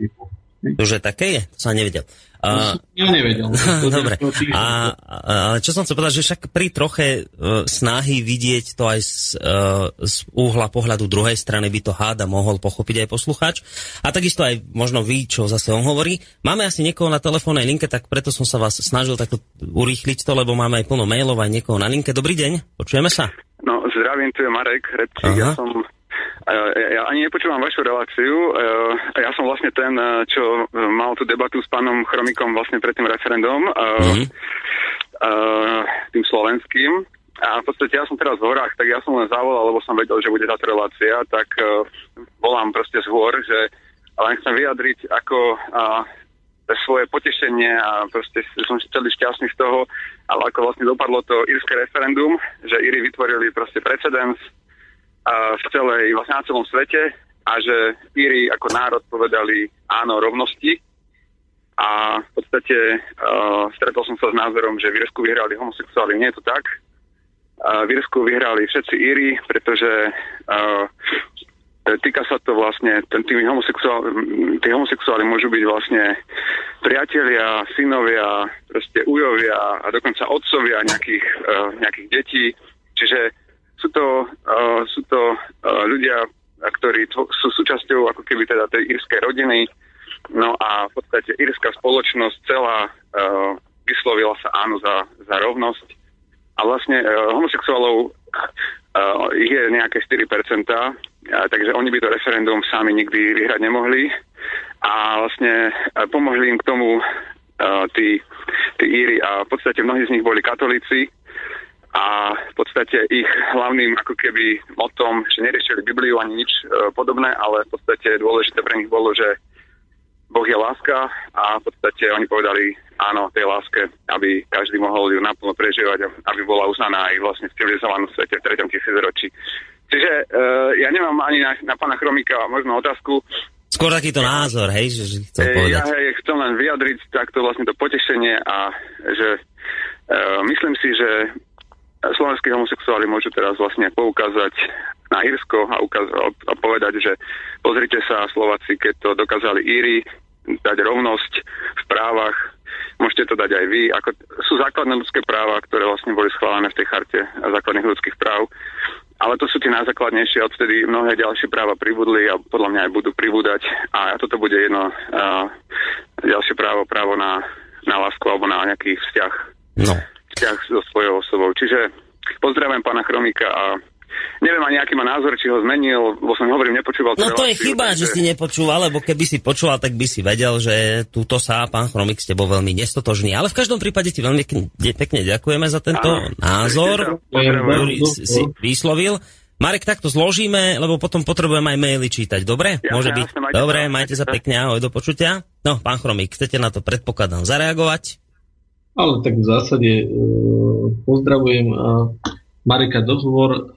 Že také je? To som nevedel. A... Ja nevedel. Dobre. A, a čo som chcel povedať, že však pri troche uh, snahy vidieť to aj z, uh, z úhla pohľadu druhej strany by to háda mohol pochopiť aj poslucháč. A takisto aj možno vy, čo zase on hovorí. Máme asi niekoho na telefónnej linke, tak preto som sa vás snažil takto urýchliť to, lebo máme aj plno mailov aj niekoho na linke. Dobrý deň, počujeme sa. No, zdravím, tu je Marek Redčík. Ja som ja ani nepočúvam vašu reláciu. Ja som vlastne ten, čo mal tú debatu s pánom Chromikom vlastne pred tým referendum, mm-hmm. tým slovenským. A v podstate ja som teraz v horách, tak ja som len zavolal, lebo som vedel, že bude táto relácia, tak volám proste z hôr, že len chcem vyjadriť ako svoje potešenie a proste som celý šťastný z toho, ale ako vlastne dopadlo to írske referendum, že Íry vytvorili proste precedens, v celej, vlastne na celom svete a že Íri ako národ povedali áno rovnosti a v podstate uh, stretol som sa s názorom, že v Írsku vyhrali homosexuáli. Nie je to tak. Uh, v Írsku vyhrali všetci Íri, pretože uh, týka sa to vlastne, ten, tí, homosexuáli, tí homosexuáli môžu byť vlastne priatelia, synovia, proste ujovia a dokonca otcovia nejakých, uh, nejakých detí. Čiže sú to, uh, sú to uh, ľudia, ktorí tvo- sú súčasťou ako keby teda tej írskej rodiny. No a v podstate írska spoločnosť celá uh, vyslovila sa áno za, za rovnosť. A vlastne uh, homosexuálov uh, je nejaké 4%, uh, takže oni by to referendum sami nikdy vyhrať nemohli. A vlastne uh, pomohli im k tomu uh, tí, tí Íry a v podstate mnohí z nich boli katolíci, a v podstate ich hlavným ako keby motom, že neriešili Bibliu ani nič e, podobné, ale v podstate dôležité pre nich bolo, že Boh je láska a v podstate oni povedali áno tej láske, aby každý mohol ju naplno prežívať, aby bola uznaná aj vlastne v civilizovanom svete v 3. tisícročí. Čiže e, ja nemám ani na, na pána Chromika možno otázku. Skôr takýto názor, hej, že chcel povedať. Ja hej, chcem len vyjadriť takto vlastne to potešenie a že e, myslím si, že slovenskí homosexuáli môžu teraz vlastne poukázať na Írsko a, ukaz- a povedať, že pozrite sa Slováci, keď to dokázali Íri, dať rovnosť v právach, môžete to dať aj vy. Ako, sú základné ľudské práva, ktoré vlastne boli schválené v tej charte základných ľudských práv, ale to sú tie najzákladnejšie, odtedy mnohé ďalšie práva pribudli a podľa mňa aj budú pribúdať a toto bude jedno uh, ďalšie právo, právo na, na lásku alebo na nejaký vzťah. No vzťah so svojou osobou. Čiže pozdravujem pána Chromika a neviem ani aký má názor, či ho zmenil, lebo som hovorím, nepočúval. No to je chyba, že si nepočúval, lebo keby si počúval, tak by si vedel, že túto sa pán Chromik s tebou veľmi nestotožní. Ale v každom prípade ti veľmi pekne ďakujeme za tento Áno. názor, ktorý si vyslovil. Marek, takto zložíme, lebo potom potrebujem aj maily čítať. Dobre? Jasne, Môže byť? jasne, majte Dobre, sa. majte sa pekne, ahoj, do počutia. No, pán Chromík, chcete na to predpokladám zareagovať? Ale tak v zásade e, pozdravujem Mareka Dohovor.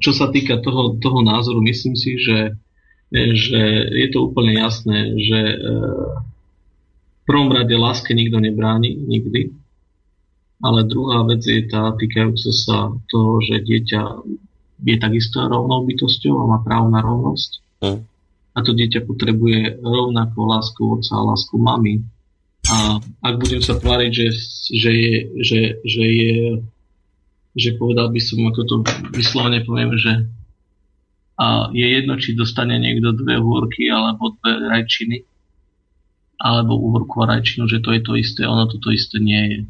Čo sa týka toho, toho názoru, myslím si, že, e, že je to úplne jasné, že e, v prvom rade láske nikto nebráni, nikdy. Ale druhá vec je tá týkajúca sa toho, že dieťa je takisto rovnou bytosťou a má právo na rovnosť. Hm. A to dieťa potrebuje rovnakú lásku otca a lásku mamy. A ak budem sa tváriť, že, že, je, že, že je, že povedal by som, ako to vyslovene poviem, že a je jedno, či dostane niekto dve uhorky alebo dve rajčiny, alebo uhorku a rajčinu, že to je to isté, ono to, to isté nie je.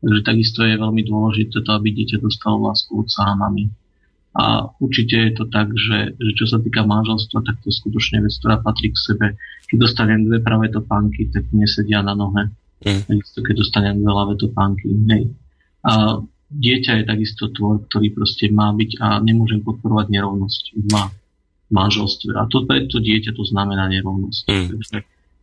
Takže takisto je veľmi dôležité to, aby dieťa dostalo lásku a mamy. A určite je to tak, že, že čo sa týka manželstva, tak to je skutočne vec, ktorá patrí k sebe. Keď dostanem dve pravé topánky, tak nesedia na nohe. Mm. Takisto, keď dostanem dve ľavé topánky. Hej. A dieťa je takisto tvor, ktorý proste má byť a nemôžem podporovať nerovnosť. Má manželstve. A to pre to dieťa to znamená nerovnosť. Mm. Takže,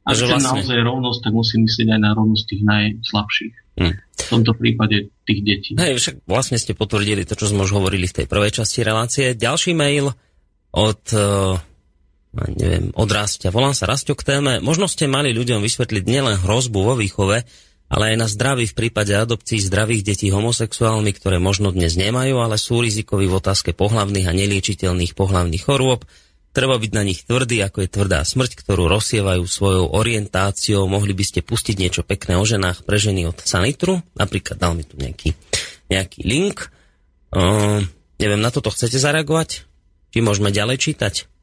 A ak chcem vlastne- naozaj rovnosť, tak musím myslieť aj na rovnosť tých najslabších. Mm. V tomto prípade tých detí. Hej, však vlastne ste potvrdili to, čo sme už hovorili v tej prvej časti relácie. Ďalší mail od, uh, neviem, od Rastia. Volám sa Rastio k téme. Možno ste mali ľuďom vysvetliť nielen hrozbu vo výchove, ale aj na zdraví v prípade adopcií zdravých detí homosexuálmi, ktoré možno dnes nemajú, ale sú rizikoví v otázke pohlavných a neliečiteľných pohlavných chorôb. Treba byť na nich tvrdý, ako je tvrdá smrť, ktorú rozsievajú svojou orientáciou. Mohli by ste pustiť niečo pekné o ženách pre ženy od Sanitru? Napríklad dal mi tu nejaký, nejaký link. Uh, neviem, na toto chcete zareagovať? Či môžeme ďalej čítať?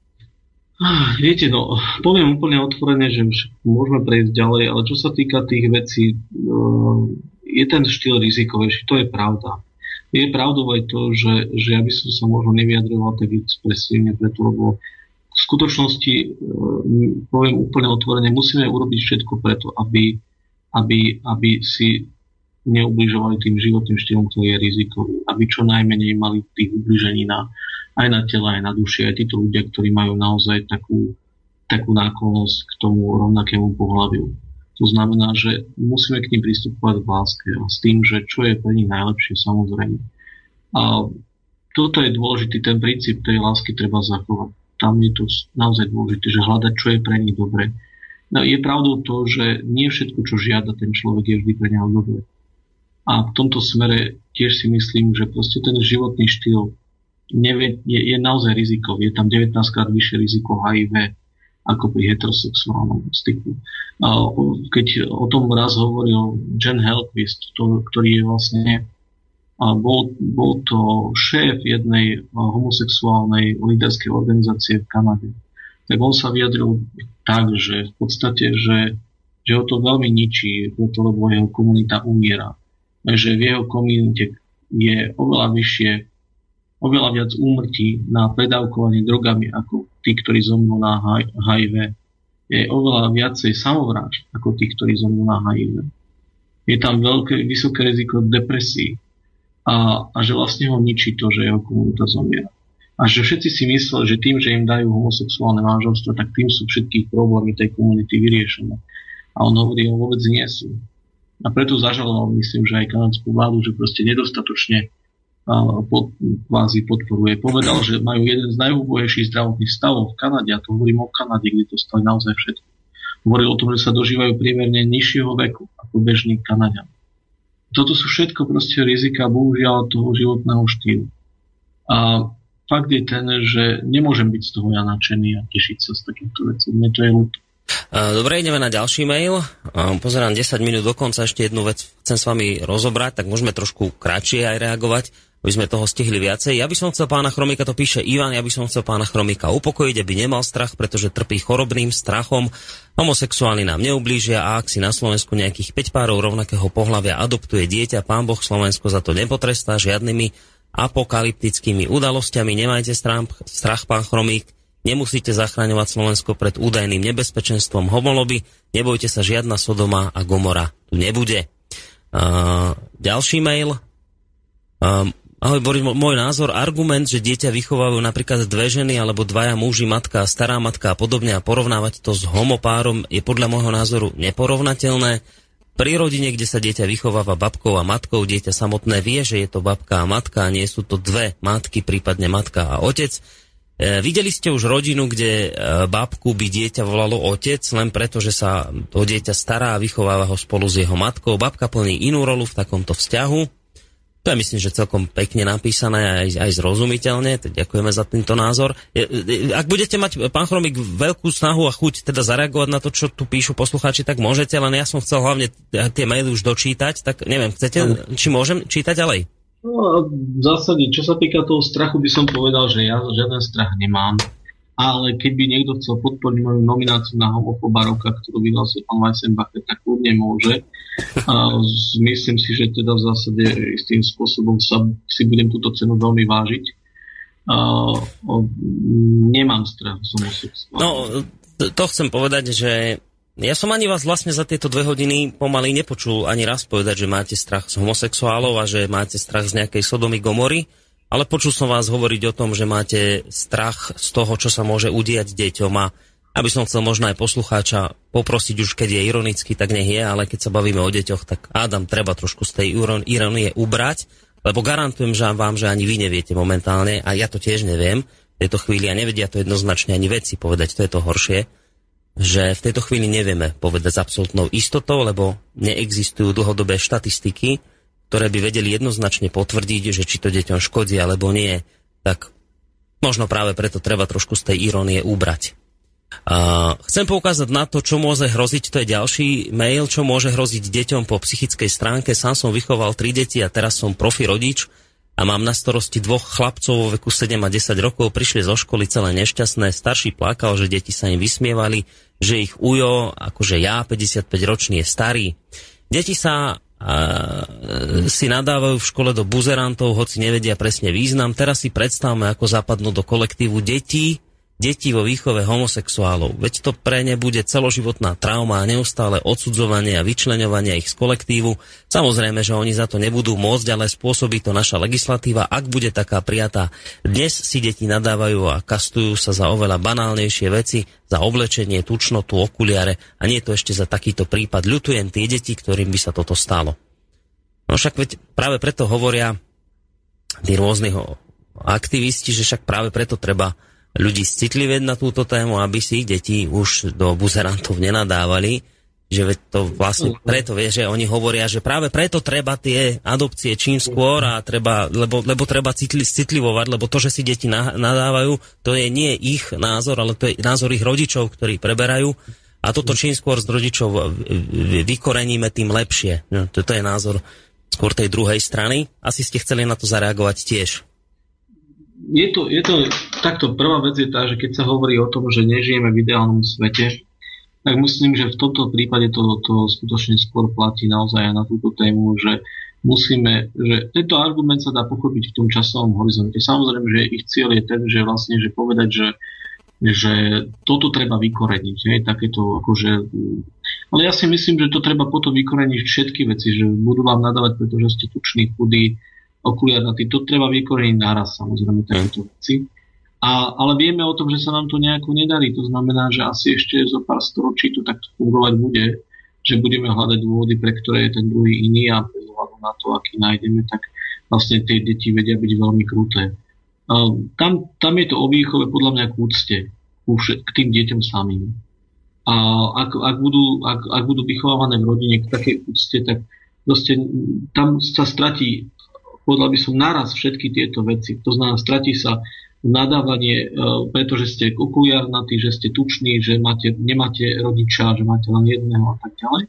Ah, Viete, no, poviem úplne otvorene, že môžeme prejsť ďalej, ale čo sa týka tých vecí, no, je ten štýl rizikovejší, to je pravda. Je pravdou aj to, že, že ja by som sa možno nevyjadroval tak expresívne, preto, lebo v skutočnosti, eh, poviem úplne otvorene, musíme urobiť všetko preto, aby, aby, aby si neubližovali tým životným štýlom, ktorý je rizikový. Aby čo najmenej mali tých ubližení na, aj na tela, aj na duši. Aj títo ľudia, ktorí majú naozaj takú, takú náklonnosť k tomu rovnakému pohľaviu. To znamená, že musíme k ním pristupovať v láske a s tým, že čo je pre nich najlepšie, samozrejme. A toto je dôležitý, ten princíp tej lásky treba zachovať. Tam je to naozaj dôležité, že hľadať, čo je pre nich dobre. No, je pravdou to, že nie všetko, čo žiada ten človek, je vždy pre neho dobre. A v tomto smere tiež si myslím, že proste ten životný štýl nevie, je, je naozaj rizikový. Je tam 19 krát vyššie riziko HIV ako pri heterosexuálnom styku. Keď o tom raz hovoril Jen Helquist, to, ktorý je vlastne bol, bol to šéf jednej homosexuálnej líderskej organizácie v Kanade. Tak on sa vyjadril tak, že v podstate, že, že ho to veľmi ničí, preto lebo jeho komunita umiera že v jeho komunite je oveľa vyššie, oveľa viac úmrtí na predávkovanie drogami ako tí, ktorí zomrú na HIV. Je oveľa viacej samovrážd ako tí, ktorí zomrú na HIV. Je tam veľké, vysoké riziko depresí a, a že vlastne ho ničí to, že jeho komunita zomiera. A že všetci si mysleli, že tým, že im dajú homosexuálne manželstvo, tak tým sú všetky problémy tej komunity vyriešené. A on hovorí, že vôbec nie sú. A preto zažaloval, myslím, že aj kanadskú vládu, že proste nedostatočne pod, kvázi podporuje. Povedal, že majú jeden z najúbohejších zdravotných stavov v Kanade, a to hovorím o Kanade, kde to stali naozaj všetko. Hovoril o tom, že sa dožívajú priemerne nižšieho veku ako bežný Kanadian. Toto sú všetko proste rizika, bohužiaľ, toho životného štýlu. A fakt je ten, že nemôžem byť z toho ja nadšený a tešiť sa z takýchto vecí. Mne to je ľúto. Dobre, ideme na ďalší mail. Pozerám 10 minút dokonca, ešte jednu vec chcem s vami rozobrať, tak môžeme trošku kratšie aj reagovať, aby sme toho stihli viacej. Ja by som chcel pána Chromika, to píše Ivan, ja by som chcel pána Chromika upokojiť, aby nemal strach, pretože trpí chorobným strachom. Homosexuálni nám neublížia a ak si na Slovensku nejakých 5 párov rovnakého pohľavia adoptuje dieťa, pán Boh Slovensko za to nepotrestá žiadnymi apokalyptickými udalosťami. Nemajte strach, pán Chromík, Nemusíte zachraňovať Slovensko pred údajným nebezpečenstvom homoloby. Nebojte sa, žiadna Sodoma a Gomora tu nebude. Uh, ďalší mail. Uh, ahoj Boris, môj názor, argument, že dieťa vychovávajú napríklad dve ženy alebo dvaja muži, matka, stará matka a podobne a porovnávať to s homopárom je podľa môjho názoru neporovnateľné. Pri rodine, kde sa dieťa vychováva babkou a matkou, dieťa samotné vie, že je to babka a matka a nie sú to dve matky, prípadne matka a otec. E, videli ste už rodinu, kde e, babku by dieťa volalo otec, len preto, že sa to dieťa stará a vychováva ho spolu s jeho matkou. Babka plní inú rolu v takomto vzťahu to je myslím, že celkom pekne napísané aj, aj zrozumiteľne. Teď ďakujeme za tento názor. Ak budete mať, pán Chromik, veľkú snahu a chuť teda zareagovať na to, čo tu píšu poslucháči, tak môžete, len ja som chcel hlavne tie maily už dočítať, tak neviem, chcete, či môžem čítať ďalej? No, v zásade, čo sa týka toho strachu, by som povedal, že ja žiaden strach nemám ale keby niekto chcel podporiť moju nomináciu na homofoba roka, ktorú vyhlásil pán Weissenbacher, tak kľudne môže. A myslím si, že teda v zásade istým spôsobom sa, si budem túto cenu veľmi vážiť. A, o, nemám strach som No, to chcem povedať, že ja som ani vás vlastne za tieto dve hodiny pomaly nepočul ani raz povedať, že máte strach z homosexuálov a že máte strach z nejakej Sodomy Gomory ale počul som vás hovoriť o tom, že máte strach z toho, čo sa môže udiať deťom a aby som chcel možno aj poslucháča poprosiť už, keď je ironicky, tak nech je, ale keď sa bavíme o deťoch, tak Adam, treba trošku z tej ironie ubrať, lebo garantujem že vám, že ani vy neviete momentálne, a ja to tiež neviem, v tejto chvíli, a nevedia to jednoznačne ani veci povedať, to je to horšie, že v tejto chvíli nevieme povedať s absolútnou istotou, lebo neexistujú dlhodobé štatistiky, ktoré by vedeli jednoznačne potvrdiť, že či to deťom škodí alebo nie, tak možno práve preto treba trošku z tej irónie ubrať. Chcem poukázať na to, čo môže hroziť, to je ďalší mail, čo môže hroziť deťom po psychickej stránke. Sám som vychoval tri deti a teraz som profi rodič a mám na starosti dvoch chlapcov vo veku 7 a 10 rokov. Prišli zo školy celé nešťastné. Starší plakal, že deti sa im vysmievali, že ich ujo, akože ja, 55 ročný, je starý. Deti sa a si nadávajú v škole do buzerantov, hoci nevedia presne význam. Teraz si predstavme, ako zapadnú do kolektívu detí, detí vo výchove homosexuálov. Veď to pre ne bude celoživotná trauma a neustále odsudzovanie a vyčleňovanie ich z kolektívu. Samozrejme, že oni za to nebudú môcť, ale spôsobí to naša legislatíva, ak bude taká prijatá. Dnes si deti nadávajú a kastujú sa za oveľa banálnejšie veci, za oblečenie, tučnotu, okuliare a nie to ešte za takýto prípad. Ľutujem tie deti, ktorým by sa toto stalo. No však veď práve preto hovoria tí rôznych aktivisti, že však práve preto treba ľudí citlivieť na túto tému, aby si ich deti už do buzerantov nenadávali, že to vlastne preto vie, že oni hovoria, že práve preto treba tie adopcie čím skôr a treba, lebo, lebo treba citli, citlivovať, lebo to, že si deti nadávajú, to je nie ich názor, ale to je názor ich rodičov, ktorí preberajú a toto čím skôr z rodičov vykoreníme, tým lepšie. No, toto je názor skôr tej druhej strany. Asi ste chceli na to zareagovať tiež je to, je to, takto prvá vec je tá, že keď sa hovorí o tom, že nežijeme v ideálnom svete, tak myslím, že v tomto prípade to, to skutočne skôr platí naozaj aj na túto tému, že musíme, že tento argument sa dá pochopiť v tom časovom horizonte. Samozrejme, že ich cieľ je ten, že vlastne, že povedať, že, že toto treba vykoreniť, hej, takéto akože ale ja si myslím, že to treba potom vykoreniť všetky veci, že budú vám nadávať, pretože ste tuční, chudí, okuliarnatý. To treba vykoreniť naraz, samozrejme, takéto veci. A, ale vieme o tom, že sa nám to nejako nedarí. To znamená, že asi ešte zo pár storočí to takto fungovať bude, že budeme hľadať dôvody, pre ktoré je ten druhý iný a bez ohľadu na to, aký nájdeme, tak vlastne tie deti vedia byť veľmi kruté. Tam, tam je to o výchove podľa mňa k úcte k tým deťom samým. A ak, ak, budú, ak, ak budú vychovávané v rodine k takej úcte, tak proste tam sa stratí podľa by som naraz všetky tieto veci. To znamená, stratí sa nadávanie, e, pretože ste okuliarnatí, že ste tuční, že máte, nemáte rodiča, že máte len jedného a tak ďalej.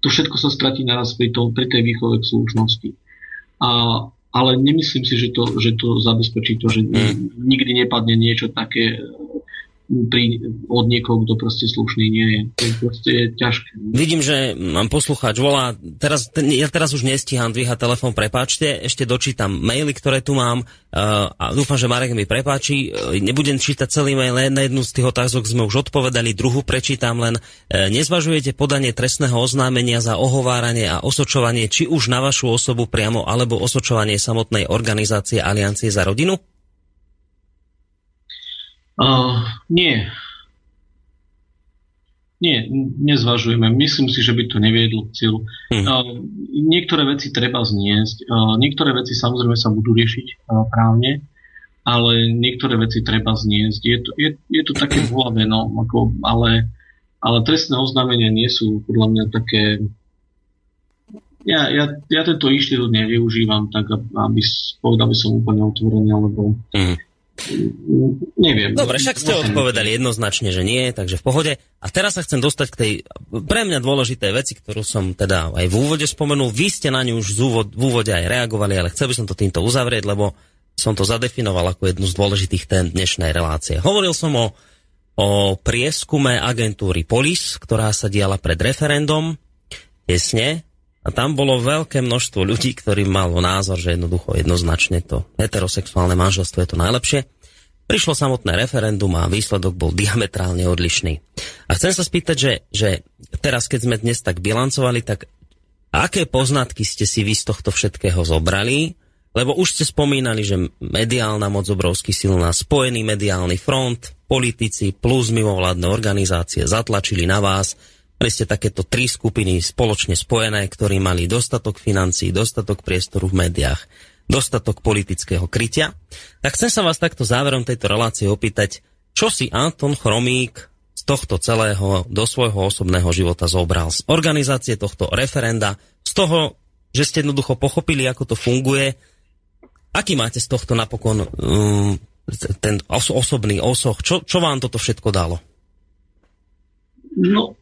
To všetko sa stratí naraz pri, tom, pri tej výchove k slušnosti. A, ale nemyslím si, že to, že to zabezpečí to, že mm. nikdy nepadne niečo také pri, od niekoho, kto proste slušný nie je. To je ťažké. Vidím, že mám poslucháč volá. Teraz, ja teraz už nestíham dvíhať telefón, prepáčte. Ešte dočítam maily, ktoré tu mám uh, a dúfam, že Marek mi prepáči. Uh, nebudem čítať celý mail, na jednu z tých otázok sme už odpovedali, druhú prečítam len. Uh, nezvažujete podanie trestného oznámenia za ohováranie a osočovanie či už na vašu osobu priamo, alebo osočovanie samotnej organizácie Aliancie za rodinu? Uh, nie. Nie, nezvažujeme. Myslím si, že by to neviedlo k cieľu. Hmm. Uh, niektoré veci treba zniesť. Uh, niektoré veci samozrejme sa budú riešiť uh, právne, ale niektoré veci treba zniesť. Je to, je, je to také v no, ako, ale, ale trestné oznámenia nie sú podľa mňa také... Ja, ja, ja tento inštitút nevyužívam tak, aby povedal by som úplne otvorene, lebo hmm Neviem. Dobre, však ste odpovedali jednoznačne, že nie, takže v pohode. A teraz sa chcem dostať k tej pre mňa dôležité veci, ktorú som teda aj v úvode spomenul. Vy ste na ňu už v úvode aj reagovali, ale chcel by som to týmto uzavrieť, lebo som to zadefinoval ako jednu z dôležitých tém dnešnej relácie. Hovoril som o, o prieskume agentúry Polis, ktorá sa diala pred referendum, tesne, a tam bolo veľké množstvo ľudí, ktorí malo názor, že jednoducho jednoznačne to heterosexuálne manželstvo je to najlepšie. Prišlo samotné referendum a výsledok bol diametrálne odlišný. A chcem sa spýtať, že, že teraz, keď sme dnes tak bilancovali, tak aké poznatky ste si vy z tohto všetkého zobrali? Lebo už ste spomínali, že mediálna moc obrovský silná, spojený mediálny front, politici plus mimovládne organizácie zatlačili na vás, Mali ste takéto tri skupiny spoločne spojené, ktorí mali dostatok financií, dostatok priestoru v médiách, dostatok politického krytia. Tak chcem sa vás takto záverom tejto relácie opýtať, čo si Anton Chromík z tohto celého do svojho osobného života zobral z organizácie tohto referenda, z toho, že ste jednoducho pochopili, ako to funguje. Aký máte z tohto napokon um, ten os- osobný osoch? Čo, čo vám toto všetko dalo? No,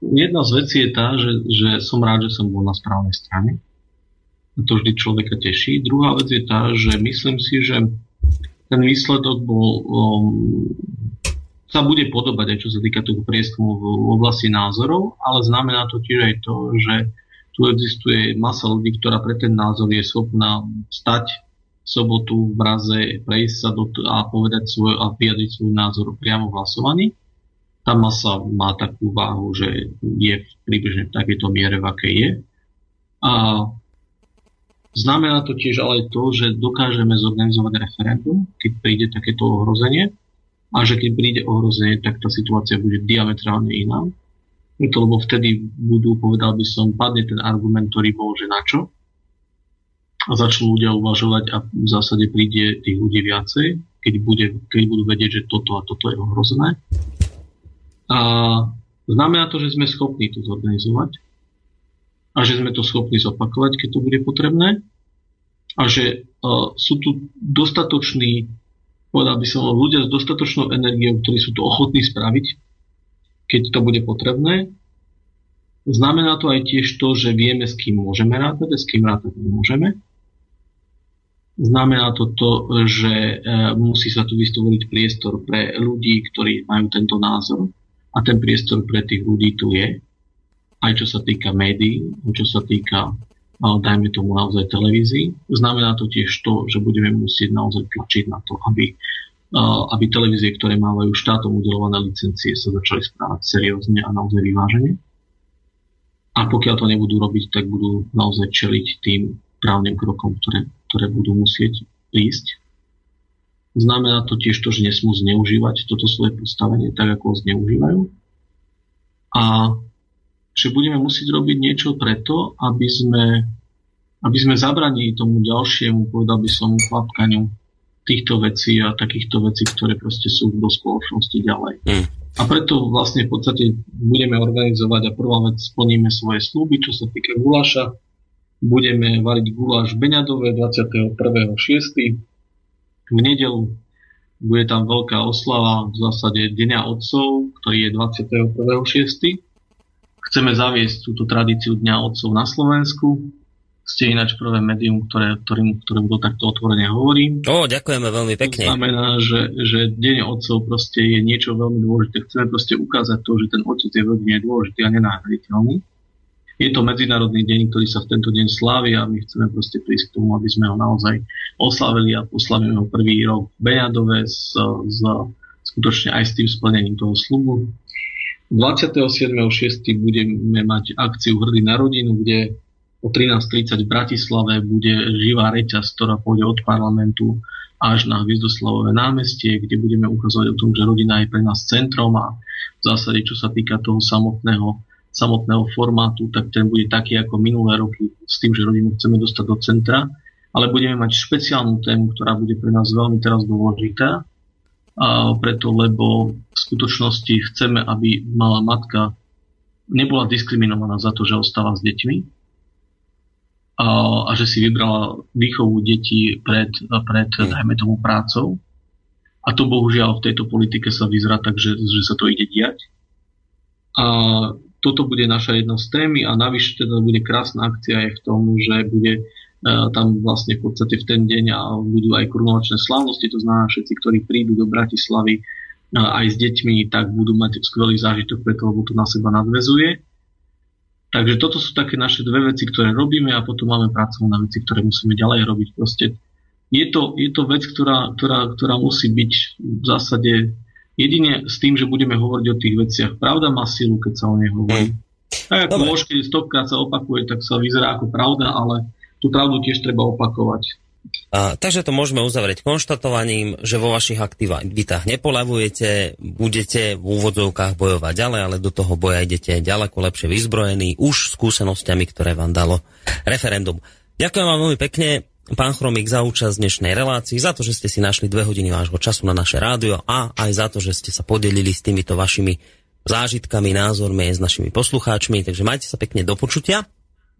jedna z vecí je tá, že, že som rád, že som bol na správnej strane. To vždy človeka teší. Druhá vec je tá, že myslím si, že ten výsledok bol, um, sa bude podobať aj čo sa týka toho prieskumu v, v oblasti názorov, ale znamená to tiež aj to, že tu existuje masa ľudí, ktorá pre ten názor je schopná stať sobotu v mraze, prejsť sa do t- a povedať svoj a vyjadriť svoj názor priamo v hlasovaní tá masa má takú váhu, že je približne v takejto miere, v akej je. A znamená to tiež ale to, že dokážeme zorganizovať referendum, keď príde takéto ohrozenie a že keď príde ohrozenie, tak tá situácia bude diametrálne iná. To, lebo vtedy budú, povedal by som, padne ten argument, ktorý bol, že na čo. A začnú ľudia uvažovať a v zásade príde tých ľudí viacej, keď, bude, keď budú vedieť, že toto a toto je ohrozené. A znamená to, že sme schopní to zorganizovať a že sme to schopní zopakovať, keď to bude potrebné a že uh, sú tu dostatoční, povedal by som, ľudia s dostatočnou energiou, ktorí sú to ochotní spraviť, keď to bude potrebné. Znamená to aj tiež to, že vieme, s kým môžeme rátať a s kým rátať nemôžeme. Znamená to to, že e, musí sa tu vystvoriť priestor pre ľudí, ktorí majú tento názor a ten priestor pre tých ľudí tu je, aj čo sa týka médií, čo sa týka, dajme tomu naozaj televízií. Znamená to tiež to, že budeme musieť naozaj tlačiť na to, aby, aby televízie, ktoré mávajú štátom udelované licencie, sa začali správať seriózne a naozaj vyvážene. A pokiaľ to nebudú robiť, tak budú naozaj čeliť tým právnym krokom, ktoré, ktoré budú musieť prísť Znamená to tiež to, že nesmú zneužívať toto svoje postavenie tak, ako ho zneužívajú. A že budeme musieť robiť niečo preto, aby sme, aby sme zabranili tomu ďalšiemu, povedal by som, chlapkaniu týchto vecí a takýchto vecí, ktoré proste sú do spoločnosti ďalej. Mm. A preto vlastne v podstate budeme organizovať a prvá vec splníme svoje slúby, čo sa týka guláša. Budeme variť guláš Beňadové 21.6 v nedelu bude tam veľká oslava v zásade Dňa otcov, ktorý je 21.6. Chceme zaviesť túto tradíciu Dňa otcov na Slovensku. ste ináč prvé médium, ktoré, ktorým, ktoré budú takto otvorene hovorím. O, ďakujeme veľmi pekne. To znamená, že, že deň otcov proste je niečo veľmi dôležité. Chceme proste ukázať to, že ten otec je veľmi dôležitý a nenáhraditeľný. Je to medzinárodný deň, ktorý sa v tento deň slávi a my chceme proste prísť k tomu, aby sme ho naozaj oslavili a poslavíme ho prvý rok v Beňadove s, s, skutočne aj s tým splnením toho slubu. 27.6. budeme mať akciu Hrdý na rodinu, kde o 13.30 v Bratislave bude živá reťaz, ktorá pôjde od parlamentu až na Hviezdoslavové námestie, kde budeme ukazovať o tom, že rodina je pre nás centrom a v zásade, čo sa týka toho samotného, samotného formátu, tak ten bude taký ako minulé roky s tým, že rodinu chceme dostať do centra, ale budeme mať špeciálnu tému, ktorá bude pre nás veľmi teraz dôležitá, a preto, lebo v skutočnosti chceme, aby mala matka nebola diskriminovaná za to, že ostáva s deťmi, a, a že si vybrala výchovu detí pred, pred dajme tomu, prácou. A to bohužiaľ v tejto politike sa vyzerá tak, že, že sa to ide diať. A toto bude naša jedna z témy a navyše teda bude krásna akcia aj v tom, že bude uh, tam vlastne v podstate v ten deň a budú aj korunovačné slávnosti, to znamená všetci, ktorí prídu do Bratislavy uh, aj s deťmi, tak budú mať skvelý zážitok, preto lebo to na seba nadvezuje. Takže toto sú také naše dve veci, ktoré robíme a potom máme pracovné veci, ktoré musíme ďalej robiť. Proste je to, je to vec, ktorá, ktorá, ktorá musí byť v zásade jedine s tým, že budeme hovoriť o tých veciach. Pravda má silu, keď sa o nej hovorí. Tak ako môž, keď stopkrát sa opakuje, tak sa vyzerá ako pravda, ale tú pravdu tiež treba opakovať. A, takže to môžeme uzavrieť konštatovaním, že vo vašich aktivitách nepolavujete, budete v úvodzovkách bojovať ďalej, ale do toho boja idete ďaleko lepšie vyzbrojení, už skúsenostiami, ktoré vám dalo referendum. Ďakujem vám veľmi pekne, pán Chromik, za účasť dnešnej relácii, za to, že ste si našli dve hodiny vášho času na naše rádio a aj za to, že ste sa podelili s týmito vašimi zážitkami, názormi s našimi poslucháčmi. Takže majte sa pekne do počutia.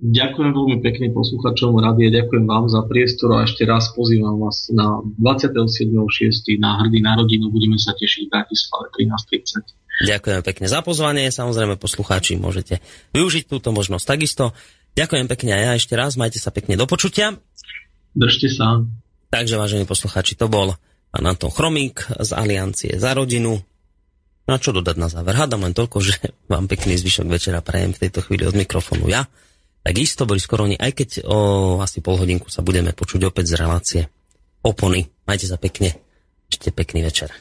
Ďakujem veľmi pekne posluchačom rady, ďakujem vám za priestor a ešte raz pozývam vás na 27.6. na Hrdý na rodinu. Budeme sa tešiť v Bratislave 13.30. Ďakujem pekne za pozvanie. Samozrejme, poslucháči, môžete využiť túto možnosť takisto. Ďakujem pekne aj ja ešte raz. Majte sa pekne do počutia. Držte sa. Takže, vážení poslucháči, to bol pán Anton Chromík z Aliancie za rodinu. Na čo dodať na záver? Hádam len toľko, že vám pekný zvyšok večera prajem v tejto chvíli od mikrofónu ja. Takisto boli skoro oni, aj keď o asi pol hodinku sa budeme počuť opäť z relácie Opony. Majte sa pekne. Ešte pekný večer.